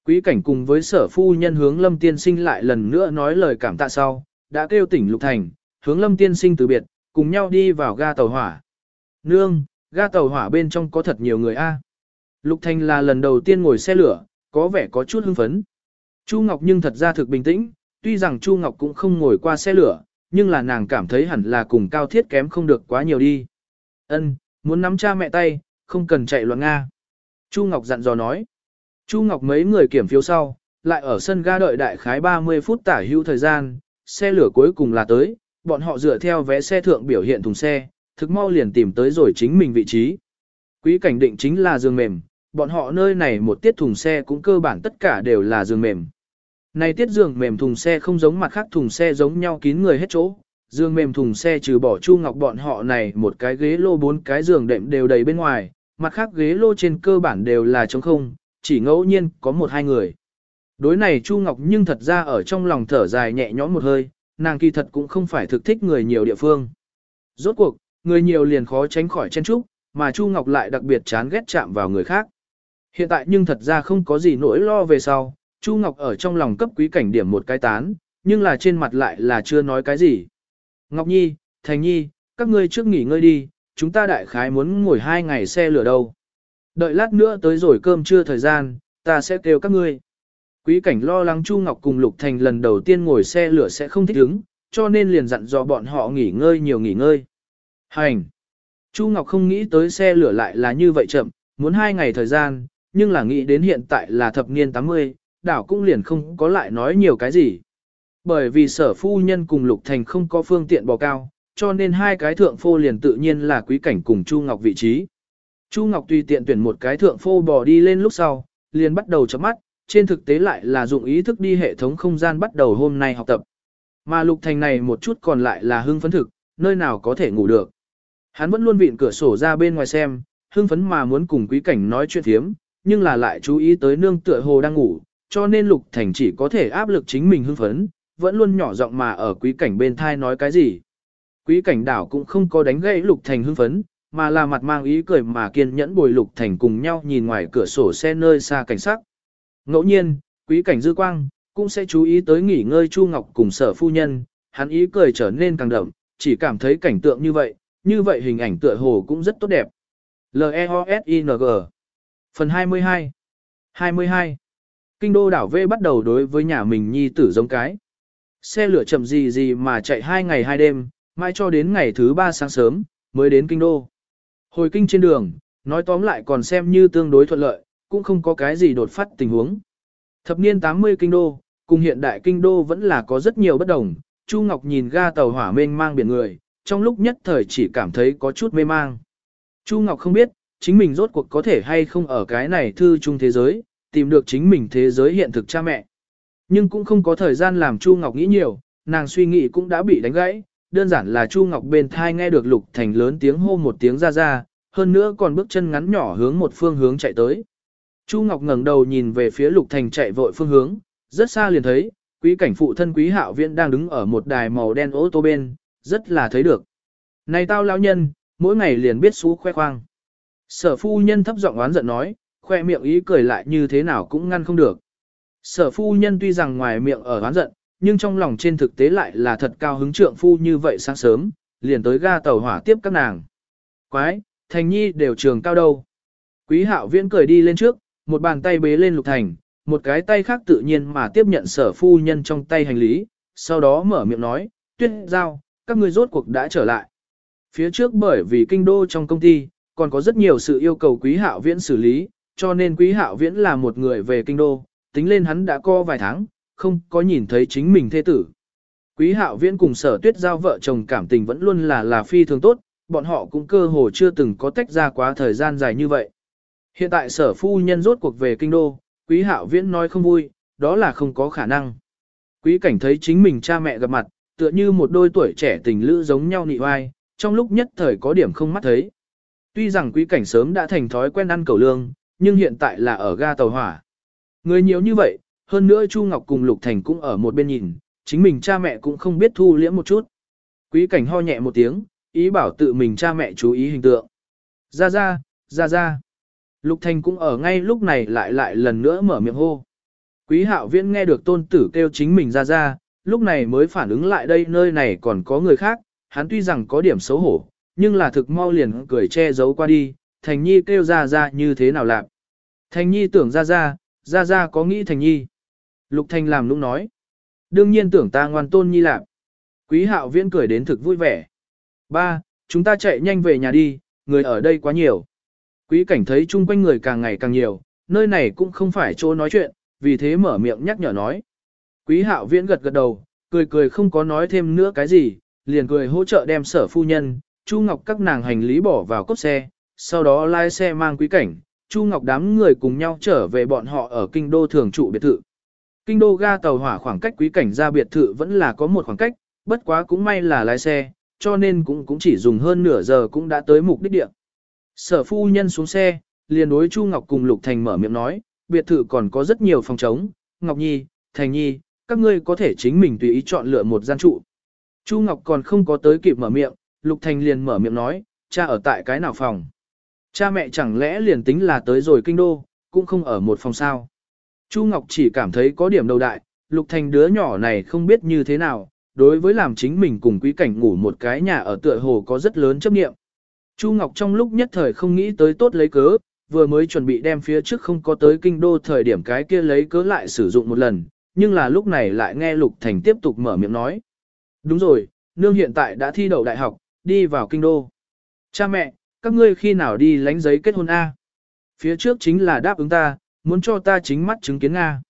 Quý cảnh cùng với sở phu nhân hướng lâm tiên sinh lại lần nữa nói lời cảm tạ sau, đã kêu tỉnh lục thành, hướng lâm tiên sinh từ biệt, cùng nhau đi vào ga tàu hỏa. Nương, ga tàu hỏa bên trong có thật nhiều người a. Lục thành là lần đầu tiên ngồi xe lửa, có vẻ có chút hưng phấn. Chu Ngọc nhưng thật ra thực bình tĩnh, tuy rằng Chu Ngọc cũng không ngồi qua xe lửa, nhưng là nàng cảm thấy hẳn là cùng cao thiết kém không được quá nhiều đi. Ân, muốn nắm cha mẹ tay, không cần chạy loạn Nga. Chu Ngọc dặn dò nói. Chu Ngọc mấy người kiểm phiếu sau, lại ở sân ga đợi đại khái 30 phút tả hữu thời gian, xe lửa cuối cùng là tới, bọn họ dựa theo vé xe thượng biểu hiện thùng xe, thực mau liền tìm tới rồi chính mình vị trí. Quý cảnh định chính là giường mềm, bọn họ nơi này một tiết thùng xe cũng cơ bản tất cả đều là giường mềm. Này tiết giường mềm thùng xe không giống mặt khác thùng xe giống nhau kín người hết chỗ, giường mềm thùng xe trừ bỏ Chu Ngọc bọn họ này một cái ghế lô bốn cái giường đệm đều đầy bên ngoài, mặt khác ghế lô trên cơ bản đều là trống không, chỉ ngẫu nhiên có một hai người. Đối này Chu Ngọc nhưng thật ra ở trong lòng thở dài nhẹ nhõm một hơi, nàng kỳ thật cũng không phải thực thích người nhiều địa phương. Rốt cuộc, người nhiều liền khó tránh khỏi chen trúc, mà Chu Ngọc lại đặc biệt chán ghét chạm vào người khác. Hiện tại nhưng thật ra không có gì nỗi lo về sau, Chu Ngọc ở trong lòng cấp quý cảnh điểm một cái tán, nhưng là trên mặt lại là chưa nói cái gì. Ngọc Nhi, Thành Nhi, các ngươi trước nghỉ ngơi đi, chúng ta đại khái muốn ngồi hai ngày xe lửa đâu. Đợi lát nữa tới rồi cơm trưa thời gian, ta sẽ kêu các ngươi. Quý cảnh lo lắng Chu Ngọc cùng Lục Thành lần đầu tiên ngồi xe lửa sẽ không thích ứng, cho nên liền dặn dò bọn họ nghỉ ngơi nhiều nghỉ ngơi. Hành! Chu Ngọc không nghĩ tới xe lửa lại là như vậy chậm, muốn hai ngày thời gian, nhưng là nghĩ đến hiện tại là thập niên 80, đảo cũng liền không có lại nói nhiều cái gì. Bởi vì sở phu nhân cùng Lục Thành không có phương tiện bò cao, cho nên hai cái thượng phô liền tự nhiên là quý cảnh cùng Chu Ngọc vị trí. Chu Ngọc tùy tiện tuyển một cái thượng phô bò đi lên lúc sau, liền bắt đầu chấm mắt, trên thực tế lại là dụng ý thức đi hệ thống không gian bắt đầu hôm nay học tập. Mà Lục Thành này một chút còn lại là hưng phấn thực, nơi nào có thể ngủ được. Hắn vẫn luôn vịn cửa sổ ra bên ngoài xem, hưng phấn mà muốn cùng quý cảnh nói chuyện thiếm, nhưng là lại chú ý tới nương tựa hồ đang ngủ, cho nên Lục Thành chỉ có thể áp lực chính mình hưng phấn, vẫn luôn nhỏ giọng mà ở quý cảnh bên thai nói cái gì. Quý cảnh đảo cũng không có đánh gãy Lục Thành hưng phấn, mà là mặt mang ý cười mà kiên nhẫn bồi Lục Thành cùng nhau nhìn ngoài cửa sổ xe nơi xa cảnh sắc. Ngẫu nhiên, quý cảnh dư quang, cũng sẽ chú ý tới nghỉ ngơi Chu Ngọc cùng sở phu nhân, hắn ý cười trở nên càng đậm, chỉ cảm thấy cảnh tượng như vậy, như vậy hình ảnh tựa hồ cũng rất tốt đẹp. L-E-O-S-I-N-G Phần 22 22 Kinh đô đảo V bắt đầu đối với nhà mình nhi tử giống cái. Xe lửa chậm gì gì mà chạy hai ngày hai đêm, mai cho đến ngày thứ ba sáng sớm, mới đến kinh đô. Hồi kinh trên đường, nói tóm lại còn xem như tương đối thuận lợi, cũng không có cái gì đột phát tình huống. Thập niên 80 kinh đô, cùng hiện đại kinh đô vẫn là có rất nhiều bất đồng. Chu Ngọc nhìn ga tàu hỏa mênh mang biển người, trong lúc nhất thời chỉ cảm thấy có chút mê mang. Chu Ngọc không biết, chính mình rốt cuộc có thể hay không ở cái này thư chung thế giới, tìm được chính mình thế giới hiện thực cha mẹ. Nhưng cũng không có thời gian làm Chu Ngọc nghĩ nhiều, nàng suy nghĩ cũng đã bị đánh gãy, đơn giản là Chu Ngọc bên thai nghe được Lục Thành lớn tiếng hô một tiếng ra ra, hơn nữa còn bước chân ngắn nhỏ hướng một phương hướng chạy tới. Chu Ngọc ngẩng đầu nhìn về phía Lục Thành chạy vội phương hướng, rất xa liền thấy, quý cảnh phụ thân quý hạo viễn đang đứng ở một đài màu đen ô tô bên, rất là thấy được. Này tao lão nhân, mỗi ngày liền biết xú khoe khoang. Sở phu nhân thấp giọng oán giận nói, khoe miệng ý cười lại như thế nào cũng ngăn không được. Sở phu nhân tuy rằng ngoài miệng ở oán giận, nhưng trong lòng trên thực tế lại là thật cao hứng trượng phu như vậy sáng sớm, liền tới ga tàu hỏa tiếp các nàng. Quái, thành nhi đều trường cao đâu. Quý hạo viễn cười đi lên trước, một bàn tay bế lên lục thành, một cái tay khác tự nhiên mà tiếp nhận sở phu nhân trong tay hành lý, sau đó mở miệng nói, tuyết giao, các ngươi rốt cuộc đã trở lại. Phía trước bởi vì kinh đô trong công ty, còn có rất nhiều sự yêu cầu quý hạo viễn xử lý, cho nên quý hạo viễn là một người về kinh đô, tính lên hắn đã co vài tháng, không có nhìn thấy chính mình thê tử. Quý hạo viễn cùng sở tuyết giao vợ chồng cảm tình vẫn luôn là là phi thường tốt, bọn họ cũng cơ hồ chưa từng có tách ra quá thời gian dài như vậy. Hiện tại sở phu nhân rốt cuộc về kinh đô, quý hạo viễn nói không vui, đó là không có khả năng. Quý cảnh thấy chính mình cha mẹ gặp mặt, tựa như một đôi tuổi trẻ tình lữ giống nhau nị oai, trong lúc nhất thời có điểm không mắt thấy. Tuy rằng quý cảnh sớm đã thành thói quen ăn cầu lương, nhưng hiện tại là ở ga tàu hỏa. Người nhiều như vậy, hơn nữa Chu Ngọc cùng Lục Thành cũng ở một bên nhìn, chính mình cha mẹ cũng không biết thu liễm một chút. Quý cảnh ho nhẹ một tiếng, ý bảo tự mình cha mẹ chú ý hình tượng. Ra ra, ra ra. Lục Thành cũng ở ngay lúc này lại lại lần nữa mở miệng hô. Quý hạo viễn nghe được tôn tử kêu chính mình ra ra, lúc này mới phản ứng lại đây nơi này còn có người khác, hắn tuy rằng có điểm xấu hổ, nhưng là thực mau liền cười che giấu qua đi, Thành Nhi kêu ra ra như thế nào lạc. Thành Nhi tưởng ra ra, ra ra có nghĩ Thành Nhi. Lục Thanh làm lúc nói. Đương nhiên tưởng ta ngoan tôn Nhi lạc. Quý hạo viễn cười đến thực vui vẻ. Ba, chúng ta chạy nhanh về nhà đi, người ở đây quá nhiều. Quý cảnh thấy chung quanh người càng ngày càng nhiều, nơi này cũng không phải chỗ nói chuyện, vì thế mở miệng nhắc nhở nói. Quý hạo viễn gật gật đầu, cười cười không có nói thêm nữa cái gì, liền cười hỗ trợ đem sở phu nhân, Chu Ngọc các nàng hành lý bỏ vào cốp xe, sau đó lái xe mang quý cảnh, Chu Ngọc đám người cùng nhau trở về bọn họ ở kinh đô thường trụ biệt thự. Kinh đô ga tàu hỏa khoảng cách quý cảnh ra biệt thự vẫn là có một khoảng cách, bất quá cũng may là lái xe, cho nên cũng cũng chỉ dùng hơn nửa giờ cũng đã tới mục đích địa. Sở phu nhân xuống xe, liền đối Chu Ngọc cùng Lục Thành mở miệng nói, biệt thự còn có rất nhiều phòng trống, Ngọc Nhi, Thành Nhi, các ngươi có thể chính mình tùy ý chọn lựa một gian trụ. Chu Ngọc còn không có tới kịp mở miệng, Lục Thành liền mở miệng nói, cha ở tại cái nào phòng. Cha mẹ chẳng lẽ liền tính là tới rồi kinh đô, cũng không ở một phòng sao. Chu Ngọc chỉ cảm thấy có điểm đầu đại, Lục Thành đứa nhỏ này không biết như thế nào, đối với làm chính mình cùng quý cảnh ngủ một cái nhà ở tựa hồ có rất lớn chấp nghiệm. Chu Ngọc trong lúc nhất thời không nghĩ tới tốt lấy cớ, vừa mới chuẩn bị đem phía trước không có tới kinh đô thời điểm cái kia lấy cớ lại sử dụng một lần, nhưng là lúc này lại nghe Lục Thành tiếp tục mở miệng nói. Đúng rồi, nương hiện tại đã thi đậu đại học, đi vào kinh đô. Cha mẹ, các ngươi khi nào đi lánh giấy kết hôn A? Phía trước chính là đáp ứng ta, muốn cho ta chính mắt chứng kiến Nga.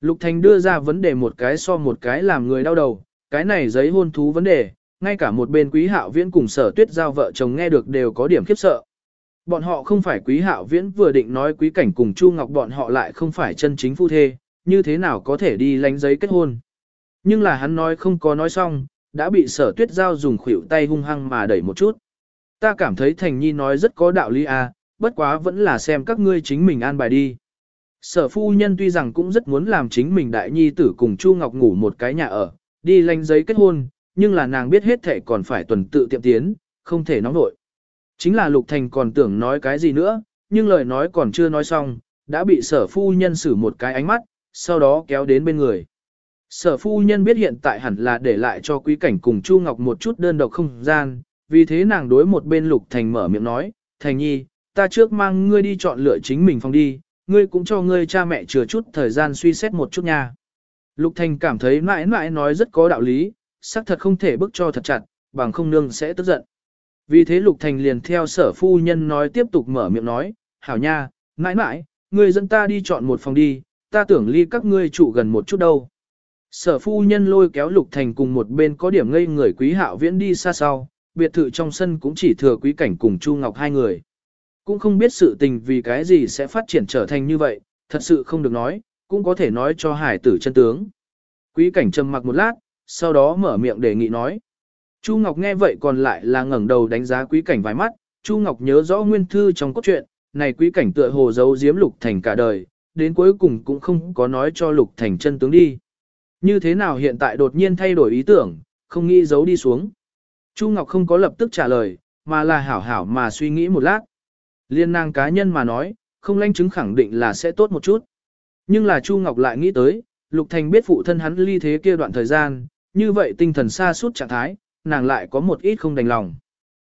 Lục Thành đưa ra vấn đề một cái so một cái làm người đau đầu, cái này giấy hôn thú vấn đề, ngay cả một bên quý hạo viễn cùng sở tuyết giao vợ chồng nghe được đều có điểm khiếp sợ. Bọn họ không phải quý hạo viễn vừa định nói quý cảnh cùng Chu Ngọc bọn họ lại không phải chân chính phu thê, như thế nào có thể đi lánh giấy kết hôn. Nhưng là hắn nói không có nói xong, đã bị sở tuyết giao dùng khuỷu tay hung hăng mà đẩy một chút. Ta cảm thấy Thành Nhi nói rất có đạo lý à, bất quá vẫn là xem các ngươi chính mình an bài đi. Sở phu nhân tuy rằng cũng rất muốn làm chính mình đại nhi tử cùng Chu Ngọc ngủ một cái nhà ở, đi lanh giấy kết hôn, nhưng là nàng biết hết thể còn phải tuần tự tiệm tiến, không thể nóng nổi. Chính là Lục Thành còn tưởng nói cái gì nữa, nhưng lời nói còn chưa nói xong, đã bị sở phu nhân xử một cái ánh mắt, sau đó kéo đến bên người. Sở phu nhân biết hiện tại hẳn là để lại cho quý cảnh cùng Chu Ngọc một chút đơn độc không gian, vì thế nàng đối một bên Lục Thành mở miệng nói, Thành nhi, ta trước mang ngươi đi chọn lựa chính mình phòng đi, ngươi cũng cho ngươi cha mẹ chừa chút thời gian suy xét một chút nha. Lục Thành cảm thấy mãi mãi nói rất có đạo lý, xác thật không thể bức cho thật chặt, bằng không nương sẽ tức giận. Vì thế Lục Thành liền theo sở phu nhân nói tiếp tục mở miệng nói, hảo nha, mãi mãi, ngươi dẫn ta đi chọn một phòng đi, ta tưởng ly các ngươi trụ gần một chút đâu. Sở phu nhân lôi kéo Lục Thành cùng một bên có điểm ngây người quý hạo viễn đi xa sau, biệt thự trong sân cũng chỉ thừa quý cảnh cùng Chu Ngọc hai người. Cũng không biết sự tình vì cái gì sẽ phát triển trở thành như vậy, thật sự không được nói, cũng có thể nói cho hải tử chân tướng. Quý cảnh trầm mặc một lát, sau đó mở miệng đề nghị nói. Chu Ngọc nghe vậy còn lại là ngẩng đầu đánh giá quý cảnh vài mắt, Chu Ngọc nhớ rõ nguyên thư trong cốt truyện, này quý cảnh tựa hồ giấu giếm Lục Thành cả đời, đến cuối cùng cũng không có nói cho Lục Thành chân tướng đi. Như thế nào hiện tại đột nhiên thay đổi ý tưởng, không nghĩ giấu đi xuống. Chu Ngọc không có lập tức trả lời, mà là hảo hảo mà suy nghĩ một lát. Liên nàng cá nhân mà nói, không lãnh chứng khẳng định là sẽ tốt một chút. Nhưng là Chu Ngọc lại nghĩ tới, Lục Thành biết phụ thân hắn ly thế kia đoạn thời gian, như vậy tinh thần xa suốt trạng thái, nàng lại có một ít không đành lòng.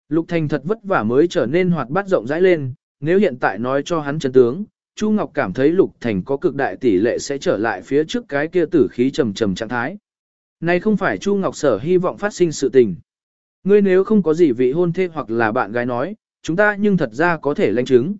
Lục Thành thật vất vả mới trở nên hoạt bát rộng rãi lên, nếu hiện tại nói cho hắn chân tướng, Chu Ngọc cảm thấy Lục Thành có cực đại tỷ lệ sẽ trở lại phía trước cái kia tử khí trầm trầm trạng thái. Này không phải Chu Ngọc sở hy vọng phát sinh sự tình. Ngươi nếu không có gì vị hôn thê hoặc là bạn gái nói, chúng ta nhưng thật ra có thể lãnh chứng.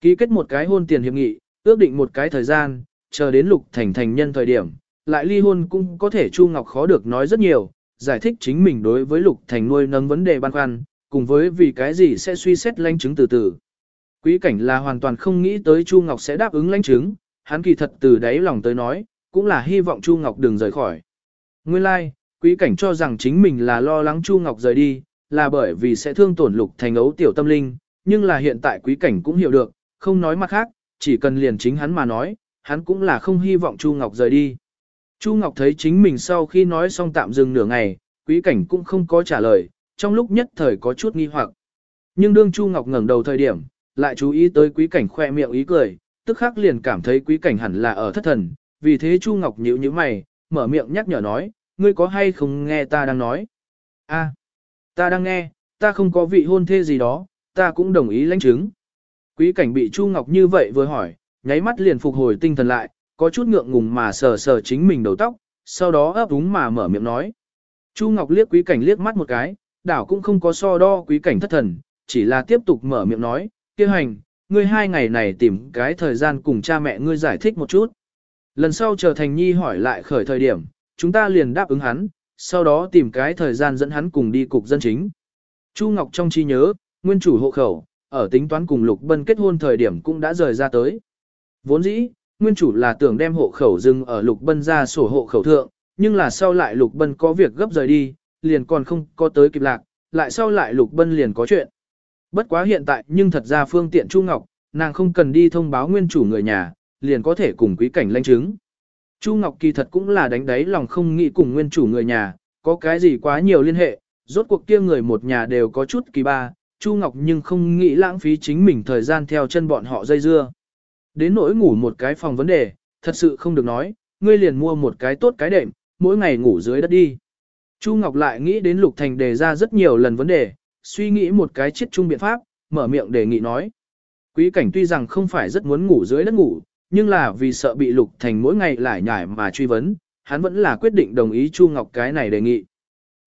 Ký kết một cái hôn tiền hiệp nghị, ước định một cái thời gian, chờ đến Lục Thành thành nhân thời điểm, lại ly hôn cũng có thể Chu Ngọc khó được nói rất nhiều, giải thích chính mình đối với Lục Thành nuôi nấng vấn đề băn khoăn, cùng với vì cái gì sẽ suy xét lãnh chứng từ từ. Quý cảnh là hoàn toàn không nghĩ tới Chu Ngọc sẽ đáp ứng lãnh chứng, hắn kỳ thật từ đáy lòng tới nói, cũng là hy vọng Chu Ngọc đừng rời khỏi. Nguyên lai, like, quý cảnh cho rằng chính mình là lo lắng Chu Ngọc rời đi, là bởi vì sẽ thương tổn Lục Thành ấu tiểu tâm linh, nhưng là hiện tại quý cảnh cũng hiểu được, không nói mặt khác, chỉ cần liền chính hắn mà nói, hắn cũng là không hy vọng Chu Ngọc rời đi. Chu Ngọc thấy chính mình sau khi nói xong tạm dừng nửa ngày, quý cảnh cũng không có trả lời, trong lúc nhất thời có chút nghi hoặc. Nhưng đương Chu Ngọc ngẩng đầu thời điểm, lại chú ý tới quý cảnh khoe miệng ý cười, tức khắc liền cảm thấy quý cảnh hẳn là ở thất thần, vì thế Chu Ngọc nhíu nhíu mày, mở miệng nhắc nhở nói, ngươi có hay không nghe ta đang nói? A, ta đang nghe, ta không có vị hôn thê gì đó, ta cũng đồng ý lãnh chứng. Quý cảnh bị Chu Ngọc như vậy vừa hỏi, nháy mắt liền phục hồi tinh thần lại, có chút ngượng ngùng mà sờ sờ chính mình đầu tóc, sau đó ấp úng mà mở miệng nói. Chu Ngọc liếc quý cảnh liếc mắt một cái, đảo cũng không có so đo quý cảnh thất thần, chỉ là tiếp tục mở miệng nói, kia hành, ngươi hai ngày này tìm cái thời gian cùng cha mẹ ngươi giải thích một chút. Lần sau chờ Thành Nhi hỏi lại khởi thời điểm, chúng ta liền đáp ứng hắn, sau đó tìm cái thời gian dẫn hắn cùng đi cục dân chính. Chu Ngọc trong trí nhớ, nguyên chủ hộ khẩu, ở tính toán cùng Lục Bân kết hôn thời điểm cũng đã rời ra tới. Vốn dĩ, nguyên chủ là tưởng đem hộ khẩu dừng ở Lục Bân ra sổ hộ khẩu thượng, nhưng là sau lại Lục Bân có việc gấp rời đi, liền còn không có tới kịp lạc, lại sau lại Lục Bân liền có chuyện. Bất quá hiện tại nhưng thật ra phương tiện Chu Ngọc, nàng không cần đi thông báo nguyên chủ người nhà, liền có thể cùng quý cảnh lãnh chứng. Chu Ngọc kỳ thật cũng là đánh đáy lòng không nghĩ cùng nguyên chủ người nhà, có cái gì quá nhiều liên hệ, rốt cuộc kia người một nhà đều có chút kỳ ba, Chu Ngọc nhưng không nghĩ lãng phí chính mình thời gian theo chân bọn họ dây dưa. Đến nỗi ngủ một cái phòng vấn đề, thật sự không được nói, ngươi liền mua một cái tốt cái đệm, mỗi ngày ngủ dưới đất đi. Chu Ngọc lại nghĩ đến Lục Thành đề ra rất nhiều lần vấn đề, suy nghĩ một cái chiết chung biện pháp, mở miệng đề nghị nói. Quý cảnh tuy rằng không phải rất muốn ngủ dưới đất ngủ, nhưng là vì sợ bị Lục Thành mỗi ngày lại nhải mà truy vấn, hắn vẫn là quyết định đồng ý Chu Ngọc cái này đề nghị.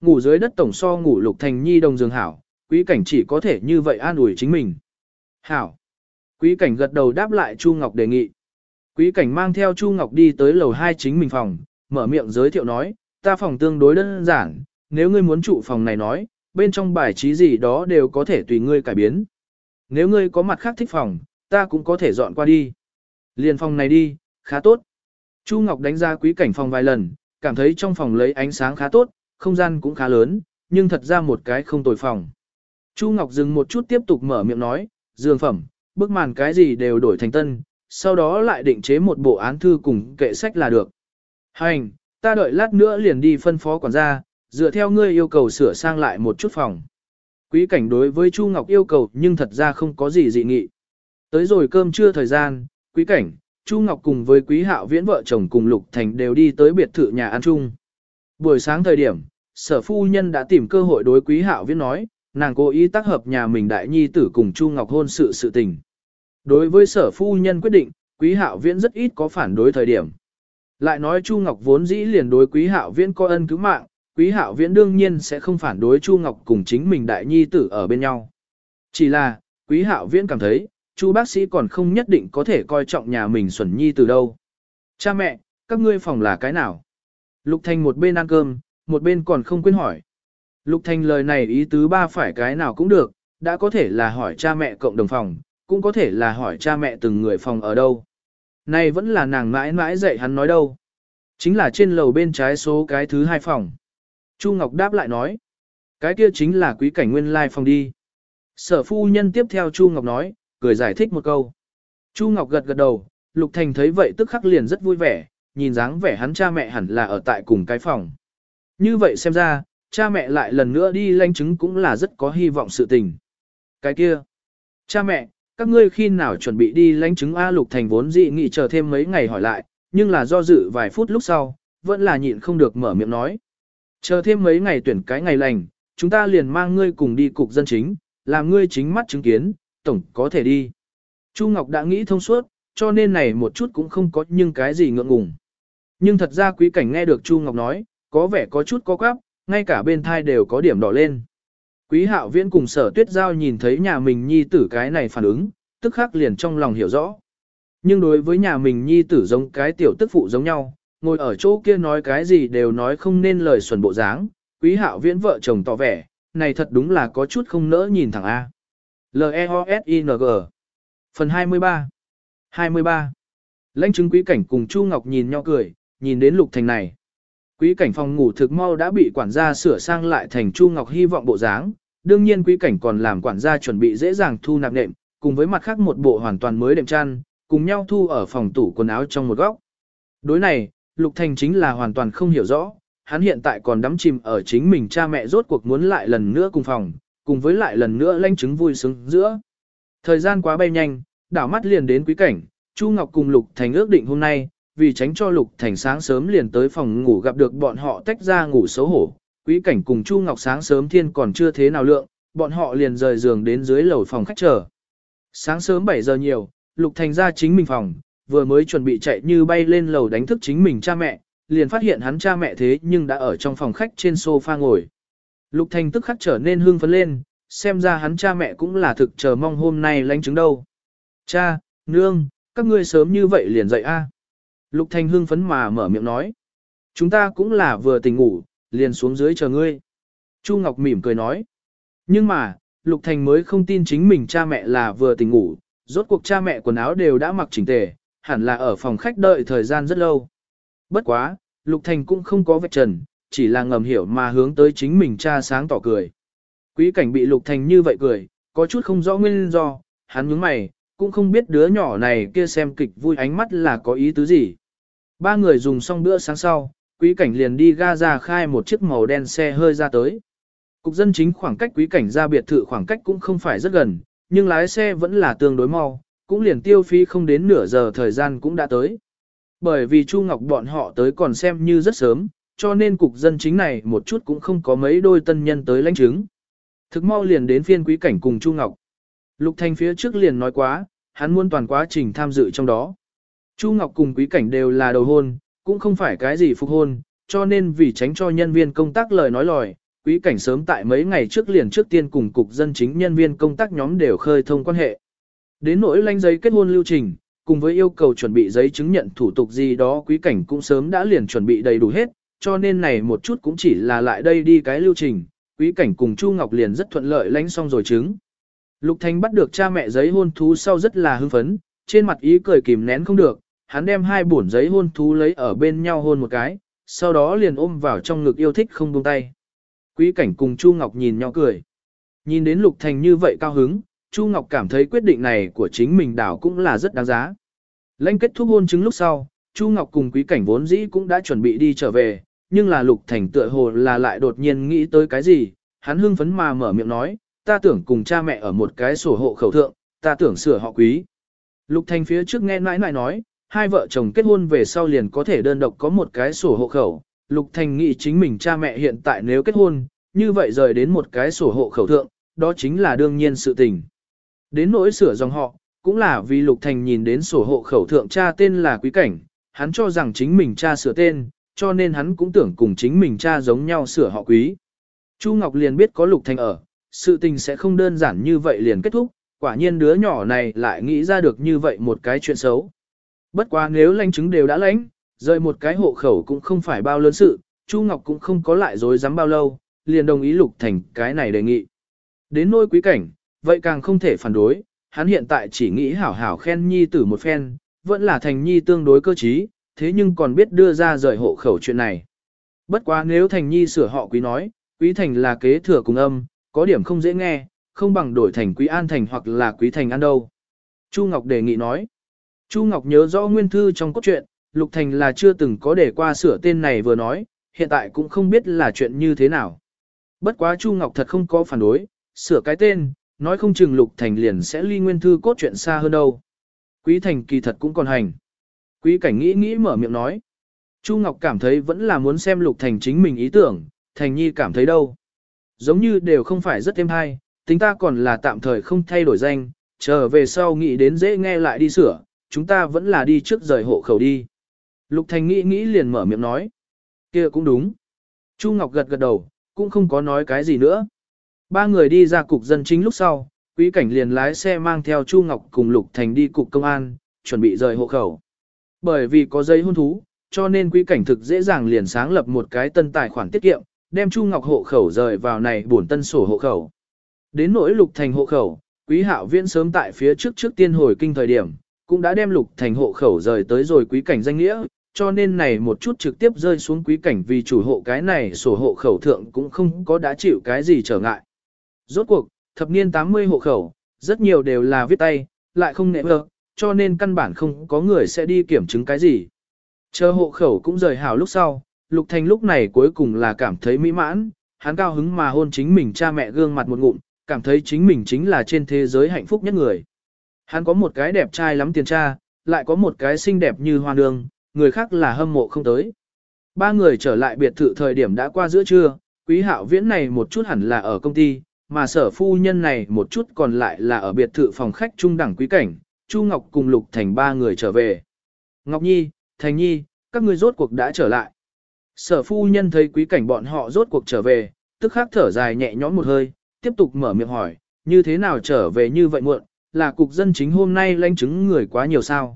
Ngủ dưới đất tổng so ngủ Lục Thành nhi đồng giường hảo, quý cảnh chỉ có thể như vậy an ủi chính mình. Hảo. Quý cảnh gật đầu đáp lại Chu Ngọc đề nghị. Quý cảnh mang theo Chu Ngọc đi tới lầu 2 chính mình phòng, mở miệng giới thiệu nói, ta phòng tương đối đơn giản, nếu ngươi muốn trụ phòng này nói, bên trong bài trí gì đó đều có thể tùy ngươi cải biến. Nếu ngươi có mặt khác thích phòng, ta cũng có thể dọn qua đi. Liền phòng này đi, khá tốt. Chu Ngọc đánh ra quý cảnh phòng vài lần, cảm thấy trong phòng lấy ánh sáng khá tốt, không gian cũng khá lớn, nhưng thật ra một cái không tồi phòng. Chu Ngọc dừng một chút tiếp tục mở miệng nói, dường phẩm, bức màn cái gì đều đổi thành tân, sau đó lại định chế một bộ án thư cùng kệ sách là được. Hành, ta đợi lát nữa liền đi phân phó quản gia, dựa theo ngươi yêu cầu sửa sang lại một chút phòng. Quý cảnh đối với Chu Ngọc yêu cầu nhưng thật ra không có gì dị nghị. Tới rồi cơm trưa thời gian, quý cảnh, Chu Ngọc cùng với quý hạo viễn vợ chồng cùng Lục Thành đều đi tới biệt thự nhà ăn chung. Buổi sáng thời điểm, sở phu nhân đã tìm cơ hội đối quý hạo viễn nói, nàng cố ý tác hợp nhà mình đại nhi tử cùng Chu Ngọc hôn sự sự tình. Đối với sở phu nhân quyết định, quý hạo viễn rất ít có phản đối thời điểm. Lại nói Chu Ngọc vốn dĩ liền đối quý hạo viễn có ân cứu mạng, Quý Hạo Viễn đương nhiên sẽ không phản đối Chu Ngọc cùng chính mình đại nhi tử ở bên nhau. Chỉ là, Quý Hạo Viễn cảm thấy, Chu bác sĩ còn không nhất định có thể coi trọng nhà mình Xuẩn Nhi từ đâu. Cha mẹ, các ngươi phòng là cái nào? Lục Thành một bên ăn cơm, một bên còn không quên hỏi. Lục Thành lời này ý tứ ba phải cái nào cũng được, đã có thể là hỏi cha mẹ cộng đồng phòng, cũng có thể là hỏi cha mẹ từng người phòng ở đâu. Này vẫn là nàng mãi mãi dạy hắn nói đâu. Chính là trên lầu bên trái số cái thứ hai phòng. Chu Ngọc đáp lại nói. Cái kia chính là quý cảnh nguyên lai phòng đi. Sở phu nhân tiếp theo Chu Ngọc nói, cười giải thích một câu. Chu Ngọc gật gật đầu, Lục Thành thấy vậy tức khắc liền rất vui vẻ, nhìn dáng vẻ hắn cha mẹ hẳn là ở tại cùng cái phòng. Như vậy xem ra, cha mẹ lại lần nữa đi lanh chứng cũng là rất có hy vọng sự tình. Cái kia, cha mẹ, các ngươi khi nào chuẩn bị đi lãnh chứng A Lục Thành vốn dị nghị chờ thêm mấy ngày hỏi lại, nhưng là do dự vài phút lúc sau, vẫn là nhịn không được mở miệng nói. Chờ thêm mấy ngày tuyển cái ngày lành, chúng ta liền mang ngươi cùng đi cục dân chính, làm ngươi chính mắt chứng kiến, tổng có thể đi. Chu Ngọc đã nghĩ thông suốt, cho nên này một chút cũng không có nhưng cái gì ngượng ngùng. Nhưng thật ra quý cảnh nghe được Chu Ngọc nói, có vẻ có chút có quáp, ngay cả bên thai đều có điểm đỏ lên. Quý hạo viễn cùng sở tuyết giao nhìn thấy nhà mình nhi tử cái này phản ứng, tức khắc liền trong lòng hiểu rõ. Nhưng đối với nhà mình nhi tử giống cái tiểu tức phụ giống nhau, ngồi ở chỗ kia nói cái gì đều nói không nên lời xuẩn bộ dáng, quý hạo viễn vợ chồng tỏ vẻ, này thật đúng là có chút không nỡ nhìn thẳng A. L-E-O-S-I-N-G Phần 23 23 Lãnh chứng quý cảnh cùng Chu Ngọc nhìn nhau cười, nhìn đến lục thành này. Quý cảnh phòng ngủ thực mau đã bị quản gia sửa sang lại thành Chu Ngọc hy vọng bộ dáng, đương nhiên quý cảnh còn làm quản gia chuẩn bị dễ dàng thu nạp nệm, cùng với mặt khác một bộ hoàn toàn mới đệm chăn, cùng nhau thu ở phòng tủ quần áo trong một góc. Đối này, Lục Thành chính là hoàn toàn không hiểu rõ, hắn hiện tại còn đắm chìm ở chính mình cha mẹ rốt cuộc muốn lại lần nữa cùng phòng, cùng với lại lần nữa lanh chứng vui sướng giữa. Thời gian quá bay nhanh, đảo mắt liền đến quý cảnh, Chu Ngọc cùng Lục Thành ước định hôm nay, vì tránh cho Lục Thành sáng sớm liền tới phòng ngủ gặp được bọn họ tách ra ngủ xấu hổ. Quý cảnh cùng Chu Ngọc sáng sớm thiên còn chưa thế nào lượng, bọn họ liền rời giường đến dưới lầu phòng khách chờ. Sáng sớm 7 giờ nhiều, Lục Thành ra chính mình phòng, vừa mới chuẩn bị chạy như bay lên lầu đánh thức chính mình cha mẹ, liền phát hiện hắn cha mẹ thế nhưng đã ở trong phòng khách trên sofa ngồi. Lục Thành tức khắc trở nên hưng phấn lên, xem ra hắn cha mẹ cũng là thực chờ mong hôm nay lánh chứng đâu. Cha, nương, các ngươi sớm như vậy liền dậy a. Lục Thành hưng phấn mà mở miệng nói. Chúng ta cũng là vừa tỉnh ngủ, liền xuống dưới chờ ngươi. Chu Ngọc mỉm cười nói. Nhưng mà, Lục Thành mới không tin chính mình cha mẹ là vừa tỉnh ngủ, rốt cuộc cha mẹ quần áo đều đã mặc chỉnh tề, hẳn là ở phòng khách đợi thời gian rất lâu. Bất quá, Lục Thành cũng không có vạch trần, chỉ là ngầm hiểu mà hướng tới chính mình cha sáng tỏ cười. Quý cảnh bị Lục Thành như vậy cười, có chút không rõ nguyên do, hắn nhướng mày, cũng không biết đứa nhỏ này kia xem kịch vui ánh mắt là có ý tứ gì. Ba người dùng xong bữa sáng sau, quý cảnh liền đi ga ra khai một chiếc màu đen xe hơi ra tới. Cục dân chính khoảng cách quý cảnh ra biệt thự khoảng cách cũng không phải rất gần, nhưng lái xe vẫn là tương đối mau, cũng liền tiêu phí không đến nửa giờ thời gian cũng đã tới. Bởi vì Chu Ngọc bọn họ tới còn xem như rất sớm, cho nên cục dân chính này một chút cũng không có mấy đôi tân nhân tới lãnh chứng. Thực mau liền đến phiên quý cảnh cùng Chu Ngọc. Lục Thanh phía trước liền nói quá, hắn muốn toàn quá trình tham dự trong đó. Chu Ngọc cùng quý cảnh đều là đầu hôn, cũng không phải cái gì phục hôn, cho nên vì tránh cho nhân viên công tác lời nói lòi, quý cảnh sớm tại mấy ngày trước liền trước tiên cùng cục dân chính nhân viên công tác nhóm đều khơi thông quan hệ. Đến nỗi lãnh giấy kết hôn lưu trình, cùng với yêu cầu chuẩn bị giấy chứng nhận thủ tục gì đó quý cảnh cũng sớm đã liền chuẩn bị đầy đủ hết, cho nên này một chút cũng chỉ là lại đây đi cái lưu trình, quý cảnh cùng Chu Ngọc liền rất thuận lợi lánh xong rồi chứng. Lục Thanh bắt được cha mẹ giấy hôn thú sau rất là hưng phấn, trên mặt ý cười kìm nén không được, hắn đem hai bổn giấy hôn thú lấy ở bên nhau hôn một cái, sau đó liền ôm vào trong ngực yêu thích không buông tay. Quý cảnh cùng Chu Ngọc nhìn nhau cười. Nhìn đến Lục Thành như vậy cao hứng, Chu Ngọc cảm thấy quyết định này của chính mình đảo cũng là rất đáng giá. Lênh kết thúc hôn chứng lúc sau, Chu Ngọc cùng quý cảnh vốn dĩ cũng đã chuẩn bị đi trở về, nhưng là Lục Thành tựa hồ là lại đột nhiên nghĩ tới cái gì, hắn hưng phấn mà mở miệng nói, ta tưởng cùng cha mẹ ở một cái sổ hộ khẩu thượng, ta tưởng sửa họ quý. Lục Thành phía trước nghe nãi nãi nói, hai vợ chồng kết hôn về sau liền có thể đơn độc có một cái sổ hộ khẩu. Lục Thành nghĩ chính mình cha mẹ hiện tại nếu kết hôn, như vậy rời đến một cái sổ hộ khẩu thượng, đó chính là đương nhiên sự tình. Đến nỗi sửa dòng họ, cũng là vì Lục Thành nhìn đến sổ hộ khẩu thượng cha tên là Quý Cảnh, hắn cho rằng chính mình cha sửa tên, cho nên hắn cũng tưởng cùng chính mình cha giống nhau sửa họ quý. Chu Ngọc liền biết có Lục Thành ở, sự tình sẽ không đơn giản như vậy liền kết thúc, quả nhiên đứa nhỏ này lại nghĩ ra được như vậy một cái chuyện xấu. Bất quá nếu lãnh chứng đều đã lãnh, rời một cái hộ khẩu cũng không phải bao lớn sự, Chu Ngọc cũng không có lại dối dám bao lâu, liền đồng ý Lục Thành cái này đề nghị. Đến nôi quý cảnh, vậy càng không thể phản đối, hắn hiện tại chỉ nghĩ hảo hảo khen nhi tử một phen, vẫn là thành nhi tương đối cơ trí, thế nhưng còn biết đưa ra rời hộ khẩu chuyện này. Bất quá nếu thành nhi sửa họ quý nói, quý thành là kế thừa cùng âm, có điểm không dễ nghe, không bằng đổi thành quý an thành hoặc là quý thành an đâu. Chu Ngọc đề nghị nói. Chu Ngọc nhớ rõ nguyên thư trong cốt truyện, Lục Thành là chưa từng có để qua sửa tên này vừa nói, hiện tại cũng không biết là chuyện như thế nào. Bất quá Chu Ngọc thật không có phản đối, sửa cái tên, nói không chừng Lục Thành liền sẽ ly nguyên thư cốt truyện xa hơn đâu. Quý Thành kỳ thật cũng còn hành. Quý Cảnh nghĩ nghĩ mở miệng nói. Chu Ngọc cảm thấy vẫn là muốn xem Lục Thành chính mình ý tưởng, Thành Nhi cảm thấy đâu. Giống như đều không phải rất êm hay, tính ta còn là tạm thời không thay đổi danh, trở về sau nghĩ đến dễ nghe lại đi sửa, chúng ta vẫn là đi trước rời hộ khẩu đi. Lục Thành nghĩ nghĩ liền mở miệng nói. kia cũng đúng. Chu Ngọc gật gật đầu, cũng không có nói cái gì nữa. Ba người đi ra cục dân chính lúc sau, quý cảnh liền lái xe mang theo Chu Ngọc cùng Lục Thành đi cục công an, chuẩn bị rời hộ khẩu. Bởi vì có giấy hôn thú, cho nên quý cảnh thực dễ dàng liền sáng lập một cái tân tài khoản tiết kiệm, đem Chu Ngọc hộ khẩu rời vào này bổn tân sổ hộ khẩu. Đến nỗi Lục Thành hộ khẩu, quý hạo viễn sớm tại phía trước trước tiên hồi kinh thời điểm, cũng đã đem Lục Thành hộ khẩu rời tới rồi quý cảnh danh nghĩa, cho nên này một chút trực tiếp rơi xuống quý cảnh vì chủ hộ cái này sổ hộ khẩu thượng cũng không có đã chịu cái gì trở ngại. Rốt cuộc, thập niên 80 hộ khẩu, rất nhiều đều là viết tay, lại không nệm vợ, cho nên căn bản không có người sẽ đi kiểm chứng cái gì. Chờ hộ khẩu cũng rời hào lúc sau, Lục Thành lúc này cuối cùng là cảm thấy mỹ mãn, hắn cao hứng mà hôn chính mình cha mẹ gương mặt một ngụm, cảm thấy chính mình chính là trên thế giới hạnh phúc nhất người. Hắn có một cái đẹp trai lắm tiền cha, lại có một cái xinh đẹp như hoa nương, người khác là hâm mộ không tới. Ba người trở lại biệt thự thời điểm đã qua giữa trưa, quý hạo viễn này một chút hẳn là ở công ty, mà sở phu nhân này một chút còn lại là ở biệt thự phòng khách trung đẳng quý cảnh, Chu Ngọc cùng Lục Thành ba người trở về. Ngọc Nhi, Thành Nhi, các ngươi rốt cuộc đã trở lại. Sở phu nhân thấy quý cảnh bọn họ rốt cuộc trở về, tức khắc thở dài nhẹ nhõm một hơi, tiếp tục mở miệng hỏi, như thế nào trở về như vậy muộn, là cục dân chính hôm nay lãnh chứng người quá nhiều sao?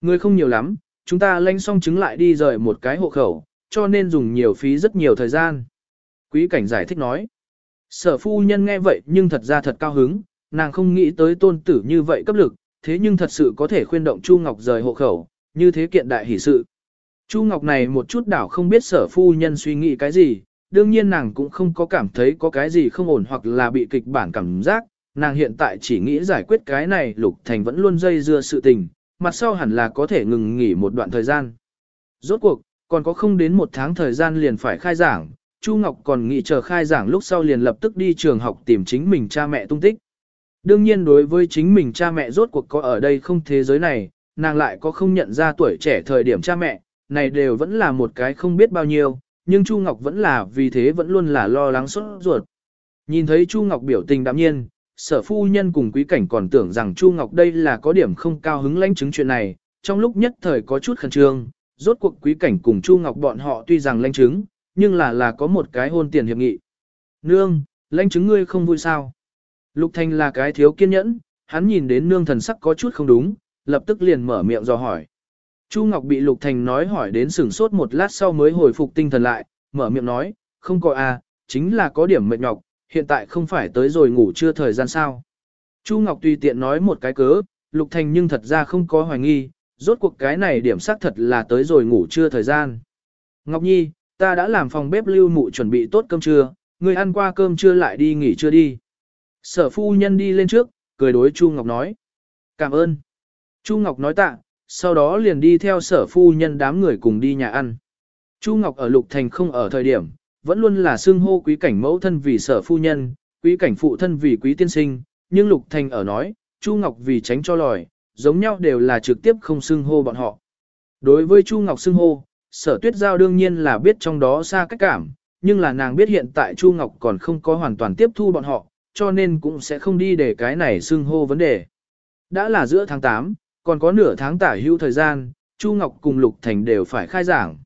Người không nhiều lắm, chúng ta lãnh xong chứng lại đi rời một cái hộ khẩu, cho nên dùng nhiều phí rất nhiều thời gian. Quý cảnh giải thích nói. Sở phu nhân nghe vậy nhưng thật ra thật cao hứng, nàng không nghĩ tới tôn tử như vậy cấp lực, thế nhưng thật sự có thể khuyên động Chu Ngọc rời hộ khẩu, như thế kiện đại hỷ sự. Chu Ngọc này một chút đảo không biết sở phu nhân suy nghĩ cái gì, đương nhiên nàng cũng không có cảm thấy có cái gì không ổn hoặc là bị kịch bản cảm giác, nàng hiện tại chỉ nghĩ giải quyết cái này Lục Thành vẫn luôn dây dưa sự tình, mặt sau hẳn là có thể ngừng nghỉ một đoạn thời gian. Rốt cuộc, còn có không đến một tháng thời gian liền phải khai giảng, Chu Ngọc còn nghĩ chờ khai giảng lúc sau liền lập tức đi trường học tìm chính mình cha mẹ tung tích. Đương nhiên đối với chính mình cha mẹ rốt cuộc có ở đây không thế giới này, nàng lại có không nhận ra tuổi trẻ thời điểm cha mẹ, này đều vẫn là một cái không biết bao nhiêu, nhưng Chu Ngọc vẫn là vì thế vẫn luôn là lo lắng sốt ruột. Nhìn thấy Chu Ngọc biểu tình đạm nhiên, sở phu nhân cùng quý cảnh còn tưởng rằng Chu Ngọc đây là có điểm không cao hứng lãnh chứng chuyện này, trong lúc nhất thời có chút khẩn trương, rốt cuộc quý cảnh cùng Chu Ngọc bọn họ tuy rằng lãnh chứng, nhưng là là có một cái hôn tiền hiệp nghị. Nương, lãnh chứng ngươi không vui sao? Lục Thanh là cái thiếu kiên nhẫn, hắn nhìn đến nương thần sắc có chút không đúng, lập tức liền mở miệng dò hỏi. Chu Ngọc bị Lục Thành nói hỏi đến sửng sốt một lát sau mới hồi phục tinh thần lại, mở miệng nói, không có à, chính là có điểm mệt nhọc, hiện tại không phải tới rồi ngủ chưa thời gian sao. Chu Ngọc tùy tiện nói một cái cớ, Lục Thành nhưng thật ra không có hoài nghi, rốt cuộc cái này điểm xác thật là tới rồi ngủ chưa thời gian. Ngọc Nhi, ta đã làm phòng bếp lưu mụ chuẩn bị tốt cơm trưa, ngươi ăn qua cơm trưa lại đi nghỉ trưa đi. Sở phu nhân đi lên trước, cười đối Chu Ngọc nói. Cảm ơn. Chu Ngọc nói tạ, sau đó liền đi theo sở phu nhân đám người cùng đi nhà ăn. Chu Ngọc ở Lục Thành không ở thời điểm, vẫn luôn là xưng hô quý cảnh mẫu thân vì sở phu nhân, quý cảnh phụ thân vì quý tiên sinh, nhưng Lục Thành ở nói, Chu Ngọc vì tránh cho lòi, giống nhau đều là trực tiếp không xưng hô bọn họ. Đối với Chu Ngọc xưng hô, sở tuyết giao đương nhiên là biết trong đó xa cách cảm, nhưng là nàng biết hiện tại Chu Ngọc còn không có hoàn toàn tiếp thu bọn họ, cho nên cũng sẽ không đi để cái này xưng hô vấn đề. Đã là giữa tháng 8, còn có nửa tháng tả hữu thời gian, Chu Ngọc cùng Lục Thành đều phải khai giảng.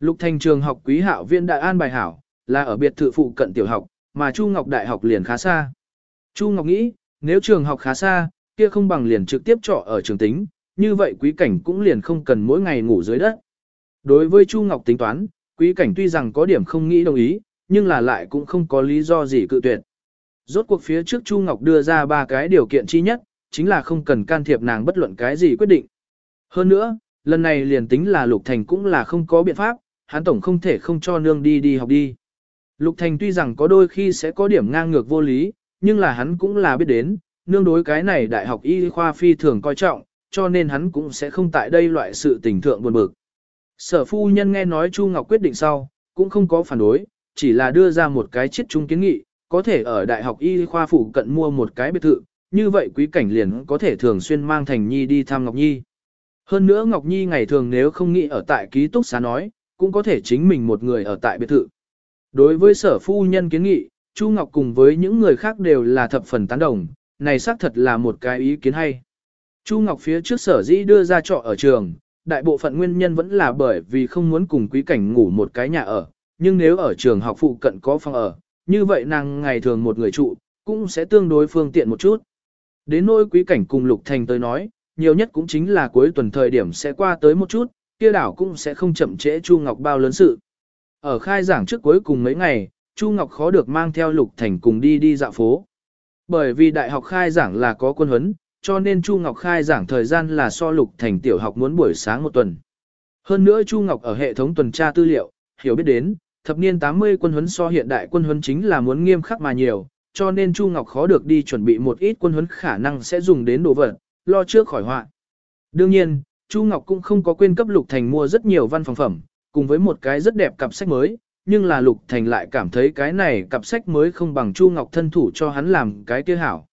Lục Thành trường học quý hạo viên đại an bài hảo, là ở biệt thự phụ cận tiểu học, mà Chu Ngọc đại học liền khá xa. Chu Ngọc nghĩ, nếu trường học khá xa, kia không bằng liền trực tiếp trọ ở trường tính, như vậy quý cảnh cũng liền không cần mỗi ngày ngủ dưới đất. Đối với Chu Ngọc tính toán, quý cảnh tuy rằng có điểm không nghĩ đồng ý, nhưng là lại cũng không có lý do gì cự tuyệt. Rốt cuộc phía trước Chu Ngọc đưa ra ba cái điều kiện chi nhất, chính là không cần can thiệp nàng bất luận cái gì quyết định. Hơn nữa, lần này liền tính là Lục Thành cũng là không có biện pháp, hắn tổng không thể không cho nương đi đi học đi. Lục Thành tuy rằng có đôi khi sẽ có điểm ngang ngược vô lý, nhưng là hắn cũng là biết đến, nương đối cái này đại học y khoa phi thường coi trọng, cho nên hắn cũng sẽ không tại đây loại sự tình thượng buồn bực. Sở phu nhân nghe nói Chu Ngọc quyết định sau, cũng không có phản đối, chỉ là đưa ra một cái chiết trung kiến nghị, có thể ở đại học y khoa phụ cận mua một cái biệt thự, như vậy quý cảnh liền có thể thường xuyên mang Thành Nhi đi thăm Ngọc Nhi. Hơn nữa Ngọc Nhi ngày thường nếu không nghĩ ở tại ký túc xá nói, cũng có thể chính mình một người ở tại biệt thự. Đối với sở phu nhân kiến nghị, Chu Ngọc cùng với những người khác đều là thập phần tán đồng, này xác thật là một cái ý kiến hay. Chu Ngọc phía trước sở dĩ đưa ra trọ ở trường, đại bộ phận nguyên nhân vẫn là bởi vì không muốn cùng quý cảnh ngủ một cái nhà ở, nhưng nếu ở trường học phụ cận có phòng ở, như vậy nàng ngày thường một người trụ, cũng sẽ tương đối phương tiện một chút. Đến nỗi quý cảnh cùng Lục Thành tới nói, nhiều nhất cũng chính là cuối tuần thời điểm sẽ qua tới một chút, kia đảo cũng sẽ không chậm trễ Chu Ngọc bao lớn sự. Ở khai giảng trước cuối cùng mấy ngày, Chu Ngọc khó được mang theo Lục Thành cùng đi đi dạo phố. Bởi vì đại học khai giảng là có quân huấn, cho nên Chu Ngọc khai giảng thời gian là so Lục Thành tiểu học muốn buổi sáng một tuần. Hơn nữa Chu Ngọc ở hệ thống tuần tra tư liệu, hiểu biết đến, thập niên 80 quân huấn so hiện đại quân huấn chính là muốn nghiêm khắc mà nhiều, cho nên Chu Ngọc khó được đi chuẩn bị một ít quân huấn khả năng sẽ dùng đến đồ vật, lo trước khỏi họa. Đương nhiên, Chu Ngọc cũng không có quên cấp Lục Thành mua rất nhiều văn phòng phẩm, cùng với một cái rất đẹp cặp sách mới, nhưng là Lục Thành lại cảm thấy cái này cặp sách mới không bằng Chu Ngọc thân thủ cho hắn làm cái kia hảo.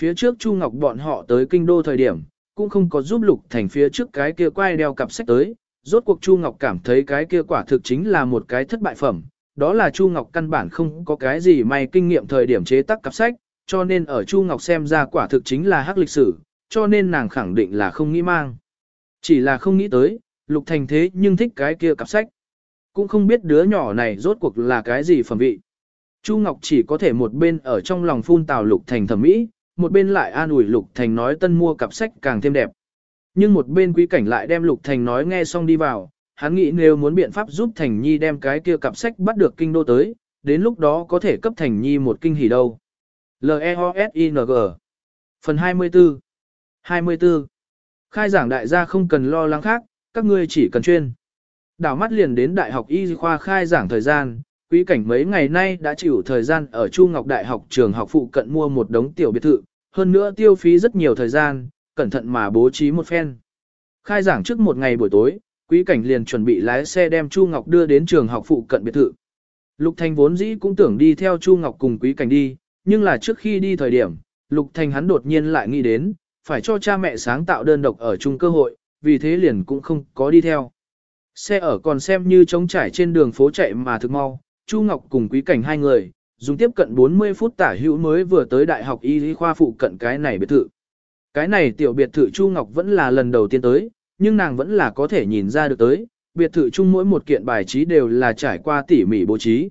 Phía trước Chu Ngọc bọn họ tới kinh đô thời điểm, cũng không có giúp Lục Thành phía trước cái kia quay đeo cặp sách tới, rốt cuộc Chu Ngọc cảm thấy cái kia quả thực chính là một cái thất bại phẩm, đó là Chu Ngọc căn bản không có cái gì may kinh nghiệm thời điểm chế tác cặp sách, cho nên ở Chu Ngọc xem ra quả thực chính là hắc lịch sử, cho nên nàng khẳng định là không nghĩ mang. Chỉ là không nghĩ tới, Lục Thành thế nhưng thích cái kia cặp sách. Cũng không biết đứa nhỏ này rốt cuộc là cái gì phẩm vị. Chu Ngọc chỉ có thể một bên ở trong lòng phun tào Lục Thành thẩm mỹ, một bên lại an ủi Lục Thành nói tân mua cặp sách càng thêm đẹp. Nhưng một bên quý cảnh lại đem Lục Thành nói nghe xong đi vào, hắn nghĩ nếu muốn biện pháp giúp Thành Nhi đem cái kia cặp sách bắt được kinh đô tới, đến lúc đó có thể cấp Thành Nhi một kinh hỉ đâu. L-E-O-S-I-N-G Phần 24 24 Khai giảng đại gia không cần lo lắng khác, các ngươi chỉ cần chuyên. Đảo mắt liền đến Đại học Y khoa khai giảng thời gian, quý cảnh mấy ngày nay đã chịu thời gian ở Chu Ngọc Đại học trường học phụ cận mua một đống tiểu biệt thự, hơn nữa tiêu phí rất nhiều thời gian, cẩn thận mà bố trí một phen. Khai giảng trước một ngày buổi tối, quý cảnh liền chuẩn bị lái xe đem Chu Ngọc đưa đến trường học phụ cận biệt thự. Lục Thành vốn dĩ cũng tưởng đi theo Chu Ngọc cùng quý cảnh đi, nhưng là trước khi đi thời điểm, Lục Thành hắn đột nhiên lại nghĩ đến, phải cho cha mẹ sáng tạo đơn độc ở chung cơ hội, vì thế liền cũng không có đi theo. Xe ở còn xem như trống trải trên đường phố chạy mà thực mau, Chu Ngọc cùng quý cảnh hai người, dùng tiếp cận 40 phút tả hữu mới vừa tới đại học y lý khoa phụ cận cái này biệt thự. Cái này tiểu biệt thự Chu Ngọc vẫn là lần đầu tiên tới, nhưng nàng vẫn là có thể nhìn ra được tới, biệt thự chung mỗi một kiện bài trí đều là trải qua tỉ mỉ bố trí.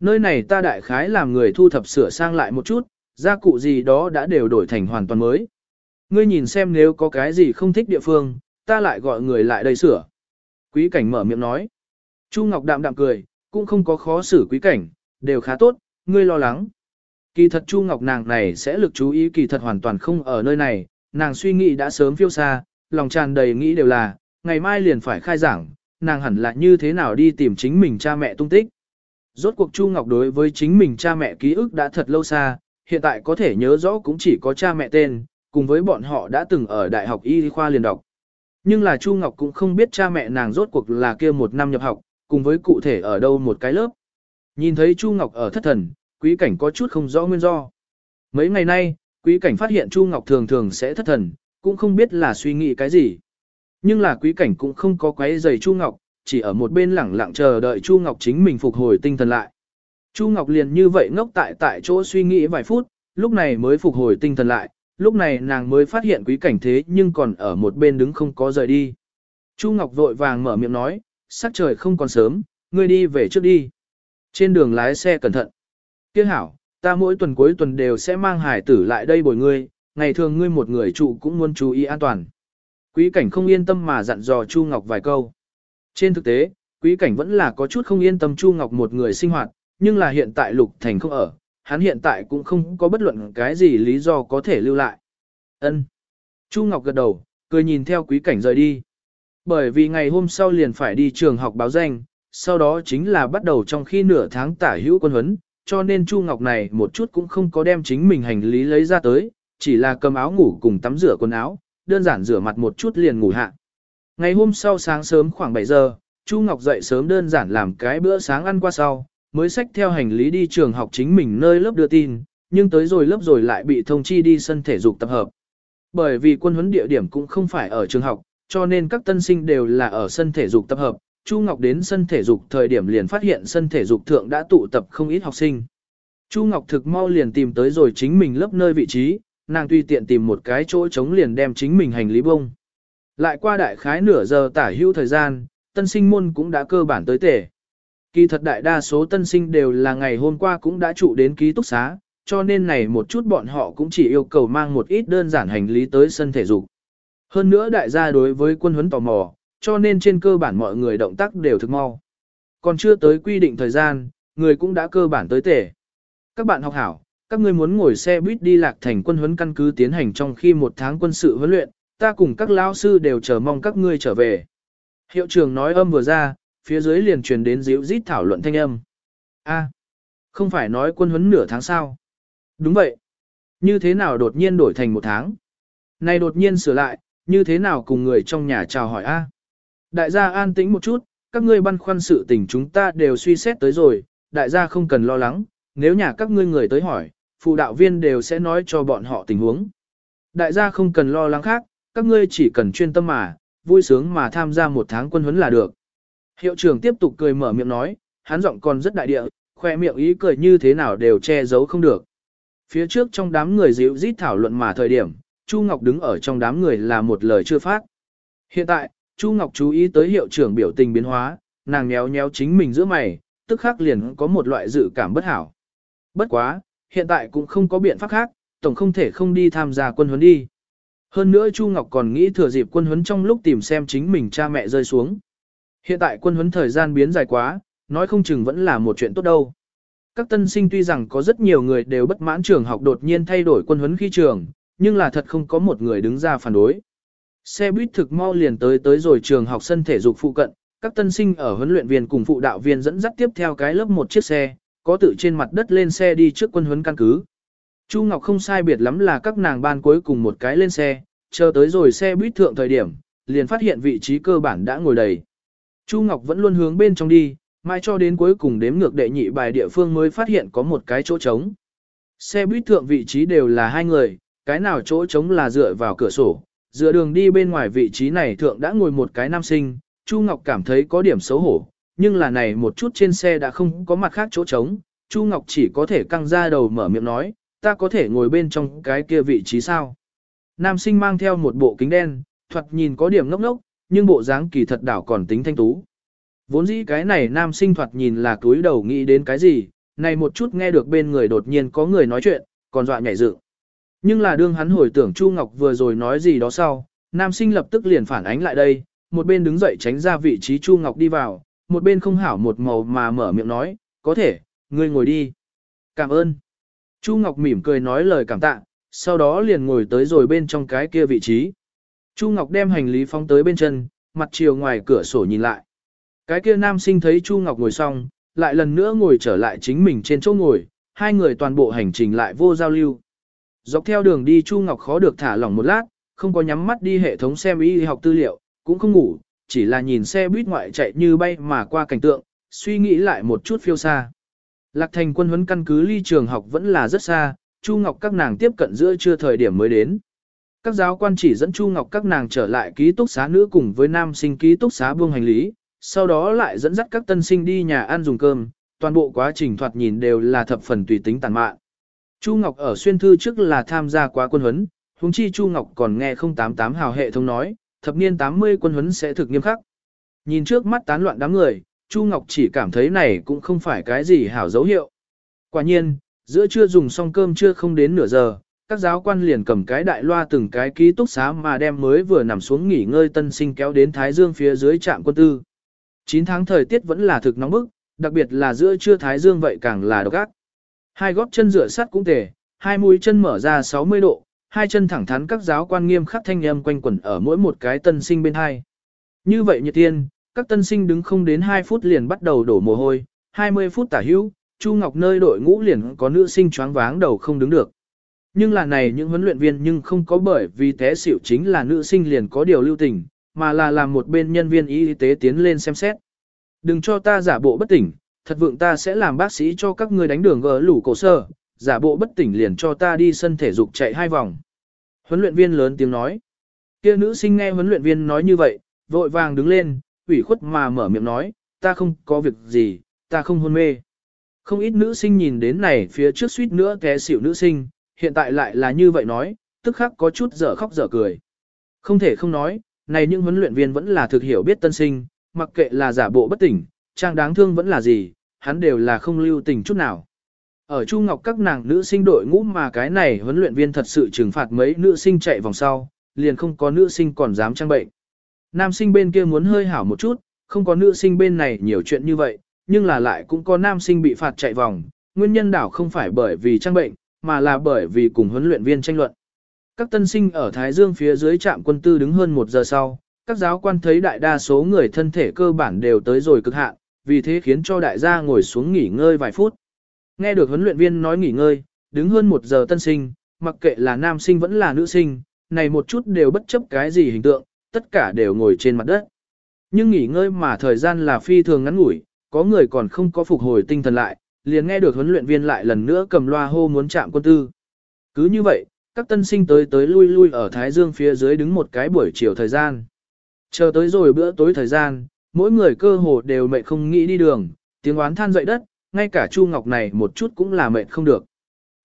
Nơi này ta đại khái làm người thu thập sửa sang lại một chút, gia cụ gì đó đã đều đổi thành hoàn toàn mới. Ngươi nhìn xem nếu có cái gì không thích địa phương, ta lại gọi người lại đây sửa. Quý cảnh mở miệng nói. Chu Ngọc đạm đạm cười, cũng không có khó xử quý cảnh, đều khá tốt, ngươi lo lắng. Kỳ thật Chu Ngọc nàng này sẽ lực chú ý kỳ thật hoàn toàn không ở nơi này, nàng suy nghĩ đã sớm phiêu xa, lòng tràn đầy nghĩ đều là, ngày mai liền phải khai giảng, nàng hẳn là như thế nào đi tìm chính mình cha mẹ tung tích. Rốt cuộc Chu Ngọc đối với chính mình cha mẹ ký ức đã thật lâu xa, hiện tại có thể nhớ rõ cũng chỉ có cha mẹ tên, cùng với bọn họ đã từng ở đại học y khoa liền đọc. Nhưng là Chu Ngọc cũng không biết cha mẹ nàng rốt cuộc là kia một năm nhập học, cùng với cụ thể ở đâu một cái lớp. Nhìn thấy Chu Ngọc ở thất thần, quý cảnh có chút không rõ nguyên do. Mấy ngày nay, quý cảnh phát hiện Chu Ngọc thường thường sẽ thất thần, cũng không biết là suy nghĩ cái gì. Nhưng là quý cảnh cũng không có quấy giày Chu Ngọc, chỉ ở một bên lẳng lặng chờ đợi Chu Ngọc chính mình phục hồi tinh thần lại. Chu Ngọc liền như vậy ngốc tại tại chỗ suy nghĩ vài phút, lúc này mới phục hồi tinh thần lại, lúc này nàng mới phát hiện quý cảnh thế nhưng còn ở một bên đứng không có rời đi. Chu Ngọc vội vàng mở miệng nói, sắc trời không còn sớm, ngươi đi về trước đi. Trên đường lái xe cẩn thận. Tiếc hảo, ta mỗi tuần cuối tuần đều sẽ mang hải tử lại đây bồi ngươi, ngày thường ngươi một người trụ cũng muốn chú ý an toàn. Quý cảnh không yên tâm mà dặn dò Chu Ngọc vài câu. Trên thực tế, quý cảnh vẫn là có chút không yên tâm Chu Ngọc một người sinh hoạt, nhưng là hiện tại Lục Thành không ở, hắn hiện tại cũng không có bất luận cái gì lý do có thể lưu lại. Ân. Chu Ngọc gật đầu, cười nhìn theo quý cảnh rời đi. Bởi vì ngày hôm sau liền phải đi trường học báo danh, sau đó chính là bắt đầu trong khi nửa tháng tả hữu quân huấn, cho nên Chu Ngọc này một chút cũng không có đem chính mình hành lý lấy ra tới, chỉ là cầm áo ngủ cùng tắm rửa quần áo, đơn giản rửa mặt một chút liền ngủ hạ. Ngày hôm sau sáng sớm khoảng 7 giờ, Chu Ngọc dậy sớm đơn giản làm cái bữa sáng ăn qua sau, mới xách theo hành lý đi trường học chính mình nơi lớp đưa tin, nhưng tới rồi lớp rồi lại bị thông chi đi sân thể dục tập hợp. Bởi vì quân huấn địa điểm cũng không phải ở trường học, cho nên các tân sinh đều là ở sân thể dục tập hợp. Chu Ngọc đến sân thể dục thời điểm liền phát hiện sân thể dục thượng đã tụ tập không ít học sinh. Chu Ngọc thực mau liền tìm tới rồi chính mình lớp nơi vị trí, nàng tùy tiện tìm một cái chỗ trống liền đem chính mình hành lý bông. Lại qua đại khái nửa giờ tả hữu thời gian, tân sinh môn cũng đã cơ bản tới tể. Kỳ thật đại đa số tân sinh đều là ngày hôm qua cũng đã trụ đến ký túc xá, cho nên này một chút bọn họ cũng chỉ yêu cầu mang một ít đơn giản hành lý tới sân thể dục. Hơn nữa đại gia đối với quân huấn tò mò, cho nên trên cơ bản mọi người động tác đều thực mau. Còn chưa tới quy định thời gian, người cũng đã cơ bản tới tể. Các bạn học hảo, các ngươi muốn ngồi xe buýt đi lạc thành quân huấn căn cứ tiến hành trong khi một tháng quân sự huấn luyện, ta cùng các lão sư đều chờ mong các ngươi trở về. Hiệu trưởng nói âm vừa ra, phía dưới liền truyền đến dịu rít thảo luận thanh âm. A, không phải nói quân huấn nửa tháng sao? Đúng vậy. Như thế nào đột nhiên đổi thành một tháng? Này đột nhiên sửa lại, như thế nào cùng người trong nhà chào hỏi a? Đại gia an tĩnh một chút, các ngươi băn khoăn sự tình chúng ta đều suy xét tới rồi, đại gia không cần lo lắng, nếu nhà các ngươi người tới hỏi, phụ đạo viên đều sẽ nói cho bọn họ tình huống. Đại gia không cần lo lắng khác, các ngươi chỉ cần chuyên tâm mà, vui sướng mà tham gia một tháng quân huấn là được. Hiệu trưởng tiếp tục cười mở miệng nói, hắn giọng còn rất đại địa, khoe miệng ý cười như thế nào đều che giấu không được. Phía trước trong đám người dịu rít thảo luận mà thời điểm, Chu Ngọc đứng ở trong đám người là một lời chưa phát. Hiện tại, Chu Ngọc chú ý tới hiệu trưởng biểu tình biến hóa, nàng nhéo nhéo chính mình giữa mày, tức khắc liền có một loại dự cảm bất hảo. Bất quá, hiện tại cũng không có biện pháp khác, tổng không thể không đi tham gia quân huấn đi. Hơn nữa Chu Ngọc còn nghĩ thừa dịp quân huấn trong lúc tìm xem chính mình cha mẹ rơi xuống. Hiện tại quân huấn thời gian biến dài quá, nói không chừng vẫn là một chuyện tốt đâu. Các tân sinh tuy rằng có rất nhiều người đều bất mãn trường học đột nhiên thay đổi quân huấn khi trường, nhưng là thật không có một người đứng ra phản đối. Xe buýt thực mau liền tới tới rồi trường học sân thể dục phụ cận, các tân sinh ở huấn luyện viên cùng phụ đạo viên dẫn dắt tiếp theo cái lớp một chiếc xe, có tự trên mặt đất lên xe đi trước quân huấn căn cứ. Chu Ngọc không sai biệt lắm là các nàng ban cuối cùng một cái lên xe, chờ tới rồi xe buýt thượng thời điểm, liền phát hiện vị trí cơ bản đã ngồi đầy. Chu Ngọc vẫn luôn hướng bên trong đi, mai cho đến cuối cùng đếm ngược đệ nhị bài địa phương mới phát hiện có một cái chỗ trống. Xe buýt thượng vị trí đều là hai người, cái nào chỗ trống là dựa vào cửa sổ, dựa đường đi bên ngoài vị trí này thượng đã ngồi một cái nam sinh, Chu Ngọc cảm thấy có điểm xấu hổ, nhưng là này một chút trên xe đã không có mặt khác chỗ trống, Chu Ngọc chỉ có thể căng ra đầu mở miệng nói, ta có thể ngồi bên trong cái kia vị trí sao. Nam sinh mang theo một bộ kính đen, thoạt nhìn có điểm ngốc ngốc, nhưng bộ dáng kỳ thật đảo còn tính thanh tú. Vốn dĩ cái này nam sinh thoạt nhìn là túi đầu nghĩ đến cái gì, này một chút nghe được bên người đột nhiên có người nói chuyện, còn dọa nhảy dựng. Nhưng là đương hắn hồi tưởng Chu Ngọc vừa rồi nói gì đó sau, nam sinh lập tức liền phản ánh lại đây, một bên đứng dậy tránh ra vị trí Chu Ngọc đi vào, một bên không hảo một màu mà mở miệng nói, có thể, ngươi ngồi đi. Cảm ơn. Chu Ngọc mỉm cười nói lời cảm tạ, sau đó liền ngồi tới rồi bên trong cái kia vị trí. Chu Ngọc đem hành lý phóng tới bên chân, mặt chiều ngoài cửa sổ nhìn lại. Cái kia nam sinh thấy Chu Ngọc ngồi xong, lại lần nữa ngồi trở lại chính mình trên chỗ ngồi, hai người toàn bộ hành trình lại vô giao lưu. Dọc theo đường đi Chu Ngọc khó được thả lỏng một lát, không có nhắm mắt đi hệ thống xem y học tư liệu, cũng không ngủ, chỉ là nhìn xe buýt ngoại chạy như bay mà qua cảnh tượng, suy nghĩ lại một chút phiêu xa. Lạc thành quân huấn căn cứ ly trường học vẫn là rất xa, Chu Ngọc các nàng tiếp cận giữa trưa thời điểm mới đến. Các giáo quan chỉ dẫn Chu Ngọc các nàng trở lại ký túc xá nữ cùng với nam sinh ký túc xá buông hành lý, sau đó lại dẫn dắt các tân sinh đi nhà ăn dùng cơm, toàn bộ quá trình thoạt nhìn đều là thập phần tùy tính tàn mạn. Chu Ngọc ở xuyên thư trước là tham gia quá quân huấn, huống chi Chu Ngọc còn nghe 088 hào hệ thống nói, thập niên 80 quân huấn sẽ thực nghiêm khắc. Nhìn trước mắt tán loạn đám người, Chu Ngọc chỉ cảm thấy này cũng không phải cái gì hảo dấu hiệu. Quả nhiên, giữa trưa dùng xong cơm chưa không đến nửa giờ, các giáo quan liền cầm cái đại loa từng cái ký túc xá mà đem mới vừa nằm xuống nghỉ ngơi tân sinh kéo đến Thái Dương phía dưới trạm quân tư. 9 tháng thời tiết vẫn là thực nóng bức, đặc biệt là giữa trưa Thái Dương vậy càng là độc ác. Hai gót chân rửa sắt cũng tề, hai mũi chân mở ra 60 độ, hai chân thẳng thắn các giáo quan nghiêm khắc thanh âm quanh quẩn ở mỗi một cái tân sinh bên hai. Như vậy nhiệt tiên, các tân sinh đứng không đến 2 phút liền bắt đầu đổ mồ hôi, 20 phút tả hữu, Chu Ngọc nơi đội ngũ liền có nữ sinh choáng váng đầu không đứng được. Nhưng là này những huấn luyện viên nhưng không có bởi vì té xỉu chính là nữ sinh liền có điều lưu tình, mà là làm một bên nhân viên y tế tiến lên xem xét. Đừng cho ta giả bộ bất tỉnh, thật vượng ta sẽ làm bác sĩ cho các ngươi đánh đường gỡ lủ cổ sơ, giả bộ bất tỉnh liền cho ta đi sân thể dục chạy hai vòng. Huấn luyện viên lớn tiếng nói. Kia nữ sinh nghe huấn luyện viên nói như vậy, vội vàng đứng lên, ủy khuất mà mở miệng nói, ta không có việc gì, ta không hôn mê. Không ít nữ sinh nhìn đến này phía trước suýt nữa té xỉu nữ sinh, hiện tại lại là như vậy nói, tức khắc có chút dở khóc dở cười. Không thể không nói, này những huấn luyện viên vẫn là thực hiểu biết tân sinh, mặc kệ là giả bộ bất tỉnh, trang đáng thương vẫn là gì, hắn đều là không lưu tình chút nào. Ở Chu Ngọc các nàng nữ sinh đội ngũ mà cái này huấn luyện viên thật sự trừng phạt mấy nữ sinh chạy vòng sau, liền không có nữ sinh còn dám trang bệnh. Nam sinh bên kia muốn hơi hảo một chút, không có nữ sinh bên này nhiều chuyện như vậy, nhưng là lại cũng có nam sinh bị phạt chạy vòng, nguyên nhân đảo không phải bởi vì trang bệnh, mà là bởi vì cùng huấn luyện viên tranh luận. Các tân sinh ở Thái Dương phía dưới trạm quân tư đứng hơn một giờ sau, các giáo quan thấy đại đa số người thân thể cơ bản đều tới rồi cực hạn, vì thế khiến cho đại gia ngồi xuống nghỉ ngơi vài phút. Nghe được huấn luyện viên nói nghỉ ngơi, đứng hơn một giờ tân sinh, mặc kệ là nam sinh vẫn là nữ sinh, này một chút đều bất chấp cái gì hình tượng, tất cả đều ngồi trên mặt đất. Nhưng nghỉ ngơi mà thời gian là phi thường ngắn ngủi, có người còn không có phục hồi tinh thần lại, liền nghe được huấn luyện viên lại lần nữa cầm loa hô muốn chạm quân tư. Cứ như vậy, các tân sinh tới tới lui lui ở Thái Dương phía dưới đứng một cái buổi chiều thời gian. Chờ tới rồi bữa tối thời gian, mỗi người cơ hồ đều mệt không nghĩ đi đường, tiếng oán than dậy đất, ngay cả Chu Ngọc này một chút cũng là mệt không được.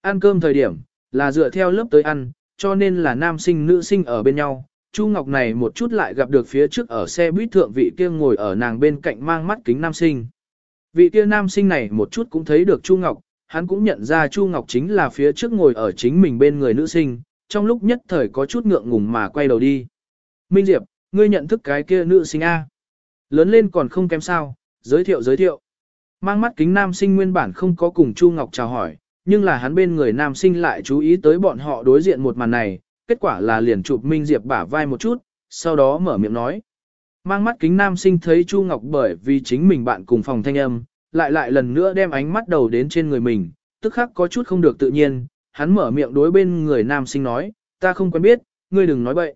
Ăn cơm thời điểm, là dựa theo lớp tới ăn, cho nên là nam sinh nữ sinh ở bên nhau. Chu Ngọc này một chút lại gặp được phía trước ở xe buýt thượng vị kia ngồi ở nàng bên cạnh mang mắt kính nam sinh. Vị kia nam sinh này một chút cũng thấy được Chu Ngọc, hắn cũng nhận ra Chu Ngọc chính là phía trước ngồi ở chính mình bên người nữ sinh, trong lúc nhất thời có chút ngượng ngùng mà quay đầu đi. Minh Diệp, ngươi nhận thức cái kia nữ sinh A. Lớn lên còn không kém sao, giới thiệu giới thiệu. Mang mắt kính nam sinh nguyên bản không có cùng Chu Ngọc chào hỏi, nhưng là hắn bên người nam sinh lại chú ý tới bọn họ đối diện một màn này, kết quả là liền chụp Minh Diệp bả vai một chút, sau đó mở miệng nói. Mang mắt kính nam sinh thấy Chu Ngọc bởi vì chính mình bạn cùng phòng thanh âm, lại lại lần nữa đem ánh mắt đầu đến trên người mình, tức khắc có chút không được tự nhiên, hắn mở miệng đối bên người nam sinh nói, ta không quen biết, ngươi đừng nói bậy.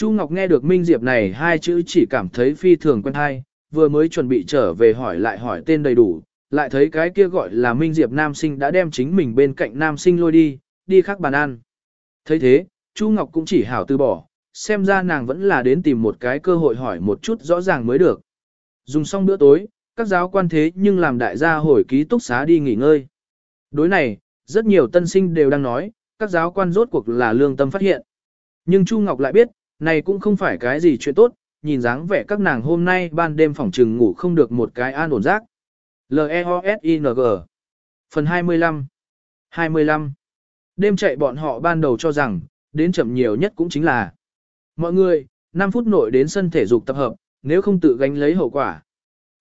Chu Ngọc nghe được Minh Diệp này hai chữ chỉ cảm thấy phi thường quen hay, vừa mới chuẩn bị trở về hỏi lại hỏi tên đầy đủ, lại thấy cái kia gọi là Minh Diệp nam sinh đã đem chính mình bên cạnh nam sinh lôi đi, đi khác bàn ăn. thấy thế, Chu Ngọc cũng chỉ hảo từ bỏ, xem ra nàng vẫn là đến tìm một cái cơ hội hỏi một chút rõ ràng mới được. Dùng xong bữa tối, các giáo quan thế nhưng làm đại gia hồi ký túc xá đi nghỉ ngơi. Đối này, rất nhiều tân sinh đều đang nói, các giáo quan rốt cuộc là lương tâm phát hiện. Nhưng Chu Ngọc lại biết, này cũng không phải cái gì chuyện tốt, nhìn dáng vẻ các nàng hôm nay ban đêm phòng trừng ngủ không được một cái an ổn giấc. L-E-O-S-I-N-G Phần 25 25 Đêm chạy bọn họ ban đầu cho rằng, đến chậm nhiều nhất cũng chính là Mọi người, 5 phút nội đến sân thể dục tập hợp, nếu không tự gánh lấy hậu quả.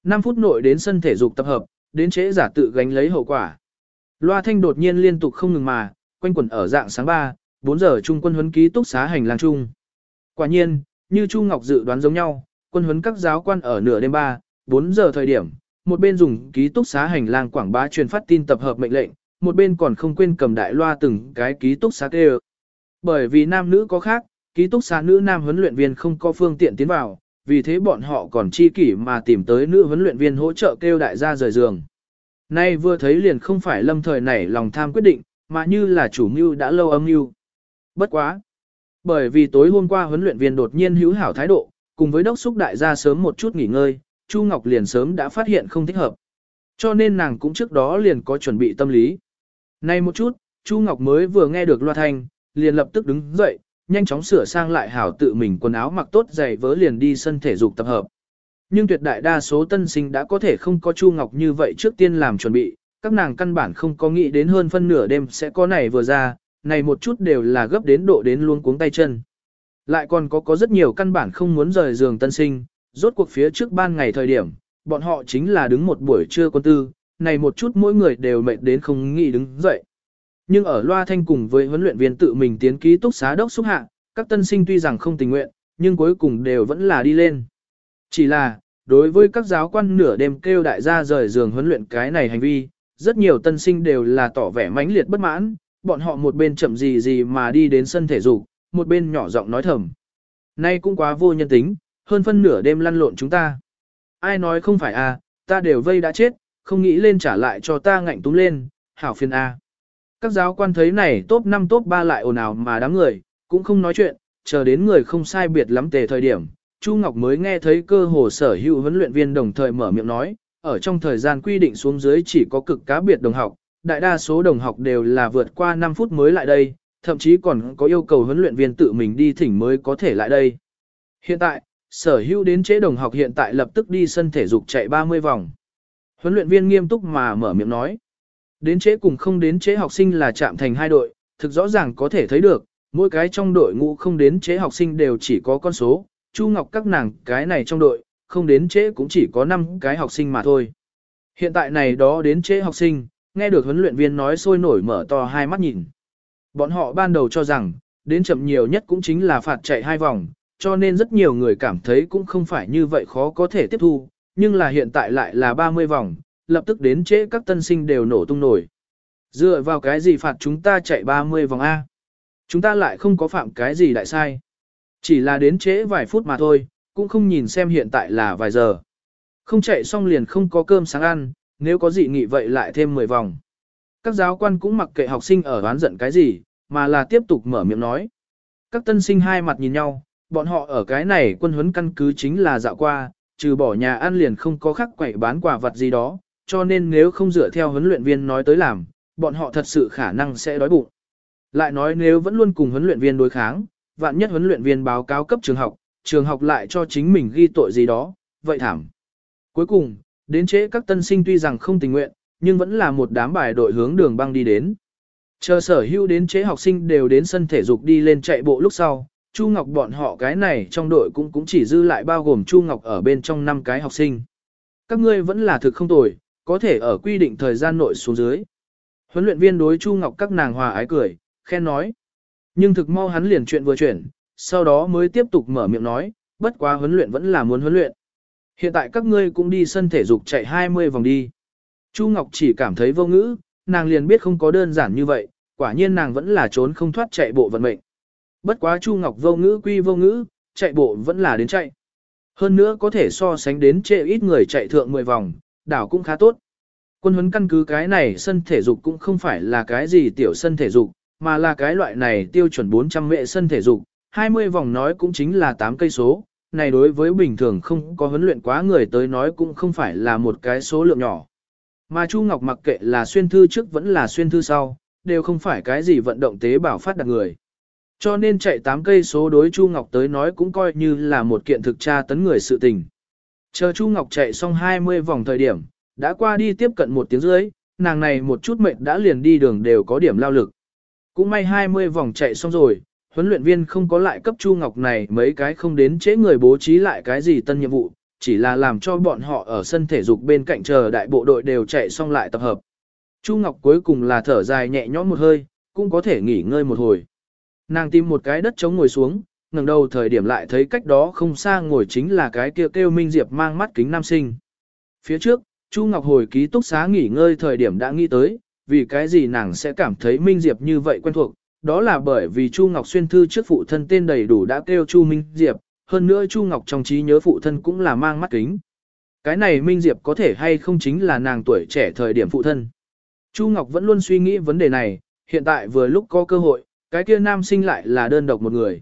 5 phút nội đến sân thể dục tập hợp, đến trễ giả tự gánh lấy hậu quả. Loa thanh đột nhiên liên tục không ngừng mà, quanh quẩn ở dạng sáng 3, 4 giờ trung quân huấn ký túc xá hành lang trung. Quả nhiên, như Chu Ngọc dự đoán giống nhau, quân huấn các giáo quan ở nửa đêm 3, 4 giờ thời điểm, một bên dùng ký túc xá hành lang quảng bá truyền phát tin tập hợp mệnh lệnh, một bên còn không quên cầm đại loa từng cái ký túc xá kêu. Bởi vì nam nữ có khác, ký túc xá nữ nam huấn luyện viên không có phương tiện tiến vào, vì thế bọn họ còn chi kỷ mà tìm tới nữ huấn luyện viên hỗ trợ kêu đại gia rời giường. Nay vừa thấy liền không phải lâm thời nảy lòng tham quyết định, mà như là chủ mưu đã lâu âm mưu. Bất quá. Bởi vì tối hôm qua huấn luyện viên đột nhiên hữu hảo thái độ, cùng với đốc xúc đại gia sớm một chút nghỉ ngơi, Chu Ngọc liền sớm đã phát hiện không thích hợp. Cho nên nàng cũng trước đó liền có chuẩn bị tâm lý. Nay một chút, Chu Ngọc mới vừa nghe được loa thanh, liền lập tức đứng dậy, nhanh chóng sửa sang lại hảo tự mình quần áo mặc tốt giày vớ liền đi sân thể dục tập hợp. Nhưng tuyệt đại đa số tân sinh đã có thể không có Chu Ngọc như vậy trước tiên làm chuẩn bị, các nàng căn bản không có nghĩ đến hơn phân nửa đêm sẽ có này vừa ra, này một chút đều là gấp đến độ đến luôn cuống tay chân. Lại còn có có rất nhiều căn bản không muốn rời giường tân sinh, rốt cuộc phía trước ban ngày thời điểm, bọn họ chính là đứng một buổi trưa quân tư, này một chút mỗi người đều mệt đến không nghĩ đứng dậy. Nhưng ở loa thanh cùng với huấn luyện viên tự mình tiến ký túc xá đốc xúc hạ, các tân sinh tuy rằng không tình nguyện, nhưng cuối cùng đều vẫn là đi lên. Chỉ là, đối với các giáo quan nửa đêm kêu đại gia rời giường huấn luyện cái này hành vi, rất nhiều tân sinh đều là tỏ vẻ mãnh liệt bất mãn, bọn họ một bên chậm gì gì mà đi đến sân thể dục, một bên nhỏ giọng nói thầm. Nay cũng quá vô nhân tính, hơn phân nửa đêm lăn lộn chúng ta. Ai nói không phải à, ta đều vây đã chết, không nghĩ lên trả lại cho ta ngạnh túng lên, hảo phiền a. Các giáo quan thấy này top 5 top 3 lại ồn ào mà đám người, cũng không nói chuyện, chờ đến người không sai biệt lắm tề thời điểm. Chu Ngọc mới nghe thấy cơ hồ sở hữu huấn luyện viên đồng thời mở miệng nói, ở trong thời gian quy định xuống dưới chỉ có cực cá biệt đồng học, đại đa số đồng học đều là vượt qua 5 phút mới lại đây, thậm chí còn có yêu cầu huấn luyện viên tự mình đi thỉnh mới có thể lại đây. Hiện tại, sở hữu đến chế đồng học hiện tại lập tức đi sân thể dục chạy 30 vòng. Huấn luyện viên nghiêm túc mà mở miệng nói. Đến chế cùng không đến chế học sinh là chạm thành hai đội, thực rõ ràng có thể thấy được, mỗi cái trong đội ngũ không đến chế học sinh đều chỉ có con số, Chu Ngọc các nàng cái này trong đội, không đến chế cũng chỉ có 5 cái học sinh mà thôi. Hiện tại này đó đến chế học sinh, nghe được huấn luyện viên nói sôi nổi mở to hai mắt nhìn. Bọn họ ban đầu cho rằng, đến chậm nhiều nhất cũng chính là phạt chạy hai vòng, cho nên rất nhiều người cảm thấy cũng không phải như vậy khó có thể tiếp thu, nhưng là hiện tại lại là 30 vòng, lập tức đến trễ các tân sinh đều nổ tung nổi. Dựa vào cái gì phạt chúng ta chạy 30 vòng A? Chúng ta lại không có phạm cái gì đại sai. Chỉ là đến trễ vài phút mà thôi, cũng không nhìn xem hiện tại là vài giờ. Không chạy xong liền không có cơm sáng ăn, nếu có gì nghị vậy lại thêm 10 vòng. Các giáo quan cũng mặc kệ học sinh ở đoán giận cái gì, mà là tiếp tục mở miệng nói. Các tân sinh hai mặt nhìn nhau, bọn họ ở cái này quân huấn căn cứ chính là dạo qua, trừ bỏ nhà ăn liền không có khắc quậy bán quả vật gì đó, cho nên nếu không dựa theo huấn luyện viên nói tới làm, bọn họ thật sự khả năng sẽ đói bụng. Lại nói nếu vẫn luôn cùng huấn luyện viên đối kháng, vạn nhất huấn luyện viên báo cáo cấp trường học, trường học lại cho chính mình ghi tội gì đó, vậy thảm. Cuối cùng, đến trễ các tân sinh tuy rằng không tình nguyện, nhưng vẫn là một đám bài đội hướng đường băng đi đến. Chờ sở hữu đến chế học sinh đều đến sân thể dục đi lên chạy bộ lúc sau, Chu Ngọc bọn họ cái này trong đội cũng cũng chỉ dư lại bao gồm Chu Ngọc ở bên trong năm cái học sinh. Các ngươi vẫn là thực không tồi, có thể ở quy định thời gian nội xuống dưới. Huấn luyện viên đối Chu Ngọc các nàng hòa ái cười, khen nói. Nhưng thực mau hắn liền chuyện vừa chuyển, sau đó mới tiếp tục mở miệng nói, bất quá huấn luyện vẫn là muốn huấn luyện. Hiện tại các ngươi cũng đi sân thể dục chạy 20 vòng đi. Chu Ngọc chỉ cảm thấy vô ngữ, nàng liền biết không có đơn giản như vậy, quả nhiên nàng vẫn là trốn không thoát chạy bộ vận mệnh. Bất quá Chu Ngọc vô ngữ quy vô ngữ, chạy bộ vẫn là đến chạy. Hơn nữa có thể so sánh đến trệ ít người chạy thượng 10 vòng, đảo cũng khá tốt. Quân huấn căn cứ cái này sân thể dục cũng không phải là cái gì tiểu sân thể dục, mà là cái loại này tiêu chuẩn 400 mệ sân thể dục, 20 vòng nói cũng chính là 8 cây số, này đối với bình thường không có huấn luyện quá người tới nói cũng không phải là một cái số lượng nhỏ. Mà Chu Ngọc mặc kệ là xuyên thư trước vẫn là xuyên thư sau, đều không phải cái gì vận động tế bào phát đạt người. Cho nên chạy 8 cây số đối Chu Ngọc tới nói cũng coi như là một kiện thực tra tấn người sự tình. Chờ Chu Ngọc chạy xong 20 vòng thời điểm, đã qua đi tiếp cận một tiếng rưỡi, nàng này một chút mệt đã liền đi đường đều có điểm lao lực. Cũng may 20 vòng chạy xong rồi, huấn luyện viên không có lại cấp Chu Ngọc này mấy cái không đến chế người bố trí lại cái gì tân nhiệm vụ, chỉ là làm cho bọn họ ở sân thể dục bên cạnh chờ đại bộ đội đều chạy xong lại tập hợp. Chu Ngọc cuối cùng là thở dài nhẹ nhõm một hơi, cũng có thể nghỉ ngơi một hồi. Nàng tìm một cái đất trống ngồi xuống, ngẩng đầu thời điểm lại thấy cách đó không xa ngồi chính là cái kia kêu, kêu Minh Diệp mang mắt kính nam sinh. Phía trước, Chu Ngọc hồi ký túc xá nghỉ ngơi thời điểm đã nghĩ tới, vì cái gì nàng sẽ cảm thấy Minh Diệp như vậy quen thuộc, đó là bởi vì Chu Ngọc xuyên thư trước phụ thân tên đầy đủ đã kêu Chu Minh Diệp, hơn nữa Chu Ngọc trong trí nhớ phụ thân cũng là mang mắt kính. Cái này Minh Diệp có thể hay không chính là nàng tuổi trẻ thời điểm phụ thân. Chu Ngọc vẫn luôn suy nghĩ vấn đề này, hiện tại vừa lúc có cơ hội, cái kia nam sinh lại là đơn độc một người.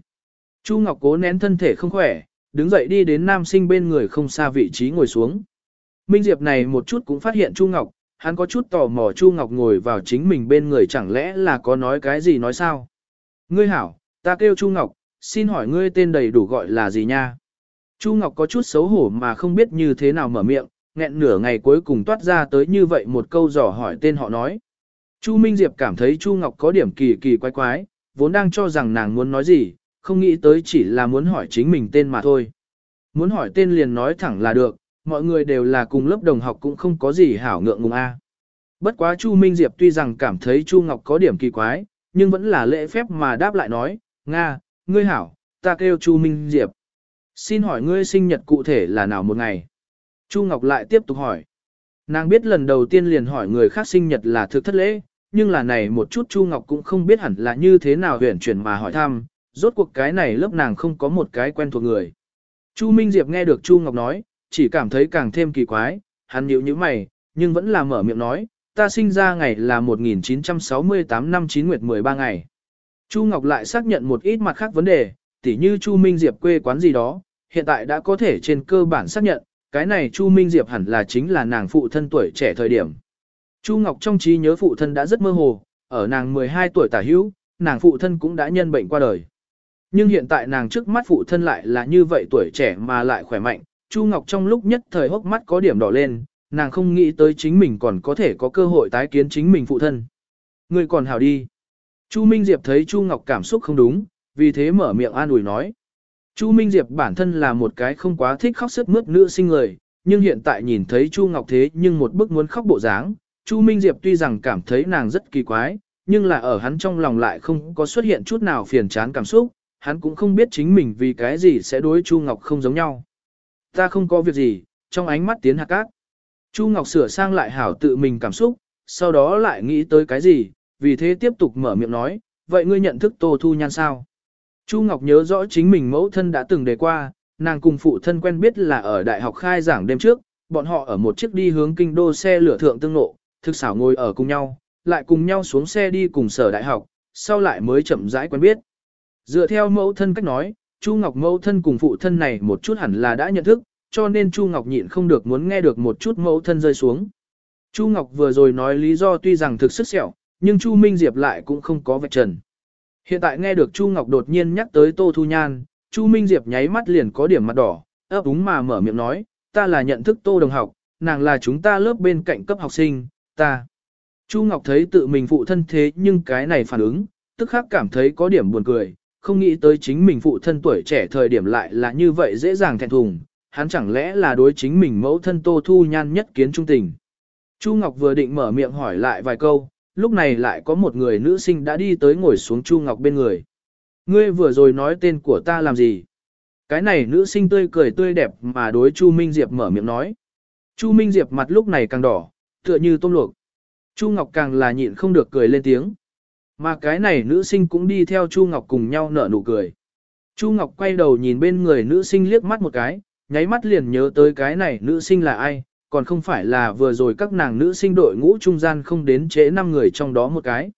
Chu Ngọc cố nén thân thể không khỏe, đứng dậy đi đến nam sinh bên người không xa vị trí ngồi xuống. Minh Diệp này một chút cũng phát hiện Chu Ngọc, hắn có chút tò mò Chu Ngọc ngồi vào chính mình bên người chẳng lẽ là có nói cái gì nói sao. Ngươi hảo, ta kêu Chu Ngọc, xin hỏi ngươi tên đầy đủ gọi là gì nha? Chu Ngọc có chút xấu hổ mà không biết như thế nào mở miệng, nghẹn nửa ngày cuối cùng toát ra tới như vậy một câu dò hỏi tên họ nói. Chu Minh Diệp cảm thấy Chu Ngọc có điểm kỳ kỳ quái quái, vốn đang cho rằng nàng muốn nói gì, không nghĩ tới chỉ là muốn hỏi chính mình tên mà thôi. Muốn hỏi tên liền nói thẳng là được, mọi người đều là cùng lớp đồng học cũng không có gì hảo ngượng ngùng a. Bất quá Chu Minh Diệp tuy rằng cảm thấy Chu Ngọc có điểm kỳ quái, nhưng vẫn là lễ phép mà đáp lại nói, Nga, ngươi hảo, ta kêu Chu Minh Diệp. Xin hỏi ngươi sinh nhật cụ thể là nào một ngày? Chu Ngọc lại tiếp tục hỏi. Nàng biết lần đầu tiên liền hỏi người khác sinh nhật là thực thất lễ, nhưng là này một chút Chu Ngọc cũng không biết hẳn là như thế nào huyền chuyển mà hỏi thăm, rốt cuộc cái này lớp nàng không có một cái quen thuộc người. Chu Minh Diệp nghe được Chu Ngọc nói, chỉ cảm thấy càng thêm kỳ quái, hắn nhíu nhíu mày, nhưng vẫn là mở miệng nói, ta sinh ra ngày là 1968 năm 9 nguyệt 13 ngày. Chu Ngọc lại xác nhận một ít mặt khác vấn đề, tỉ như Chu Minh Diệp quê quán gì đó, hiện tại đã có thể trên cơ bản xác nhận, cái này Chu Minh Diệp hẳn là chính là nàng phụ thân tuổi trẻ thời điểm. Chu Ngọc trong trí nhớ phụ thân đã rất mơ hồ, ở nàng 12 tuổi tả hữu, nàng phụ thân cũng đã nhân bệnh qua đời. Nhưng hiện tại nàng trước mắt phụ thân lại là như vậy tuổi trẻ mà lại khỏe mạnh, Chu Ngọc trong lúc nhất thời hốc mắt có điểm đỏ lên, nàng không nghĩ tới chính mình còn có thể có cơ hội tái kiến chính mình phụ thân. Người còn hào đi. Chu Minh Diệp thấy Chu Ngọc cảm xúc không đúng, vì thế mở miệng an ủi nói. Chu Minh Diệp bản thân là một cái không quá thích khóc sức mướt nữ sinh người, nhưng hiện tại nhìn thấy Chu Ngọc thế nhưng một bức muốn khóc bộ dáng, Chu Minh Diệp tuy rằng cảm thấy nàng rất kỳ quái, nhưng là ở hắn trong lòng lại không có xuất hiện chút nào phiền chán cảm xúc, hắn cũng không biết chính mình vì cái gì sẽ đối Chu Ngọc không giống nhau. Ta không có việc gì, trong ánh mắt tiến hạt cát. Chu Ngọc sửa sang lại hảo tự mình cảm xúc, sau đó lại nghĩ tới cái gì, vì thế tiếp tục mở miệng nói, vậy ngươi nhận thức Tô Thu Nhan sao? Chu Ngọc nhớ rõ chính mình mẫu thân đã từng đề qua, nàng cùng phụ thân quen biết là ở đại học khai giảng đêm trước, bọn họ ở một chiếc đi hướng kinh đô xe lửa thượng tương nộ, thực xảo ngồi ở cùng nhau, lại cùng nhau xuống xe đi cùng sở đại học, sau lại mới chậm rãi quen biết. Dựa theo mẫu thân cách nói, Chu Ngọc mẫu thân cùng phụ thân này một chút hẳn là đã nhận thức, cho nên Chu Ngọc nhịn không được muốn nghe được một chút mẫu thân rơi xuống. Chu Ngọc vừa rồi nói lý do tuy rằng thực sức sẹo, nhưng Chu Minh Diệp lại cũng không có vạch trần. Hiện tại nghe được Chu Ngọc đột nhiên nhắc tới Tô Thu Nhan, Chu Minh Diệp nháy mắt liền có điểm mặt đỏ, ấp úng mà mở miệng nói, ta là nhận thức Tô đồng học, nàng là chúng ta lớp bên cạnh cấp học sinh, ta. Chu Ngọc thấy tự mình phụ thân thế nhưng cái này phản ứng, tức khắc cảm thấy có điểm buồn cười, không nghĩ tới chính mình phụ thân tuổi trẻ thời điểm lại là như vậy dễ dàng thẹn thùng, hắn chẳng lẽ là đối chính mình mẫu thân Tô Thu Nhan nhất kiến trung tình. Chu Ngọc vừa định mở miệng hỏi lại vài câu, lúc này lại có một người nữ sinh đã đi tới ngồi xuống Chu Ngọc bên người. Ngươi vừa rồi nói tên của ta làm gì? Cái này nữ sinh tươi cười tươi đẹp mà đối Chu Minh Diệp mở miệng nói. Chu Minh Diệp mặt lúc này càng đỏ, tựa như tôm luộc. Chu Ngọc càng là nhịn không được cười lên tiếng. Mà cái này nữ sinh cũng đi theo Chu Ngọc cùng nhau nở nụ cười. Chu Ngọc quay đầu nhìn bên người nữ sinh liếc mắt một cái, nháy mắt liền nhớ tới cái này nữ sinh là ai, còn không phải là vừa rồi các nàng nữ sinh đội ngũ trung gian không đến trễ 5 người trong đó một cái.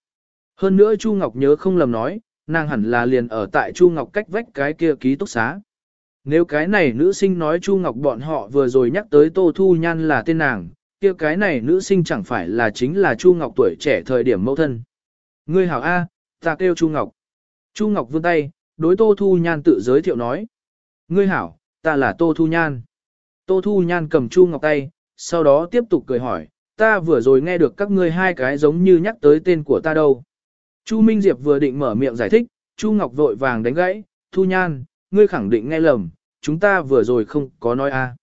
Hơn nữa Chu Ngọc nhớ không lầm nói, nàng hẳn là liền ở tại Chu Ngọc cách vách cái kia ký túc xá. Nếu cái này nữ sinh nói Chu Ngọc bọn họ vừa rồi nhắc tới Tô Thu Nhan là tên nàng, kia cái này nữ sinh chẳng phải là chính là Chu Ngọc tuổi trẻ thời điểm mẫu thân. Ngươi hảo A, ta kêu Chu Ngọc. Chu Ngọc vươn tay, đối Tô Thu Nhan tự giới thiệu nói. Ngươi hảo, ta là Tô Thu Nhan. Tô Thu Nhan cầm Chu Ngọc tay, sau đó tiếp tục cười hỏi, ta vừa rồi nghe được các ngươi hai cái giống như nhắc tới tên của ta đâu. Chu Minh Diệp vừa định mở miệng giải thích, Chu Ngọc vội vàng đánh gãy, Thu Nhan, ngươi khẳng định nghe lầm, chúng ta vừa rồi không có nói a.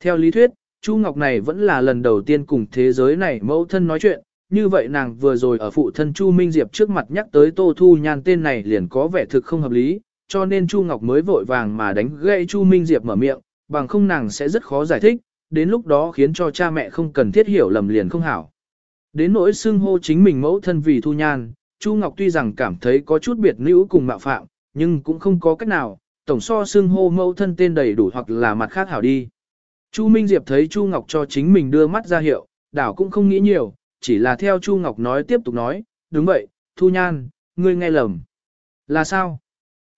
Theo lý thuyết, Chu Ngọc này vẫn là lần đầu tiên cùng thế giới này mẫu thân nói chuyện, như vậy nàng vừa rồi ở phụ thân Chu Minh Diệp trước mặt nhắc tới Tô Thu Nhan tên này liền có vẻ thực không hợp lý, cho nên Chu Ngọc mới vội vàng mà đánh gãy Chu Minh Diệp mở miệng, bằng không nàng sẽ rất khó giải thích, đến lúc đó khiến cho cha mẹ không cần thiết hiểu lầm liền không hảo. Đến nỗi xưng hô chính mình mẫu thân vì Thu Nhan, Chu Ngọc tuy rằng cảm thấy có chút biệt nữ cùng mạo phạm, nhưng cũng không có cách nào, tổng so xưng hô mẫu thân tên đầy đủ hoặc là mặt khác hảo đi. Chu Minh Diệp thấy Chu Ngọc cho chính mình đưa mắt ra hiệu, đảo cũng không nghĩ nhiều, chỉ là theo Chu Ngọc nói tiếp tục nói, đúng vậy, Thu Nhan, ngươi nghe lầm. Là sao?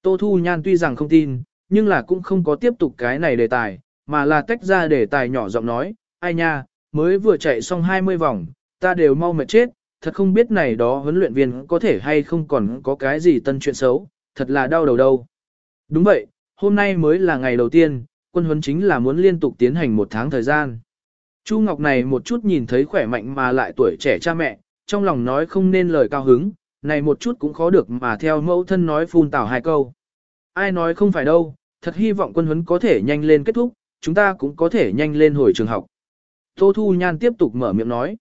Tô Thu Nhan tuy rằng không tin, nhưng là cũng không có tiếp tục cái này đề tài, mà là tách ra đề tài nhỏ giọng nói, ai nha, mới vừa chạy xong 20 vòng, ta đều mau mệt chết, thật không biết này đó huấn luyện viên có thể hay không còn có cái gì tân chuyện xấu, thật là đau đầu đâu. Đúng vậy, hôm nay mới là ngày đầu tiên, quân huấn chính là muốn liên tục tiến hành một tháng thời gian. Chu Ngọc này một chút nhìn thấy khỏe mạnh mà lại tuổi trẻ cha mẹ, trong lòng nói không nên lời cao hứng, này một chút cũng khó được mà theo mẫu thân nói phun tảo hai câu. Ai nói không phải đâu, thật hy vọng quân huấn có thể nhanh lên kết thúc, chúng ta cũng có thể nhanh lên hồi trường học. Tô Thu Nhan tiếp tục mở miệng nói.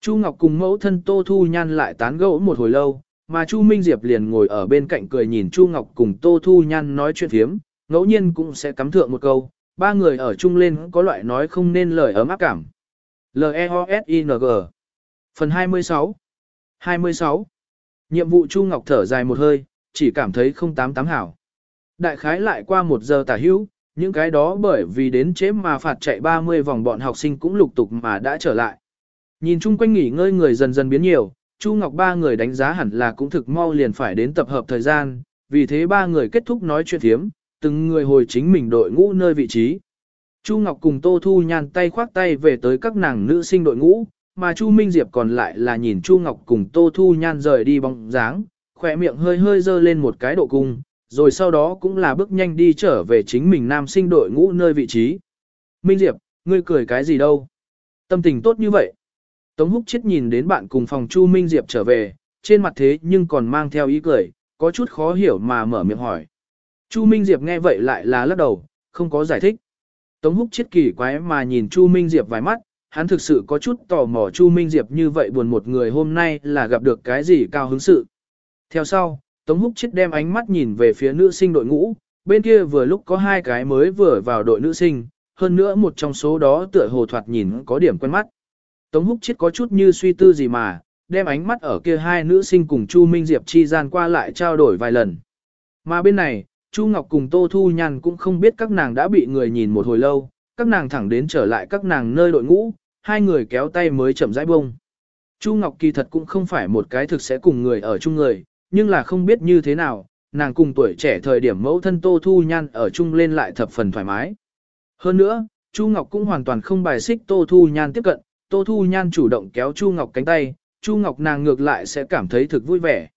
Chu Ngọc cùng mẫu thân Tô Thu Nhan lại tán gẫu một hồi lâu, mà Chu Minh Diệp liền ngồi ở bên cạnh cười nhìn Chu Ngọc cùng Tô Thu Nhan nói chuyện phiếm, ngẫu nhiên cũng sẽ cắm thượng một câu, ba người ở chung lên có loại nói không nên lời ấm áp cảm. L-E-O-S-I-N-G Phần 26 26 Nhiệm vụ Chu Ngọc thở dài một hơi, chỉ cảm thấy không tám tám hảo. Đại khái lại qua một giờ tả hữu, những cái đó bởi vì đến chế mà phạt chạy 30 vòng bọn học sinh cũng lục tục mà đã trở lại. Nhìn chung quanh nghỉ ngơi người dần dần biến nhiều, Chu Ngọc ba người đánh giá hẳn là cũng thực mau liền phải đến tập hợp thời gian, vì thế ba người kết thúc nói chuyện thiếm, từng người hồi chính mình đội ngũ nơi vị trí. Chu Ngọc cùng Tô Thu Nhan tay khoác tay về tới các nàng nữ sinh đội ngũ, mà Chu Minh Diệp còn lại là nhìn Chu Ngọc cùng Tô Thu Nhan rời đi bóng dáng, khỏe miệng hơi hơi dơ lên một cái độ cung, rồi sau đó cũng là bước nhanh đi trở về chính mình nam sinh đội ngũ nơi vị trí. Minh Diệp, ngươi cười cái gì đâu? Tâm tình tốt như vậy. Tống Húc chết nhìn đến bạn cùng phòng Chu Minh Diệp trở về, trên mặt thế nhưng còn mang theo ý cười, có chút khó hiểu mà mở miệng hỏi. Chu Minh Diệp nghe vậy lại là lắc đầu, không có giải thích. Tống Húc chết kỳ quái mà nhìn Chu Minh Diệp vài mắt, hắn thực sự có chút tò mò Chu Minh Diệp như vậy buồn một người hôm nay là gặp được cái gì cao hứng sự. Theo sau, Tống Húc chết đem ánh mắt nhìn về phía nữ sinh đội ngũ, bên kia vừa lúc có hai cái mới vừa vào đội nữ sinh, hơn nữa một trong số đó tựa hồ thoạt nhìn có điểm quen mắt. Tống Húc chết có chút như suy tư gì mà, đem ánh mắt ở kia hai nữ sinh cùng Chu Minh Diệp chi gian qua lại trao đổi vài lần. Mà bên này, Chu Ngọc cùng Tô Thu Nhan cũng không biết các nàng đã bị người nhìn một hồi lâu, các nàng thẳng đến trở lại các nàng nơi đội ngũ, hai người kéo tay mới chậm rãi bông. Chu Ngọc kỳ thật cũng không phải một cái thực sẽ cùng người ở chung người, nhưng là không biết như thế nào, nàng cùng tuổi trẻ thời điểm mẫu thân Tô Thu Nhan ở chung lên lại thập phần thoải mái. Hơn nữa, Chu Ngọc cũng hoàn toàn không bài xích Tô Thu Nhan tiếp cận, Tô Thu Nhan chủ động kéo Chu Ngọc cánh tay, Chu Ngọc nàng ngược lại sẽ cảm thấy thực vui vẻ.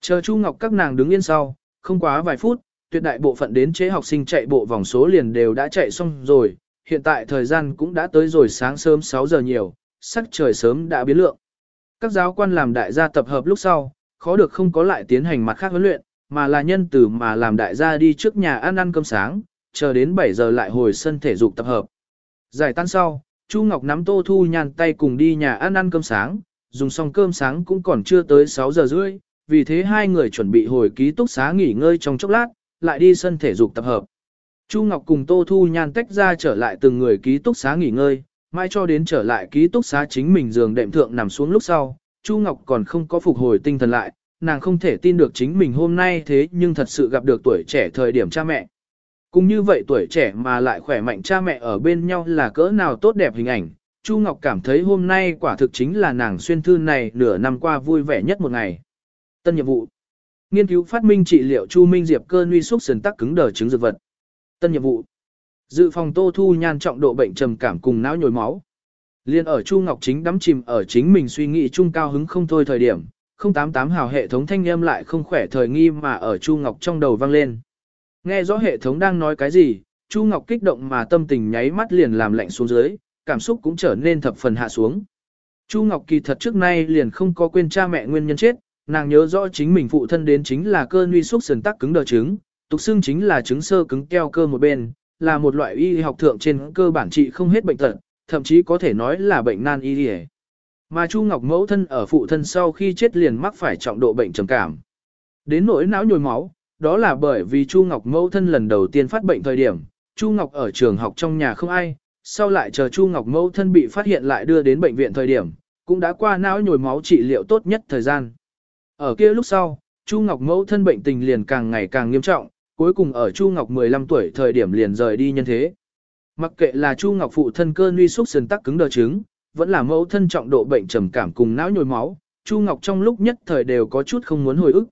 Chờ Chu Ngọc các nàng đứng yên sau, không quá vài phút, tuyệt đại bộ phận đến chế học sinh chạy bộ vòng số liền đều đã chạy xong rồi, hiện tại thời gian cũng đã tới rồi sáng sớm 6 giờ nhiều, sắc trời sớm đã biến lượng. Các giáo quan làm đại gia tập hợp lúc sau, khó được không có lại tiến hành mặt khác huấn luyện, mà là nhân từ mà làm đại gia đi trước nhà ăn ăn cơm sáng, chờ đến 7 giờ lại hồi sân thể dục tập hợp. Giải tan sau, Chu Ngọc nắm Tô Thu nhàn tay cùng đi nhà ăn ăn cơm sáng, dùng xong cơm sáng cũng còn chưa tới 6 giờ rưỡi, vì thế hai người chuẩn bị hồi ký túc xá nghỉ ngơi trong chốc lát, lại đi sân thể dục tập hợp. Chu Ngọc cùng Tô Thu Nhan tách ra trở lại từng người ký túc xá nghỉ ngơi, mai cho đến trở lại ký túc xá chính mình giường đệm thượng nằm xuống lúc sau, Chu Ngọc còn không có phục hồi tinh thần lại, nàng không thể tin được chính mình hôm nay thế nhưng thật sự gặp được tuổi trẻ thời điểm cha mẹ. Cũng như vậy tuổi trẻ mà lại khỏe mạnh cha mẹ ở bên nhau là cỡ nào tốt đẹp hình ảnh, Chu Ngọc cảm thấy hôm nay quả thực chính là nàng xuyên thư này nửa năm qua vui vẻ nhất một ngày. Tân nhiệm vụ Nghiên cứu phát minh trị liệu Chu Minh Diệp cơ nguy xúc sườn tắc cứng đờ chứng dược vật. Tân nhiệm vụ. Dự phòng Tô Thu Nhan trọng độ bệnh trầm cảm cùng não nhồi máu. Liên ở Chu Ngọc Chính đắm chìm ở chính mình suy nghĩ chung cao hứng không thôi thời điểm, 088 hào hệ thống thanh âm lại không khỏe thời nghi mà ở Chu Ngọc trong đầu vang lên. Nghe rõ hệ thống đang nói cái gì, Chu Ngọc kích động mà tâm tình nháy mắt liền làm lạnh xuống dưới, cảm xúc cũng trở nên thập phần hạ xuống. Chu Ngọc kỳ thật trước nay liền không có quên cha mẹ nguyên nhân chết, nàng nhớ rõ chính mình phụ thân đến chính là cơn uy xúc sườn tắc cứng đờ trứng, tục xương chính là trứng sơ cứng keo cơ một bên, là một loại y học thượng trên cơ bản trị không hết bệnh tật, thậm chí có thể nói là bệnh nan y liề. Mà Chu Ngọc mẫu thân ở phụ thân sau khi chết liền mắc phải trọng độ bệnh trầm cảm. Đến nỗi não nhồi máu, đó là bởi vì Chu Ngọc mẫu thân lần đầu tiên phát bệnh thời điểm, Chu Ngọc ở trường học trong nhà không ai, sau lại chờ Chu Ngọc mẫu thân bị phát hiện lại đưa đến bệnh viện thời điểm, cũng đã qua não nhồi máu trị liệu tốt nhất thời gian. Ở kia lúc sau, Chu Ngọc mẫu thân bệnh tình liền càng ngày càng nghiêm trọng, cuối cùng ở Chu Ngọc 15 tuổi thời điểm liền rời đi nhân thế. Mặc kệ là Chu Ngọc phụ thân cơ nguy xúc sườn tắc cứng đờ trứng, vẫn là mẫu thân trọng độ bệnh trầm cảm cùng não nhồi máu, Chu Ngọc trong lúc nhất thời đều có chút không muốn hồi ức.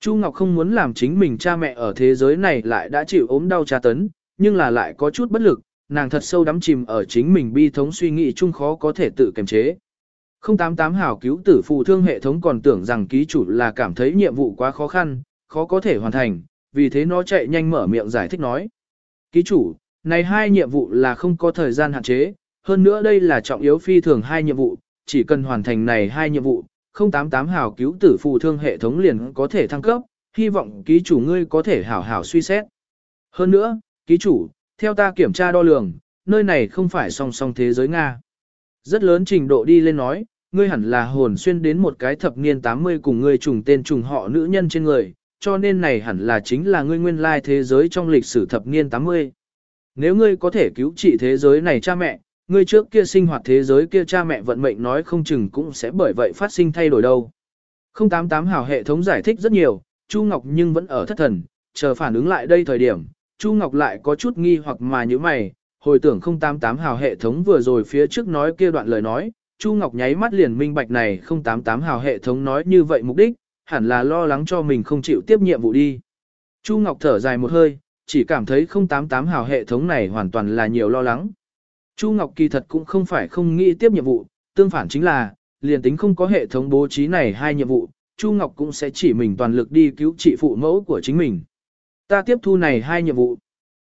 Chu Ngọc không muốn làm chính mình cha mẹ ở thế giới này lại đã chịu ốm đau tra tấn, nhưng là lại có chút bất lực, nàng thật sâu đắm chìm ở chính mình bi thống suy nghĩ chung khó có thể tự kiềm chế. 088 hảo cứu tử phù thương hệ thống còn tưởng rằng ký chủ là cảm thấy nhiệm vụ quá khó khăn, khó có thể hoàn thành, vì thế nó chạy nhanh mở miệng giải thích nói. Ký chủ, này hai nhiệm vụ là không có thời gian hạn chế, hơn nữa đây là trọng yếu phi thường hai nhiệm vụ, chỉ cần hoàn thành này hai nhiệm vụ, 088 hào cứu tử phù thương hệ thống liền có thể thăng cấp, hy vọng ký chủ ngươi có thể hảo hảo suy xét. Hơn nữa, ký chủ, theo ta kiểm tra đo lường, nơi này không phải song song thế giới Nga. Rất lớn trình độ đi lên nói, ngươi hẳn là hồn xuyên đến một cái thập niên 80 cùng ngươi trùng tên trùng họ nữ nhân trên người, cho nên này hẳn là chính là ngươi nguyên lai thế giới trong lịch sử thập niên 80. Nếu ngươi có thể cứu trị thế giới này cha mẹ, ngươi trước kia sinh hoạt thế giới kia cha mẹ vận mệnh nói không chừng cũng sẽ bởi vậy phát sinh thay đổi đâu. 088 hào hệ thống giải thích rất nhiều, Chu Ngọc nhưng vẫn ở thất thần, chờ phản ứng lại đây thời điểm, Chu Ngọc lại có chút nghi hoặc mà như mày, hồi tưởng 088 hào hệ thống vừa rồi phía trước nói kia đoạn lời nói, Chu Ngọc nháy mắt liền minh bạch này 088 hào hệ thống nói như vậy mục đích, hẳn là lo lắng cho mình không chịu tiếp nhiệm vụ đi. Chu Ngọc thở dài một hơi, chỉ cảm thấy 088 hào hệ thống này hoàn toàn là nhiều lo lắng. Chu Ngọc kỳ thật cũng không phải không nghĩ tiếp nhiệm vụ, tương phản chính là, liền tính không có hệ thống bố trí này hai nhiệm vụ, Chu Ngọc cũng sẽ chỉ mình toàn lực đi cứu trị phụ mẫu của chính mình. Ta tiếp thu này hai nhiệm vụ.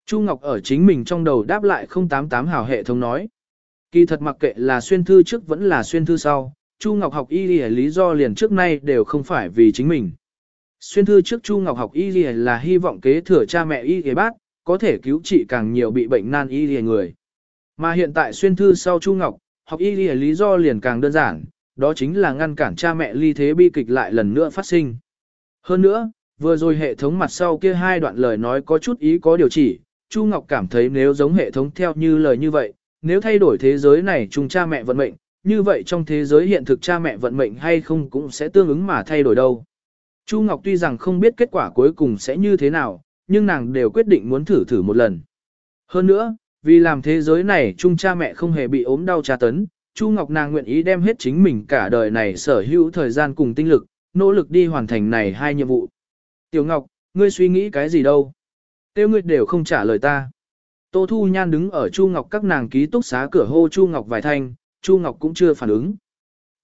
Chu Ngọc ở chính mình trong đầu đáp lại 088 hào hệ thống nói. Kỳ thật mặc kệ là xuyên thư trước vẫn là xuyên thư sau, Chu Ngọc học y lý do liền trước nay đều không phải vì chính mình. Xuyên thư trước Chu Ngọc học y là hy vọng kế thừa cha mẹ y lìa bác, có thể cứu trị càng nhiều bị bệnh nan y người. Mà hiện tại xuyên thư sau Chu Ngọc, học y lý do liền càng đơn giản, đó chính là ngăn cản cha mẹ ly thế bi kịch lại lần nữa phát sinh. Hơn nữa, vừa rồi hệ thống mặt sau kia hai đoạn lời nói có chút ý có điều chỉ, Chu Ngọc cảm thấy nếu giống hệ thống theo như lời như vậy, nếu thay đổi thế giới này chung cha mẹ vận mệnh, như vậy trong thế giới hiện thực cha mẹ vận mệnh hay không cũng sẽ tương ứng mà thay đổi đâu. Chu Ngọc tuy rằng không biết kết quả cuối cùng sẽ như thế nào, nhưng nàng đều quyết định muốn thử thử một lần. Hơn nữa, vì làm thế giới này chung cha mẹ không hề bị ốm đau tra tấn, Chu Ngọc nàng nguyện ý đem hết chính mình cả đời này sở hữu thời gian cùng tinh lực, nỗ lực đi hoàn thành này hai nhiệm vụ. Tiểu Ngọc, ngươi suy nghĩ cái gì đâu? Tiêu ngươi đều không trả lời ta. Tô Thu Nhan đứng ở Chu Ngọc các nàng ký túc xá cửa hô Chu Ngọc vài thanh, Chu Ngọc cũng chưa phản ứng.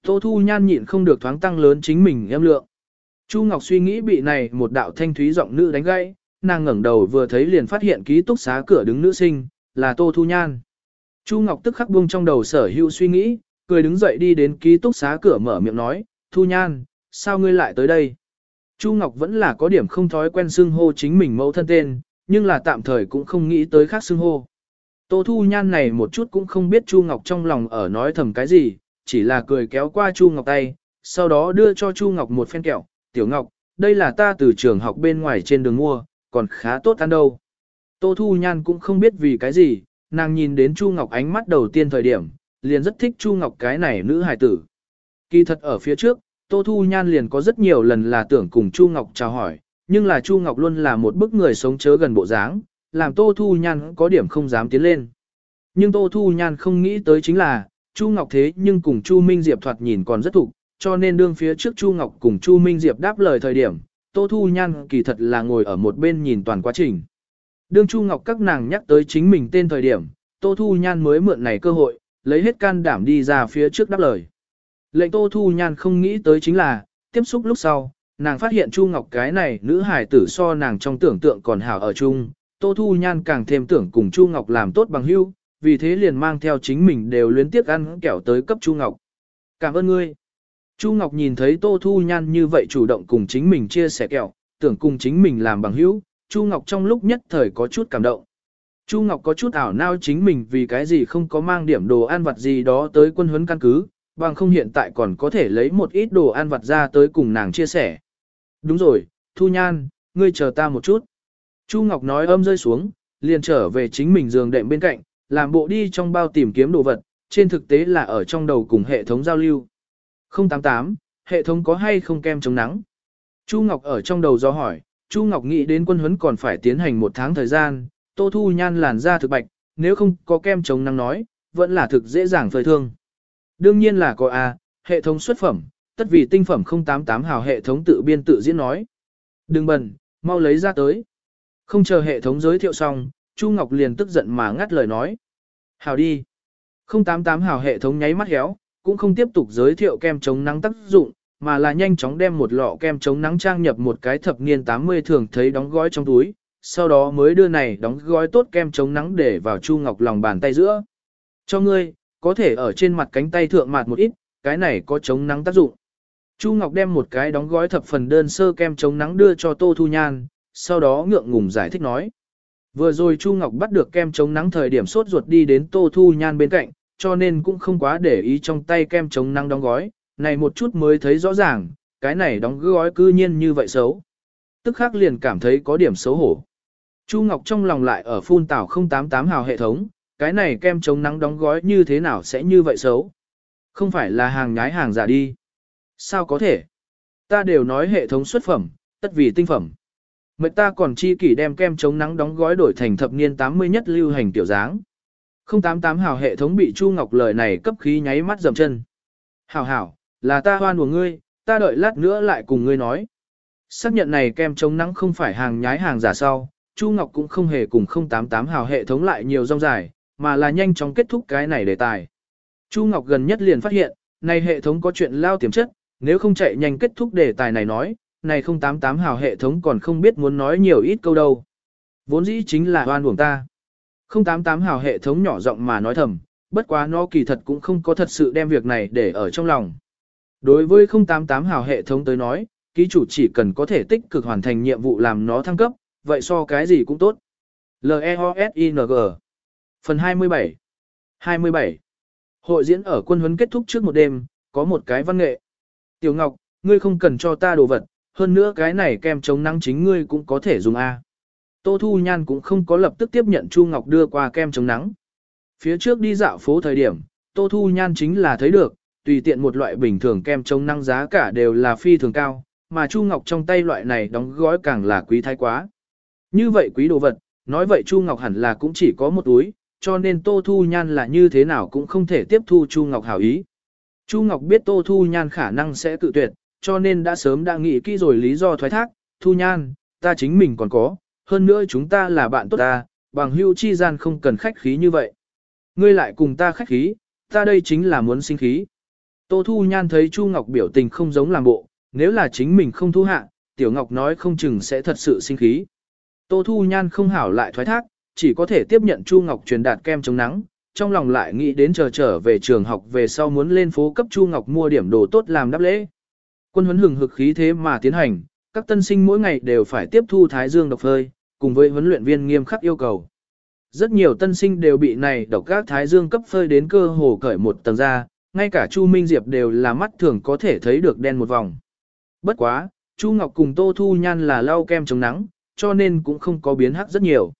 Tô Thu Nhan nhịn không được thoáng tăng lớn chính mình em lượng. Chu Ngọc suy nghĩ bị này một đạo thanh thúy giọng nữ đánh gãy, nàng ngẩng đầu vừa thấy liền phát hiện ký túc xá cửa đứng nữ sinh, là Tô Thu Nhan. Chu Ngọc tức khắc buông trong đầu sở hữu suy nghĩ, cười đứng dậy đi đến ký túc xá cửa mở miệng nói, Thu Nhan, sao ngươi lại tới đây? Chu Ngọc vẫn là có điểm không thói quen xưng hô chính mình mẫu thân tên, nhưng là tạm thời cũng không nghĩ tới khác xưng hô. Tô Thu Nhan này một chút cũng không biết Chu Ngọc trong lòng ở nói thầm cái gì, chỉ là cười kéo qua Chu Ngọc tay, sau đó đưa cho Chu Ngọc một phen kẹo, Tiểu Ngọc, đây là ta từ trường học bên ngoài trên đường mua, còn khá tốt ăn đâu. Tô Thu Nhan cũng không biết vì cái gì, nàng nhìn đến Chu Ngọc ánh mắt đầu tiên thời điểm, liền rất thích Chu Ngọc cái này nữ hài tử. Kỳ thật ở phía trước, Tô Thu Nhan liền có rất nhiều lần là tưởng cùng Chu Ngọc chào hỏi, nhưng là Chu Ngọc luôn là một bức người sống chớ gần bộ dáng, làm Tô Thu Nhan có điểm không dám tiến lên. Nhưng Tô Thu Nhan không nghĩ tới chính là, Chu Ngọc thế nhưng cùng Chu Minh Diệp thoạt nhìn còn rất thục, cho nên đương phía trước Chu Ngọc cùng Chu Minh Diệp đáp lời thời điểm, Tô Thu Nhan kỳ thật là ngồi ở một bên nhìn toàn quá trình. Đương Chu Ngọc các nàng nhắc tới chính mình tên thời điểm, Tô Thu Nhan mới mượn này cơ hội, lấy hết can đảm đi ra phía trước đáp lời. Lệnh Tô Thu Nhan không nghĩ tới chính là, tiếp xúc lúc sau, nàng phát hiện Chu Ngọc cái này nữ hài tử so nàng trong tưởng tượng còn hảo ở chung, Tô Thu Nhan càng thêm tưởng cùng Chu Ngọc làm tốt bằng hữu, vì thế liền mang theo chính mình đều luyến tiếc ăn kẹo tới cấp Chu Ngọc. Cảm ơn ngươi. Chu Ngọc nhìn thấy Tô Thu Nhan như vậy chủ động cùng chính mình chia sẻ kẹo, tưởng cùng chính mình làm bằng hữu, Chu Ngọc trong lúc nhất thời có chút cảm động. Chu Ngọc có chút ảo nao chính mình vì cái gì không có mang điểm đồ ăn vặt gì đó tới quân huấn căn cứ, bằng không hiện tại còn có thể lấy một ít đồ ăn vặt ra tới cùng nàng chia sẻ. Đúng rồi, Thu Nhan, ngươi chờ ta một chút. Chu Ngọc nói âm rơi xuống, liền trở về chính mình giường đệm bên cạnh, làm bộ đi trong bao tìm kiếm đồ vật, trên thực tế là ở trong đầu cùng hệ thống giao lưu. 088, hệ thống có hay không kem chống nắng? Chu Ngọc ở trong đầu do hỏi, Chu Ngọc nghĩ đến quân huấn còn phải tiến hành một tháng thời gian, Tô Thu Nhan làn da thực bạch, nếu không có kem chống nắng nói, vẫn là thực dễ dàng phơi thương. Đương nhiên là có A, hệ thống xuất phẩm, tất vì tinh phẩm 088 hào hệ thống tự biên tự diễn nói. Đừng bần, mau lấy ra tới. Không chờ hệ thống giới thiệu xong, Chu Ngọc liền tức giận mà ngắt lời nói. Hào đi. 088 hào hệ thống nháy mắt héo, cũng không tiếp tục giới thiệu kem chống nắng tác dụng, mà là nhanh chóng đem một lọ kem chống nắng trang nhập một cái thập niên 80 thường thấy đóng gói trong túi, sau đó mới đưa này đóng gói tốt kem chống nắng để vào Chu Ngọc lòng bàn tay giữa. Cho ngươi, có thể ở trên mặt cánh tay thượng mạt một ít, cái này có chống nắng tác dụng. Chu Ngọc đem một cái đóng gói thập phần đơn sơ kem chống nắng đưa cho Tô Thu Nhan, sau đó ngượng ngùng giải thích nói. Vừa rồi Chu Ngọc bắt được kem chống nắng thời điểm sốt ruột đi đến Tô Thu Nhan bên cạnh, cho nên cũng không quá để ý trong tay kem chống nắng đóng gói, này một chút mới thấy rõ ràng, cái này đóng gói cư nhiên như vậy xấu. Tức khắc liền cảm thấy có điểm xấu hổ. Chu Ngọc trong lòng lại ở phun tảo 088 hào hệ thống, cái này kem chống nắng đóng gói như thế nào sẽ như vậy xấu? Không phải là hàng nhái hàng giả đi. Sao có thể? Ta đều nói hệ thống xuất phẩm, tất vì tinh phẩm. Mệnh ta còn chi kỷ đem kem chống nắng đóng gói đổi thành thập niên 80 nhất lưu hành tiểu dáng. 088 hào hệ thống bị Chu Ngọc lời này cấp khí nháy mắt dầm chân. Hảo hảo, là ta hoan của ngươi, ta đợi lát nữa lại cùng ngươi nói. Xác nhận này kem chống nắng không phải hàng nhái hàng giả sau, Chu Ngọc cũng không hề cùng 088 hào hệ thống lại nhiều rong dài, mà là nhanh chóng kết thúc cái này đề tài. Chu Ngọc gần nhất liền phát hiện, này hệ thống có chuyện lao tiềm chất, nếu không chạy nhanh kết thúc đề tài này nói, này 088 hào hệ thống còn không biết muốn nói nhiều ít câu đâu. Vốn dĩ chính là oan uổng ta. 088 hào hệ thống nhỏ giọng mà nói thầm, bất quá nó kỳ thật cũng không có thật sự đem việc này để ở trong lòng. Đối với 088 hào hệ thống tới nói, ký chủ chỉ cần có thể tích cực hoàn thành nhiệm vụ làm nó thăng cấp, vậy so cái gì cũng tốt. L-E-O-S-I-N-G Phần 27 27 Hội diễn ở quân huấn kết thúc trước một đêm, có một cái văn nghệ. Tiểu Ngọc, ngươi không cần cho ta đồ vật, hơn nữa cái này kem chống nắng chính ngươi cũng có thể dùng A. Tô Thu Nhan cũng không có lập tức tiếp nhận Chu Ngọc đưa qua kem chống nắng. Phía trước đi dạo phố thời điểm, Tô Thu Nhan chính là thấy được, tùy tiện một loại bình thường kem chống nắng giá cả đều là phi thường cao, mà Chu Ngọc trong tay loại này đóng gói càng là quý thái quá. Như vậy quý đồ vật, nói vậy Chu Ngọc hẳn là cũng chỉ có một túi, cho nên Tô Thu Nhan là như thế nào cũng không thể tiếp thu Chu Ngọc hảo ý. Chu Ngọc biết Tô Thu Nhan khả năng sẽ tự tuyệt, cho nên đã sớm đã nghĩ kỹ rồi lý do thoái thác, Thu Nhan, ta chính mình còn có, hơn nữa chúng ta là bạn tốt ta, bằng hưu chi gian không cần khách khí như vậy. Ngươi lại cùng ta khách khí, ta đây chính là muốn sinh khí. Tô Thu Nhan thấy Chu Ngọc biểu tình không giống làm bộ, nếu là chính mình không thu hạ, Tiểu Ngọc nói không chừng sẽ thật sự sinh khí. Tô Thu Nhan không hảo lại thoái thác, chỉ có thể tiếp nhận Chu Ngọc truyền đạt kem chống nắng, trong lòng lại nghĩ đến chờ trở về trường học về sau muốn lên phố cấp Chu Ngọc mua điểm đồ tốt làm đáp lễ. Quân huấn hừng hực khí thế mà tiến hành, các tân sinh mỗi ngày đều phải tiếp thu thái dương độc phơi, cùng với huấn luyện viên nghiêm khắc yêu cầu. Rất nhiều tân sinh đều bị này độc các thái dương cấp phơi đến cơ hồ cởi một tầng da, ngay cả Chu Minh Diệp đều là mắt thường có thể thấy được đen một vòng. Bất quá, Chu Ngọc cùng Tô Thu Nhan là lau kem chống nắng, cho nên cũng không có biến hắc rất nhiều.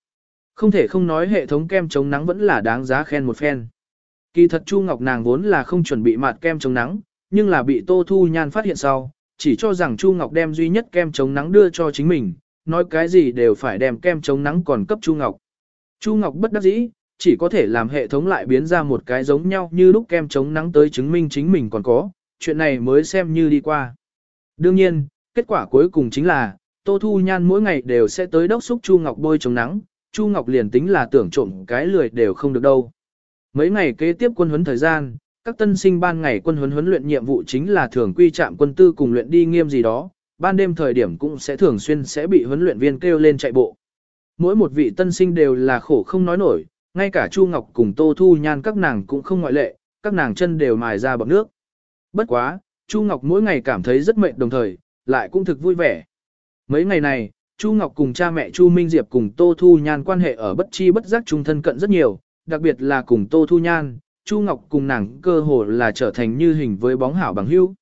Không thể không nói hệ thống kem chống nắng vẫn là đáng giá khen một phen. Kỳ thật Chu Ngọc nàng vốn là không chuẩn bị mặt kem chống nắng, nhưng là bị Tô Thu Nhan phát hiện sau, chỉ cho rằng Chu Ngọc đem duy nhất kem chống nắng đưa cho chính mình, nói cái gì đều phải đem kem chống nắng còn cấp Chu Ngọc. Chu Ngọc bất đắc dĩ, chỉ có thể làm hệ thống lại biến ra một cái giống nhau như lúc kem chống nắng tới chứng minh chính mình còn có, chuyện này mới xem như đi qua. Đương nhiên, kết quả cuối cùng chính là, Tô Thu Nhan mỗi ngày đều sẽ tới đốc xúc Chu Ngọc bôi chống nắng, Chu Ngọc liền tính là tưởng trộm cái lười đều không được đâu. Mấy ngày kế tiếp quân huấn thời gian, các tân sinh ban ngày quân huấn huấn luyện nhiệm vụ chính là thường quy trạm quân tư cùng luyện đi nghiêm gì đó, ban đêm thời điểm cũng sẽ thường xuyên sẽ bị huấn luyện viên kêu lên chạy bộ. Mỗi một vị tân sinh đều là khổ không nói nổi, ngay cả Chu Ngọc cùng Tô Thu Nhan các nàng cũng không ngoại lệ, các nàng chân đều mài ra bọc nước. Bất quá, Chu Ngọc mỗi ngày cảm thấy rất mệt đồng thời, lại cũng thực vui vẻ. Mấy ngày này, Chu Ngọc cùng cha mẹ Chu Minh Diệp cùng Tô Thu Nhan quan hệ ở bất chi bất giác trung thân cận rất nhiều, đặc biệt là cùng Tô Thu Nhan, Chu Ngọc cùng nàng cơ hồ là trở thành như hình với bóng hảo bằng hữu.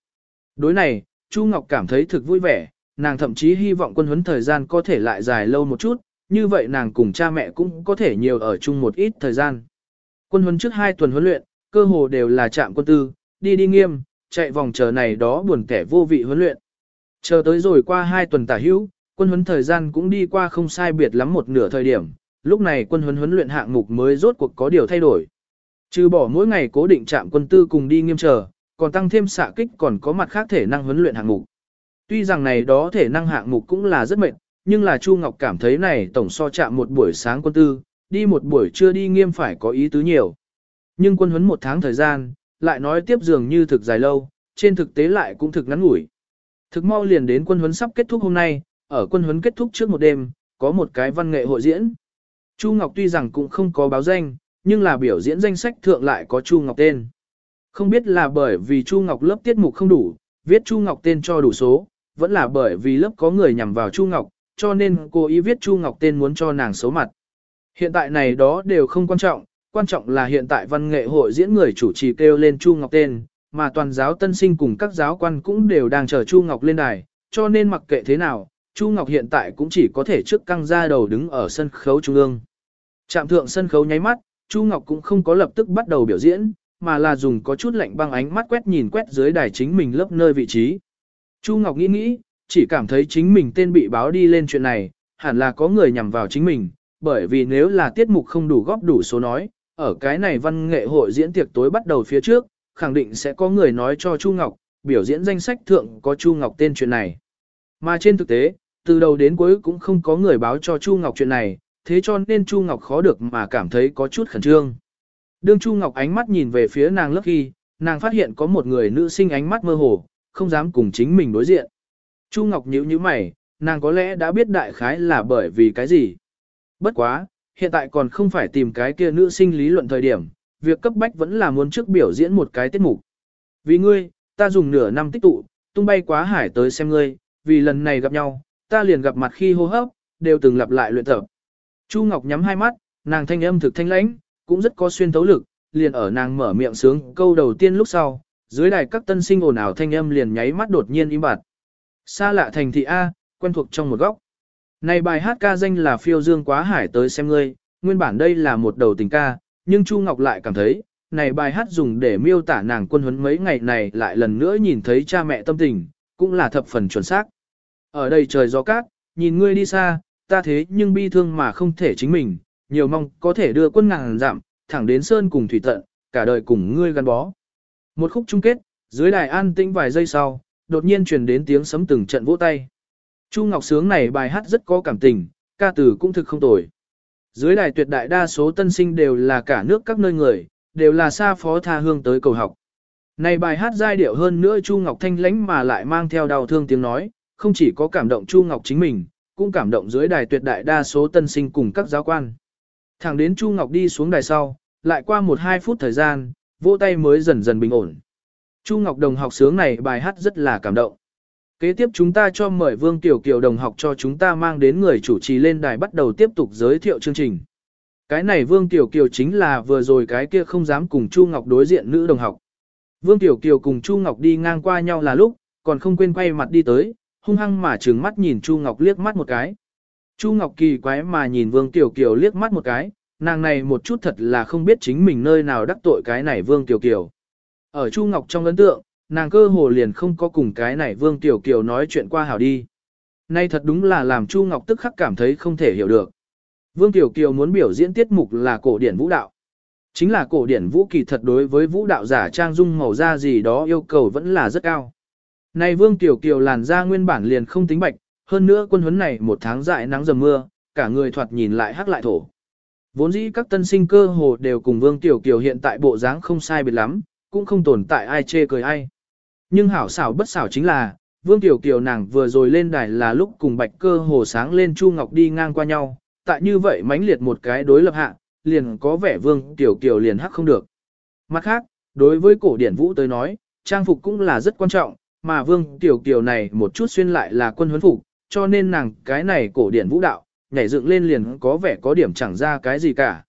Đối này, Chu Ngọc cảm thấy thực vui vẻ, nàng thậm chí hy vọng quân huấn thời gian có thể lại dài lâu một chút, như vậy nàng cùng cha mẹ cũng có thể nhiều ở chung một ít thời gian. Quân huấn trước hai tuần huấn luyện, cơ hồ đều là chạm quân tư, đi đi nghiêm, chạy vòng chờ này đó buồn kẻ vô vị huấn luyện. Chờ tới rồi qua hai tuần tả hữu, quân huấn thời gian cũng đi qua không sai biệt lắm một nửa thời điểm, lúc này quân huấn huấn luyện hạng mục mới rốt cuộc có điều thay đổi. Trừ bỏ mỗi ngày cố định chạm quân tư cùng đi nghiêm chờ, còn tăng thêm xạ kích còn có mặt khác thể năng huấn luyện hạng mục. Tuy rằng này đó thể năng hạng mục cũng là rất mệt, nhưng là Chu Ngọc cảm thấy này tổng so chạm một buổi sáng quân tư, đi một buổi trưa đi nghiêm phải có ý tứ nhiều. Nhưng quân huấn một tháng thời gian, lại nói tiếp dường như thực dài lâu, trên thực tế lại cũng thực ngắn ngủi. Thực mau liền đến quân huấn sắp kết thúc hôm nay, ở quân huấn kết thúc trước một đêm, có một cái văn nghệ hội diễn. Chu Ngọc tuy rằng cũng không có báo danh, nhưng là biểu diễn danh sách thượng lại có Chu Ngọc tên. Không biết là bởi vì Chu Ngọc lớp tiết mục không đủ, viết Chu Ngọc tên cho đủ số, vẫn là bởi vì lớp có người nhằm vào Chu Ngọc, cho nên cô ý viết Chu Ngọc tên muốn cho nàng xấu mặt. Hiện tại này đó đều không quan trọng, quan trọng là hiện tại văn nghệ hội diễn người chủ trì kêu lên Chu Ngọc tên, mà toàn giáo tân sinh cùng các giáo quan cũng đều đang chờ Chu Ngọc lên đài, cho nên mặc kệ thế nào, Chu Ngọc hiện tại cũng chỉ có thể trước căng ra đầu đứng ở sân khấu trung ương. Trạm thượng sân khấu nháy mắt, Chu Ngọc cũng không có lập tức bắt đầu biểu diễn, mà là dùng có chút lạnh băng ánh mắt quét nhìn quét dưới đài chính mình lớp nơi vị trí. Chu Ngọc nghĩ nghĩ, chỉ cảm thấy chính mình tên bị báo đi lên chuyện này, hẳn là có người nhằm vào chính mình, bởi vì nếu là tiết mục không đủ góp đủ số nói, ở cái này văn nghệ hội diễn tiệc tối bắt đầu phía trước, khẳng định sẽ có người nói cho Chu Ngọc, biểu diễn danh sách thượng có Chu Ngọc tên chuyện này. Mà trên thực tế, từ đầu đến cuối cũng không có người báo cho Chu Ngọc chuyện này, thế cho nên Chu Ngọc khó được mà cảm thấy có chút khẩn trương. Đương Chu Ngọc ánh mắt nhìn về phía nàng lớp khi, nàng phát hiện có một người nữ sinh ánh mắt mơ hồ, không dám cùng chính mình đối diện. Chu Ngọc nhíu nhíu mày, nàng có lẽ đã biết đại khái là bởi vì cái gì. Bất quá, hiện tại còn không phải tìm cái kia nữ sinh lý luận thời điểm, việc cấp bách vẫn là muốn trước biểu diễn một cái tiết mục. Vì ngươi, ta dùng nửa năm tích tụ, tung bay quá hải tới xem ngươi, vì lần này gặp nhau, ta liền gặp mặt khi hô hấp, đều từng lặp lại luyện tập. Chu Ngọc nhắm hai mắt, nàng thanh âm thực thanh lãnh, cũng rất có xuyên thấu lực, liền ở nàng mở miệng sướng câu đầu tiên lúc sau, dưới đài các tân sinh ồn ào thanh âm liền nháy mắt đột nhiên im bặt. Xa lạ thành thị A, quen thuộc trong một góc. Này bài hát ca danh là phiêu dương quá hải tới xem ngươi, nguyên bản đây là một đầu tình ca, nhưng Chu Ngọc lại cảm thấy, này bài hát dùng để miêu tả nàng quân huấn mấy ngày này lại lần nữa nhìn thấy cha mẹ tâm tình, cũng là thập phần chuẩn xác. Ở đây trời gió cát, nhìn ngươi đi xa, ta thế nhưng bi thương mà không thể chính mình, nhiều mong có thể đưa quân ngàn giảm, thẳng đến sơn cùng thủy tận, cả đời cùng ngươi gắn bó. Một khúc chung kết, dưới đài an tĩnh vài giây sau, đột nhiên truyền đến tiếng sấm từng trận vỗ tay. Chu Ngọc Sướng này bài hát rất có cảm tình, ca từ cũng thực không tồi. Dưới đài tuyệt đại đa số tân sinh đều là cả nước các nơi người, đều là xa phó tha hương tới cầu học. Này bài hát giai điệu hơn nữa Chu Ngọc thanh lãnh mà lại mang theo đau thương tiếng nói, không chỉ có cảm động Chu Ngọc chính mình, cũng cảm động dưới đài tuyệt đại đa số tân sinh cùng các giáo quan. Thẳng đến Chu Ngọc đi xuống đài sau, lại qua một hai phút thời gian, vỗ tay mới dần dần bình ổn. Chu Ngọc đồng học sướng này bài hát rất là cảm động. Kế tiếp chúng ta cho mời Vương Tiểu Kiều đồng học cho chúng ta mang đến người chủ trì lên đài bắt đầu tiếp tục giới thiệu chương trình. Cái này Vương Tiểu Kiều chính là vừa rồi cái kia không dám cùng Chu Ngọc đối diện nữ đồng học. Vương Tiểu Kiều cùng Chu Ngọc đi ngang qua nhau là lúc, còn không quên quay mặt đi tới, hung hăng mà trừng mắt nhìn Chu Ngọc liếc mắt một cái. Chu Ngọc kỳ quái mà nhìn Vương Tiểu Kiều liếc mắt một cái, nàng này một chút thật là không biết chính mình nơi nào đắc tội cái này Vương Tiểu Kiều. Ở Chu Ngọc trong ấn tượng, nàng cơ hồ liền không có cùng cái này Vương Tiểu Kiều nói chuyện qua hảo đi. Nay thật đúng là làm Chu Ngọc tức khắc cảm thấy không thể hiểu được. Vương Tiểu Kiều muốn biểu diễn tiết mục là cổ điển vũ đạo. Chính là cổ điển vũ kỳ thật đối với vũ đạo giả trang dung màu da gì đó yêu cầu vẫn là rất cao. Này Vương Tiểu Kiều làn da nguyên bản liền không tính bạch, hơn nữa quân huấn này một tháng dại nắng dầm mưa, cả người thoạt nhìn lại hắc lại thổ. Vốn dĩ các tân sinh cơ hồ đều cùng Vương Tiểu Kiều hiện tại bộ dáng không sai biệt lắm, cũng không tồn tại ai chê cười ai. Nhưng hảo xảo bất xảo chính là, Vương Tiểu Kiều nàng vừa rồi lên đài là lúc cùng bạch cơ hồ sáng lên Chu Ngọc đi ngang qua nhau, tại như vậy mãnh liệt một cái đối lập hạ, liền có vẻ Vương Tiểu Kiều liền hắc không được. Mặt khác, đối với cổ điển vũ tới nói, trang phục cũng là rất quan trọng, mà Vương Tiểu Kiều này một chút xuyên lại là quân huấn phục, cho nên nàng cái này cổ điển vũ đạo, nhảy dựng lên liền có vẻ có điểm chẳng ra cái gì cả.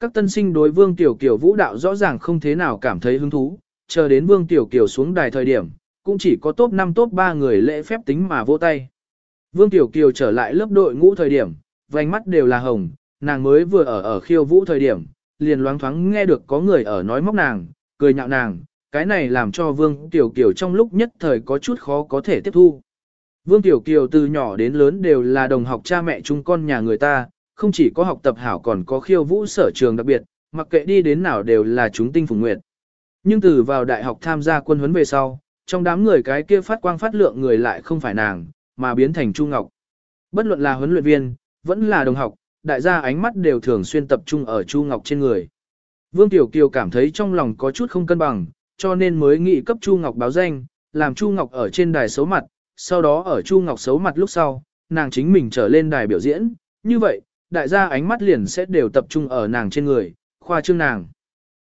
Các tân sinh đối Vương Tiểu Kiều vũ đạo rõ ràng không thế nào cảm thấy hứng thú, chờ đến Vương Tiểu Kiều xuống đài thời điểm, cũng chỉ có top 5 top 3 người lễ phép tính mà vỗ tay. Vương Tiểu Kiều trở lại lớp đội ngũ thời điểm, vành mắt đều là hồng, nàng mới vừa ở ở khiêu vũ thời điểm, liền loáng thoáng nghe được có người ở nói móc nàng, cười nhạo nàng, cái này làm cho Vương Tiểu Kiều trong lúc nhất thời có chút khó có thể tiếp thu. Vương Tiểu Kiều từ nhỏ đến lớn đều là đồng học cha mẹ chung con nhà người ta, không chỉ có học tập hảo còn có khiêu vũ sở trường đặc biệt, mặc kệ đi đến nào đều là chúng tinh phùng nguyệt. Nhưng từ vào đại học tham gia quân huấn về sau, trong đám người cái kia phát quang phát lượng người lại không phải nàng, mà biến thành Chu Ngọc. Bất luận là huấn luyện viên, vẫn là đồng học, đại gia ánh mắt đều thường xuyên tập trung ở Chu Ngọc trên người. Vương Tiểu Kiều cảm thấy trong lòng có chút không cân bằng, cho nên mới nghị cấp Chu Ngọc báo danh, làm Chu Ngọc ở trên đài xấu mặt, sau đó ở Chu Ngọc xấu mặt lúc sau, nàng chính mình trở lên đài biểu diễn, Như vậy, đại gia ánh mắt liền sẽ đều tập trung ở nàng trên người, khoa trương nàng.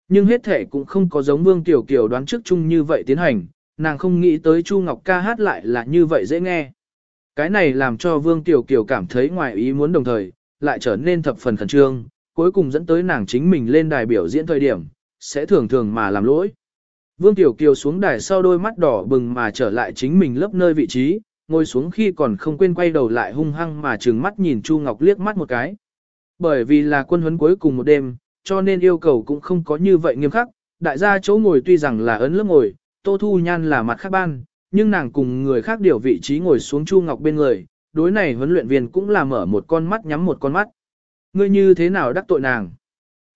Nhưng hết thể cũng không có giống Vương Tiểu Kiều đoán trước chung như vậy tiến hành, nàng không nghĩ tới Chu Ngọc ca hát lại là như vậy dễ nghe. Cái này làm cho Vương Tiểu Kiều cảm thấy ngoài ý muốn đồng thời, lại trở nên thập phần khẩn trương, cuối cùng dẫn tới nàng chính mình lên đài biểu diễn thời điểm, sẽ thường thường mà làm lỗi. Vương Tiểu Kiều xuống đài sau đôi mắt đỏ bừng mà trở lại chính mình lớp nơi vị trí, ngồi xuống khi còn không quên quay đầu lại hung hăng mà trừng mắt nhìn Chu Ngọc liếc mắt một cái. Bởi vì là quân huấn cuối cùng một đêm, cho nên yêu cầu cũng không có như vậy nghiêm khắc, đại gia chỗ ngồi tuy rằng là ấn lớp ngồi, Tô Thu Nhan là mặt khác ban, nhưng nàng cùng người khác điều vị trí ngồi xuống Chu Ngọc bên người, đối này huấn luyện viên cũng là mở một con mắt nhắm một con mắt. Ngươi như thế nào đắc tội nàng?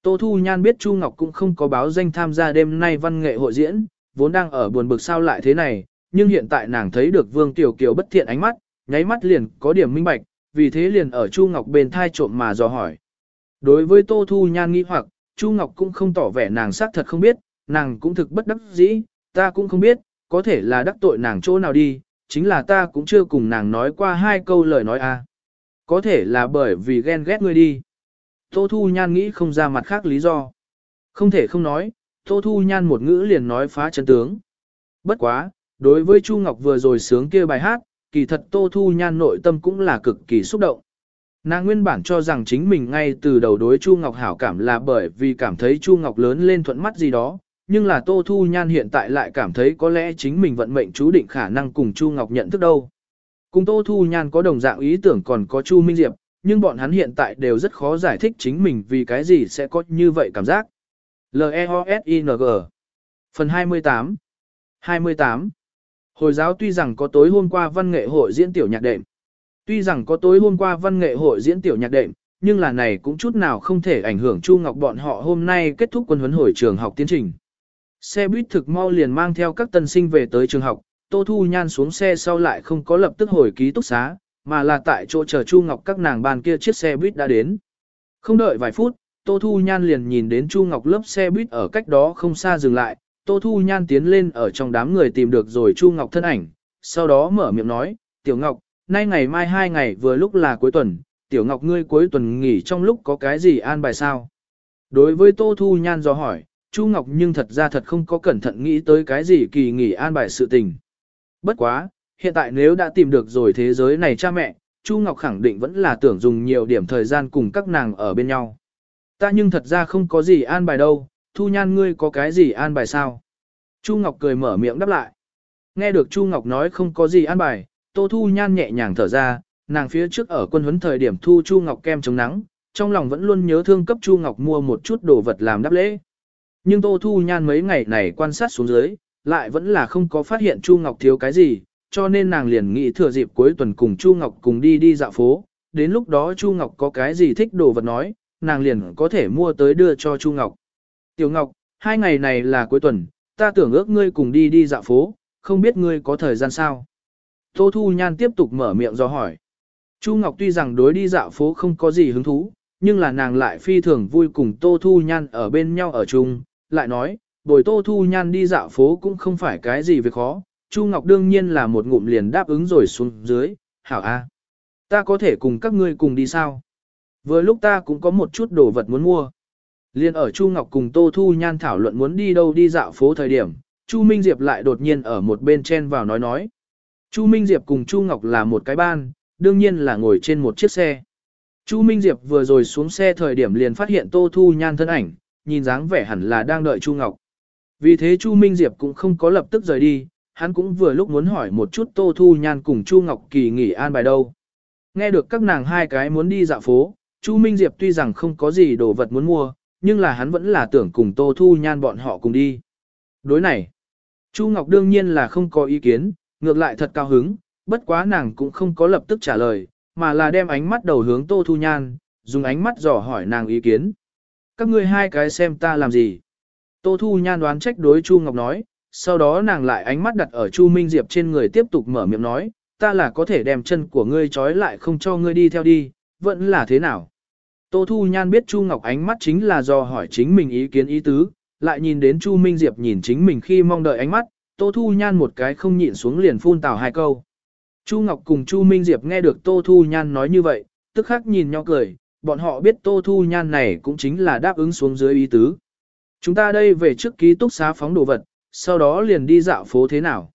Tô Thu Nhan biết Chu Ngọc cũng không có báo danh tham gia đêm nay văn nghệ hội diễn, vốn đang ở buồn bực sao lại thế này, nhưng hiện tại nàng thấy được Vương Tiểu Kiều bất thiện ánh mắt, nháy mắt liền có điểm minh bạch, vì thế liền ở Chu Ngọc bên thai trộm mà dò hỏi. Đối với Tô Thu Nhan nghi hoặc, Chu Ngọc cũng không tỏ vẻ nàng xác thật không biết, nàng cũng thực bất đắc dĩ, ta cũng không biết, có thể là đắc tội nàng chỗ nào đi, chính là ta cũng chưa cùng nàng nói qua hai câu lời nói a. Có thể là bởi vì ghen ghét ngươi đi. Tô Thu Nhan nghĩ không ra mặt khác lý do. Không thể không nói, Tô Thu Nhan một ngữ liền nói phá chân tướng. Bất quá, đối với Chu Ngọc vừa rồi sướng kia bài hát, kỳ thật Tô Thu Nhan nội tâm cũng là cực kỳ xúc động. Nàng nguyên bản cho rằng chính mình ngay từ đầu đối Chu Ngọc hảo cảm là bởi vì cảm thấy Chu Ngọc lớn lên thuận mắt gì đó, nhưng là Tô Thu Nhan hiện tại lại cảm thấy có lẽ chính mình vận mệnh chú định khả năng cùng Chu Ngọc nhận thức đâu. Cùng Tô Thu Nhan có đồng dạng ý tưởng còn có Chu Minh Diệp, nhưng bọn hắn hiện tại đều rất khó giải thích chính mình vì cái gì sẽ có như vậy cảm giác. L-E-O-S-I-N-G Phần 28 28 Hồi giáo tuy rằng có tối hôm qua văn nghệ hội diễn tiểu nhạc đệm. Tuy rằng có tối hôm qua văn nghệ hội diễn tiểu nhạc đệm, nhưng là này cũng chút nào không thể ảnh hưởng Chu Ngọc bọn họ hôm nay kết thúc quân huấn hồi trường học tiến trình. Xe buýt thực mau liền mang theo các tân sinh về tới trường học, Tô Thu Nhan xuống xe sau lại không có lập tức hồi ký túc xá, mà là tại chỗ chờ Chu Ngọc các nàng bàn kia chiếc xe buýt đã đến. Không đợi vài phút, Tô Thu Nhan liền nhìn đến Chu Ngọc lớp xe buýt ở cách đó không xa dừng lại, Tô Thu Nhan tiến lên ở trong đám người tìm được rồi Chu Ngọc thân ảnh, sau đó mở miệng nói, Tiểu Ngọc, nay ngày mai hai ngày vừa lúc là cuối tuần, Tiểu Ngọc ngươi cuối tuần nghỉ trong lúc có cái gì an bài sao? Đối với Tô Thu Nhan do hỏi, Chu Ngọc nhưng thật ra thật không có cẩn thận nghĩ tới cái gì kỳ nghỉ an bài sự tình. Bất quá, hiện tại nếu đã tìm được rồi thế giới này cha mẹ, Chu Ngọc khẳng định vẫn là tưởng dùng nhiều điểm thời gian cùng các nàng ở bên nhau. Ta nhưng thật ra không có gì an bài đâu, Thu Nhan ngươi có cái gì an bài sao? Chu Ngọc cười mở miệng đáp lại. Nghe được Chu Ngọc nói không có gì an bài, Tô Thu Nhan nhẹ nhàng thở ra, nàng phía trước ở quân huấn thời điểm thu Chu Ngọc kem chống nắng, trong lòng vẫn luôn nhớ thương cấp Chu Ngọc mua một chút đồ vật làm đáp lễ. Nhưng Tô Thu Nhan mấy ngày này quan sát xuống dưới, lại vẫn là không có phát hiện Chu Ngọc thiếu cái gì, cho nên nàng liền nghĩ thừa dịp cuối tuần cùng Chu Ngọc cùng đi đi dạo phố, đến lúc đó Chu Ngọc có cái gì thích đồ vật nói, nàng liền có thể mua tới đưa cho Chu Ngọc. Tiểu Ngọc, hai ngày này là cuối tuần, ta tưởng ước ngươi cùng đi đi dạo phố, không biết ngươi có thời gian sao? Tô Thu Nhan tiếp tục mở miệng do hỏi. Chu Ngọc tuy rằng đối đi dạo phố không có gì hứng thú, nhưng là nàng lại phi thường vui cùng Tô Thu Nhan ở bên nhau ở chung, lại nói, bồi Tô Thu Nhan đi dạo phố cũng không phải cái gì việc khó, Chu Ngọc đương nhiên là một ngụm liền đáp ứng rồi xuống dưới, hảo a, ta có thể cùng các ngươi cùng đi sao? Vừa lúc ta cũng có một chút đồ vật muốn mua. Liên ở Chu Ngọc cùng Tô Thu Nhan thảo luận muốn đi đâu đi dạo phố thời điểm, Chu Minh Diệp lại đột nhiên ở một bên chen vào nói nói. Chu Minh Diệp cùng Chu Ngọc là một cái ban, đương nhiên là ngồi trên một chiếc xe. Chu Minh Diệp vừa rồi xuống xe thời điểm liền phát hiện Tô Thu Nhan thân ảnh, nhìn dáng vẻ hẳn là đang đợi Chu Ngọc. Vì thế Chu Minh Diệp cũng không có lập tức rời đi, hắn cũng vừa lúc muốn hỏi một chút Tô Thu Nhan cùng Chu Ngọc kỳ nghỉ an bài đâu. Nghe được các nàng hai cái muốn đi dạo phố, Chu Minh Diệp tuy rằng không có gì đồ vật muốn mua, nhưng là hắn vẫn là tưởng cùng Tô Thu Nhan bọn họ cùng đi. Đối này, Chu Ngọc đương nhiên là không có ý kiến, ngược lại thật cao hứng, bất quá nàng cũng không có lập tức trả lời, mà là đem ánh mắt đầu hướng Tô Thu Nhan, dùng ánh mắt dò hỏi nàng ý kiến. Các ngươi hai cái xem ta làm gì? Tô Thu Nhan đoán trách đối Chu Ngọc nói, sau đó nàng lại ánh mắt đặt ở Chu Minh Diệp trên người tiếp tục mở miệng nói, ta là có thể đem chân của ngươi trói lại không cho ngươi đi theo đi, vẫn là thế nào? Tô Thu Nhan biết Chu Ngọc ánh mắt chính là do hỏi chính mình ý kiến ý tứ, lại nhìn đến Chu Minh Diệp nhìn chính mình khi mong đợi ánh mắt, Tô Thu Nhan một cái không nhịn xuống liền phun tào hai câu. Chu Ngọc cùng Chu Minh Diệp nghe được Tô Thu Nhan nói như vậy, tức khắc nhìn nhau cười, bọn họ biết Tô Thu Nhan này cũng chính là đáp ứng xuống dưới ý tứ. Chúng ta đây về trước ký túc xá phóng đồ vật, sau đó liền đi dạo phố thế nào.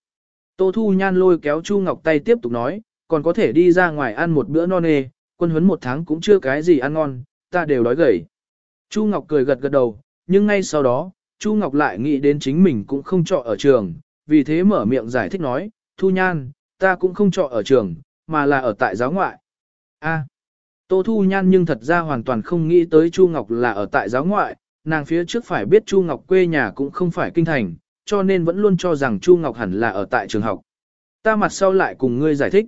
Tô Thu Nhan lôi kéo Chu Ngọc tay tiếp tục nói, còn có thể đi ra ngoài ăn một bữa non nê, quân huấn một tháng cũng chưa cái gì ăn ngon, ta đều đói gầy. Chu Ngọc cười gật gật đầu, nhưng ngay sau đó, Chu Ngọc lại nghĩ đến chính mình cũng không trọ ở trường, vì thế mở miệng giải thích nói, Thu Nhan, ta cũng không trọ ở trường, mà là ở tại giáo ngoại. A. Tô Thu Nhan nhưng thật ra hoàn toàn không nghĩ tới Chu Ngọc là ở tại giáo ngoại, nàng phía trước phải biết Chu Ngọc quê nhà cũng không phải kinh thành, cho nên vẫn luôn cho rằng Chu Ngọc hẳn là ở tại trường học. Ta mặt sau lại cùng ngươi giải thích.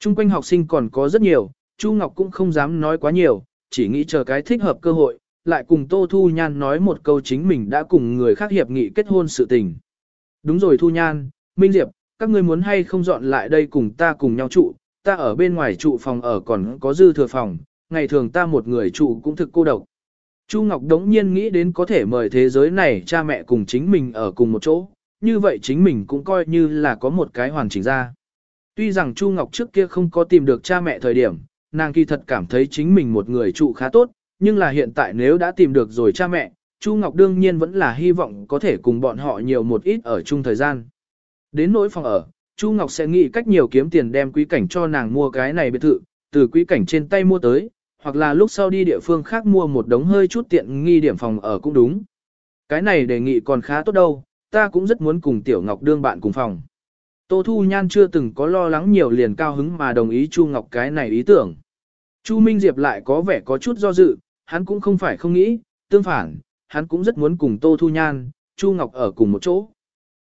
Trung quanh học sinh còn có rất nhiều, Chu Ngọc cũng không dám nói quá nhiều, chỉ nghĩ chờ cái thích hợp cơ hội, lại cùng Tô Thu Nhan nói một câu chính mình đã cùng người khác hiệp nghị kết hôn sự tình. Đúng rồi Thu Nhan, Minh Diệp, các ngươi muốn hay không dọn lại đây cùng ta cùng nhau trụ, ta ở bên ngoài trụ phòng ở còn có dư thừa phòng, ngày thường ta một người trụ cũng thực cô độc. Chu Ngọc đống nhiên nghĩ đến có thể mời thế giới này cha mẹ cùng chính mình ở cùng một chỗ, như vậy chính mình cũng coi như là có một cái hoàn chỉnh ra. Tuy rằng Chu Ngọc trước kia không có tìm được cha mẹ thời điểm, nàng kỳ thật cảm thấy chính mình một người trụ khá tốt, nhưng là hiện tại nếu đã tìm được rồi cha mẹ, Chu Ngọc đương nhiên vẫn là hy vọng có thể cùng bọn họ nhiều một ít ở chung thời gian. Đến nỗi phòng ở, Chu Ngọc sẽ nghĩ cách nhiều kiếm tiền đem quý cảnh cho nàng mua cái này biệt thự, từ quý cảnh trên tay mua tới, hoặc là lúc sau đi địa phương khác mua một đống hơi chút tiện nghi điểm phòng ở cũng đúng. Cái này đề nghị còn khá tốt đâu, ta cũng rất muốn cùng Tiểu Ngọc đương bạn cùng phòng. Tô Thu Nhan chưa từng có lo lắng nhiều liền cao hứng mà đồng ý Chu Ngọc cái này ý tưởng. Chu Minh Diệp lại có vẻ có chút do dự, hắn cũng không phải không nghĩ, tương phản, hắn cũng rất muốn cùng Tô Thu Nhan, Chu Ngọc ở cùng một chỗ.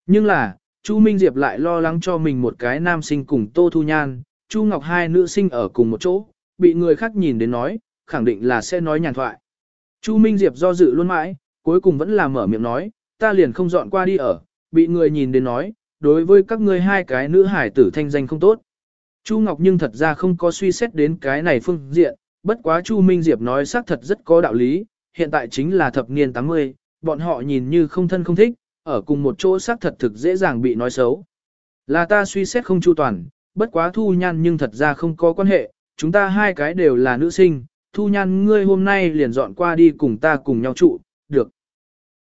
Nhưng là, Chu Minh Diệp lại lo lắng cho mình một cái nam sinh cùng Tô Thu Nhan, Chu Ngọc hai nữ sinh ở cùng một chỗ, bị người khác nhìn đến nói, khẳng định là sẽ nói nhàn thoại. Chu Minh Diệp do dự luôn mãi, cuối cùng vẫn là mở miệng nói, ta liền không dọn qua đi ở, bị người nhìn đến nói, đối với các ngươi hai cái nữ hải tử thanh danh không tốt. Chu Ngọc nhưng thật ra không có suy xét đến cái này phương diện, bất quá Chu Minh Diệp nói xác thật rất có đạo lý, hiện tại chính là thập niên 80, bọn họ nhìn như không thân không thích, ở cùng một chỗ xác thật thực dễ dàng bị nói xấu. Là ta suy xét không chu toàn, bất quá thu nhan nhưng thật ra không có quan hệ, chúng ta hai cái đều là nữ sinh, thu nhan ngươi hôm nay liền dọn qua đi cùng ta cùng nhau trụ, được.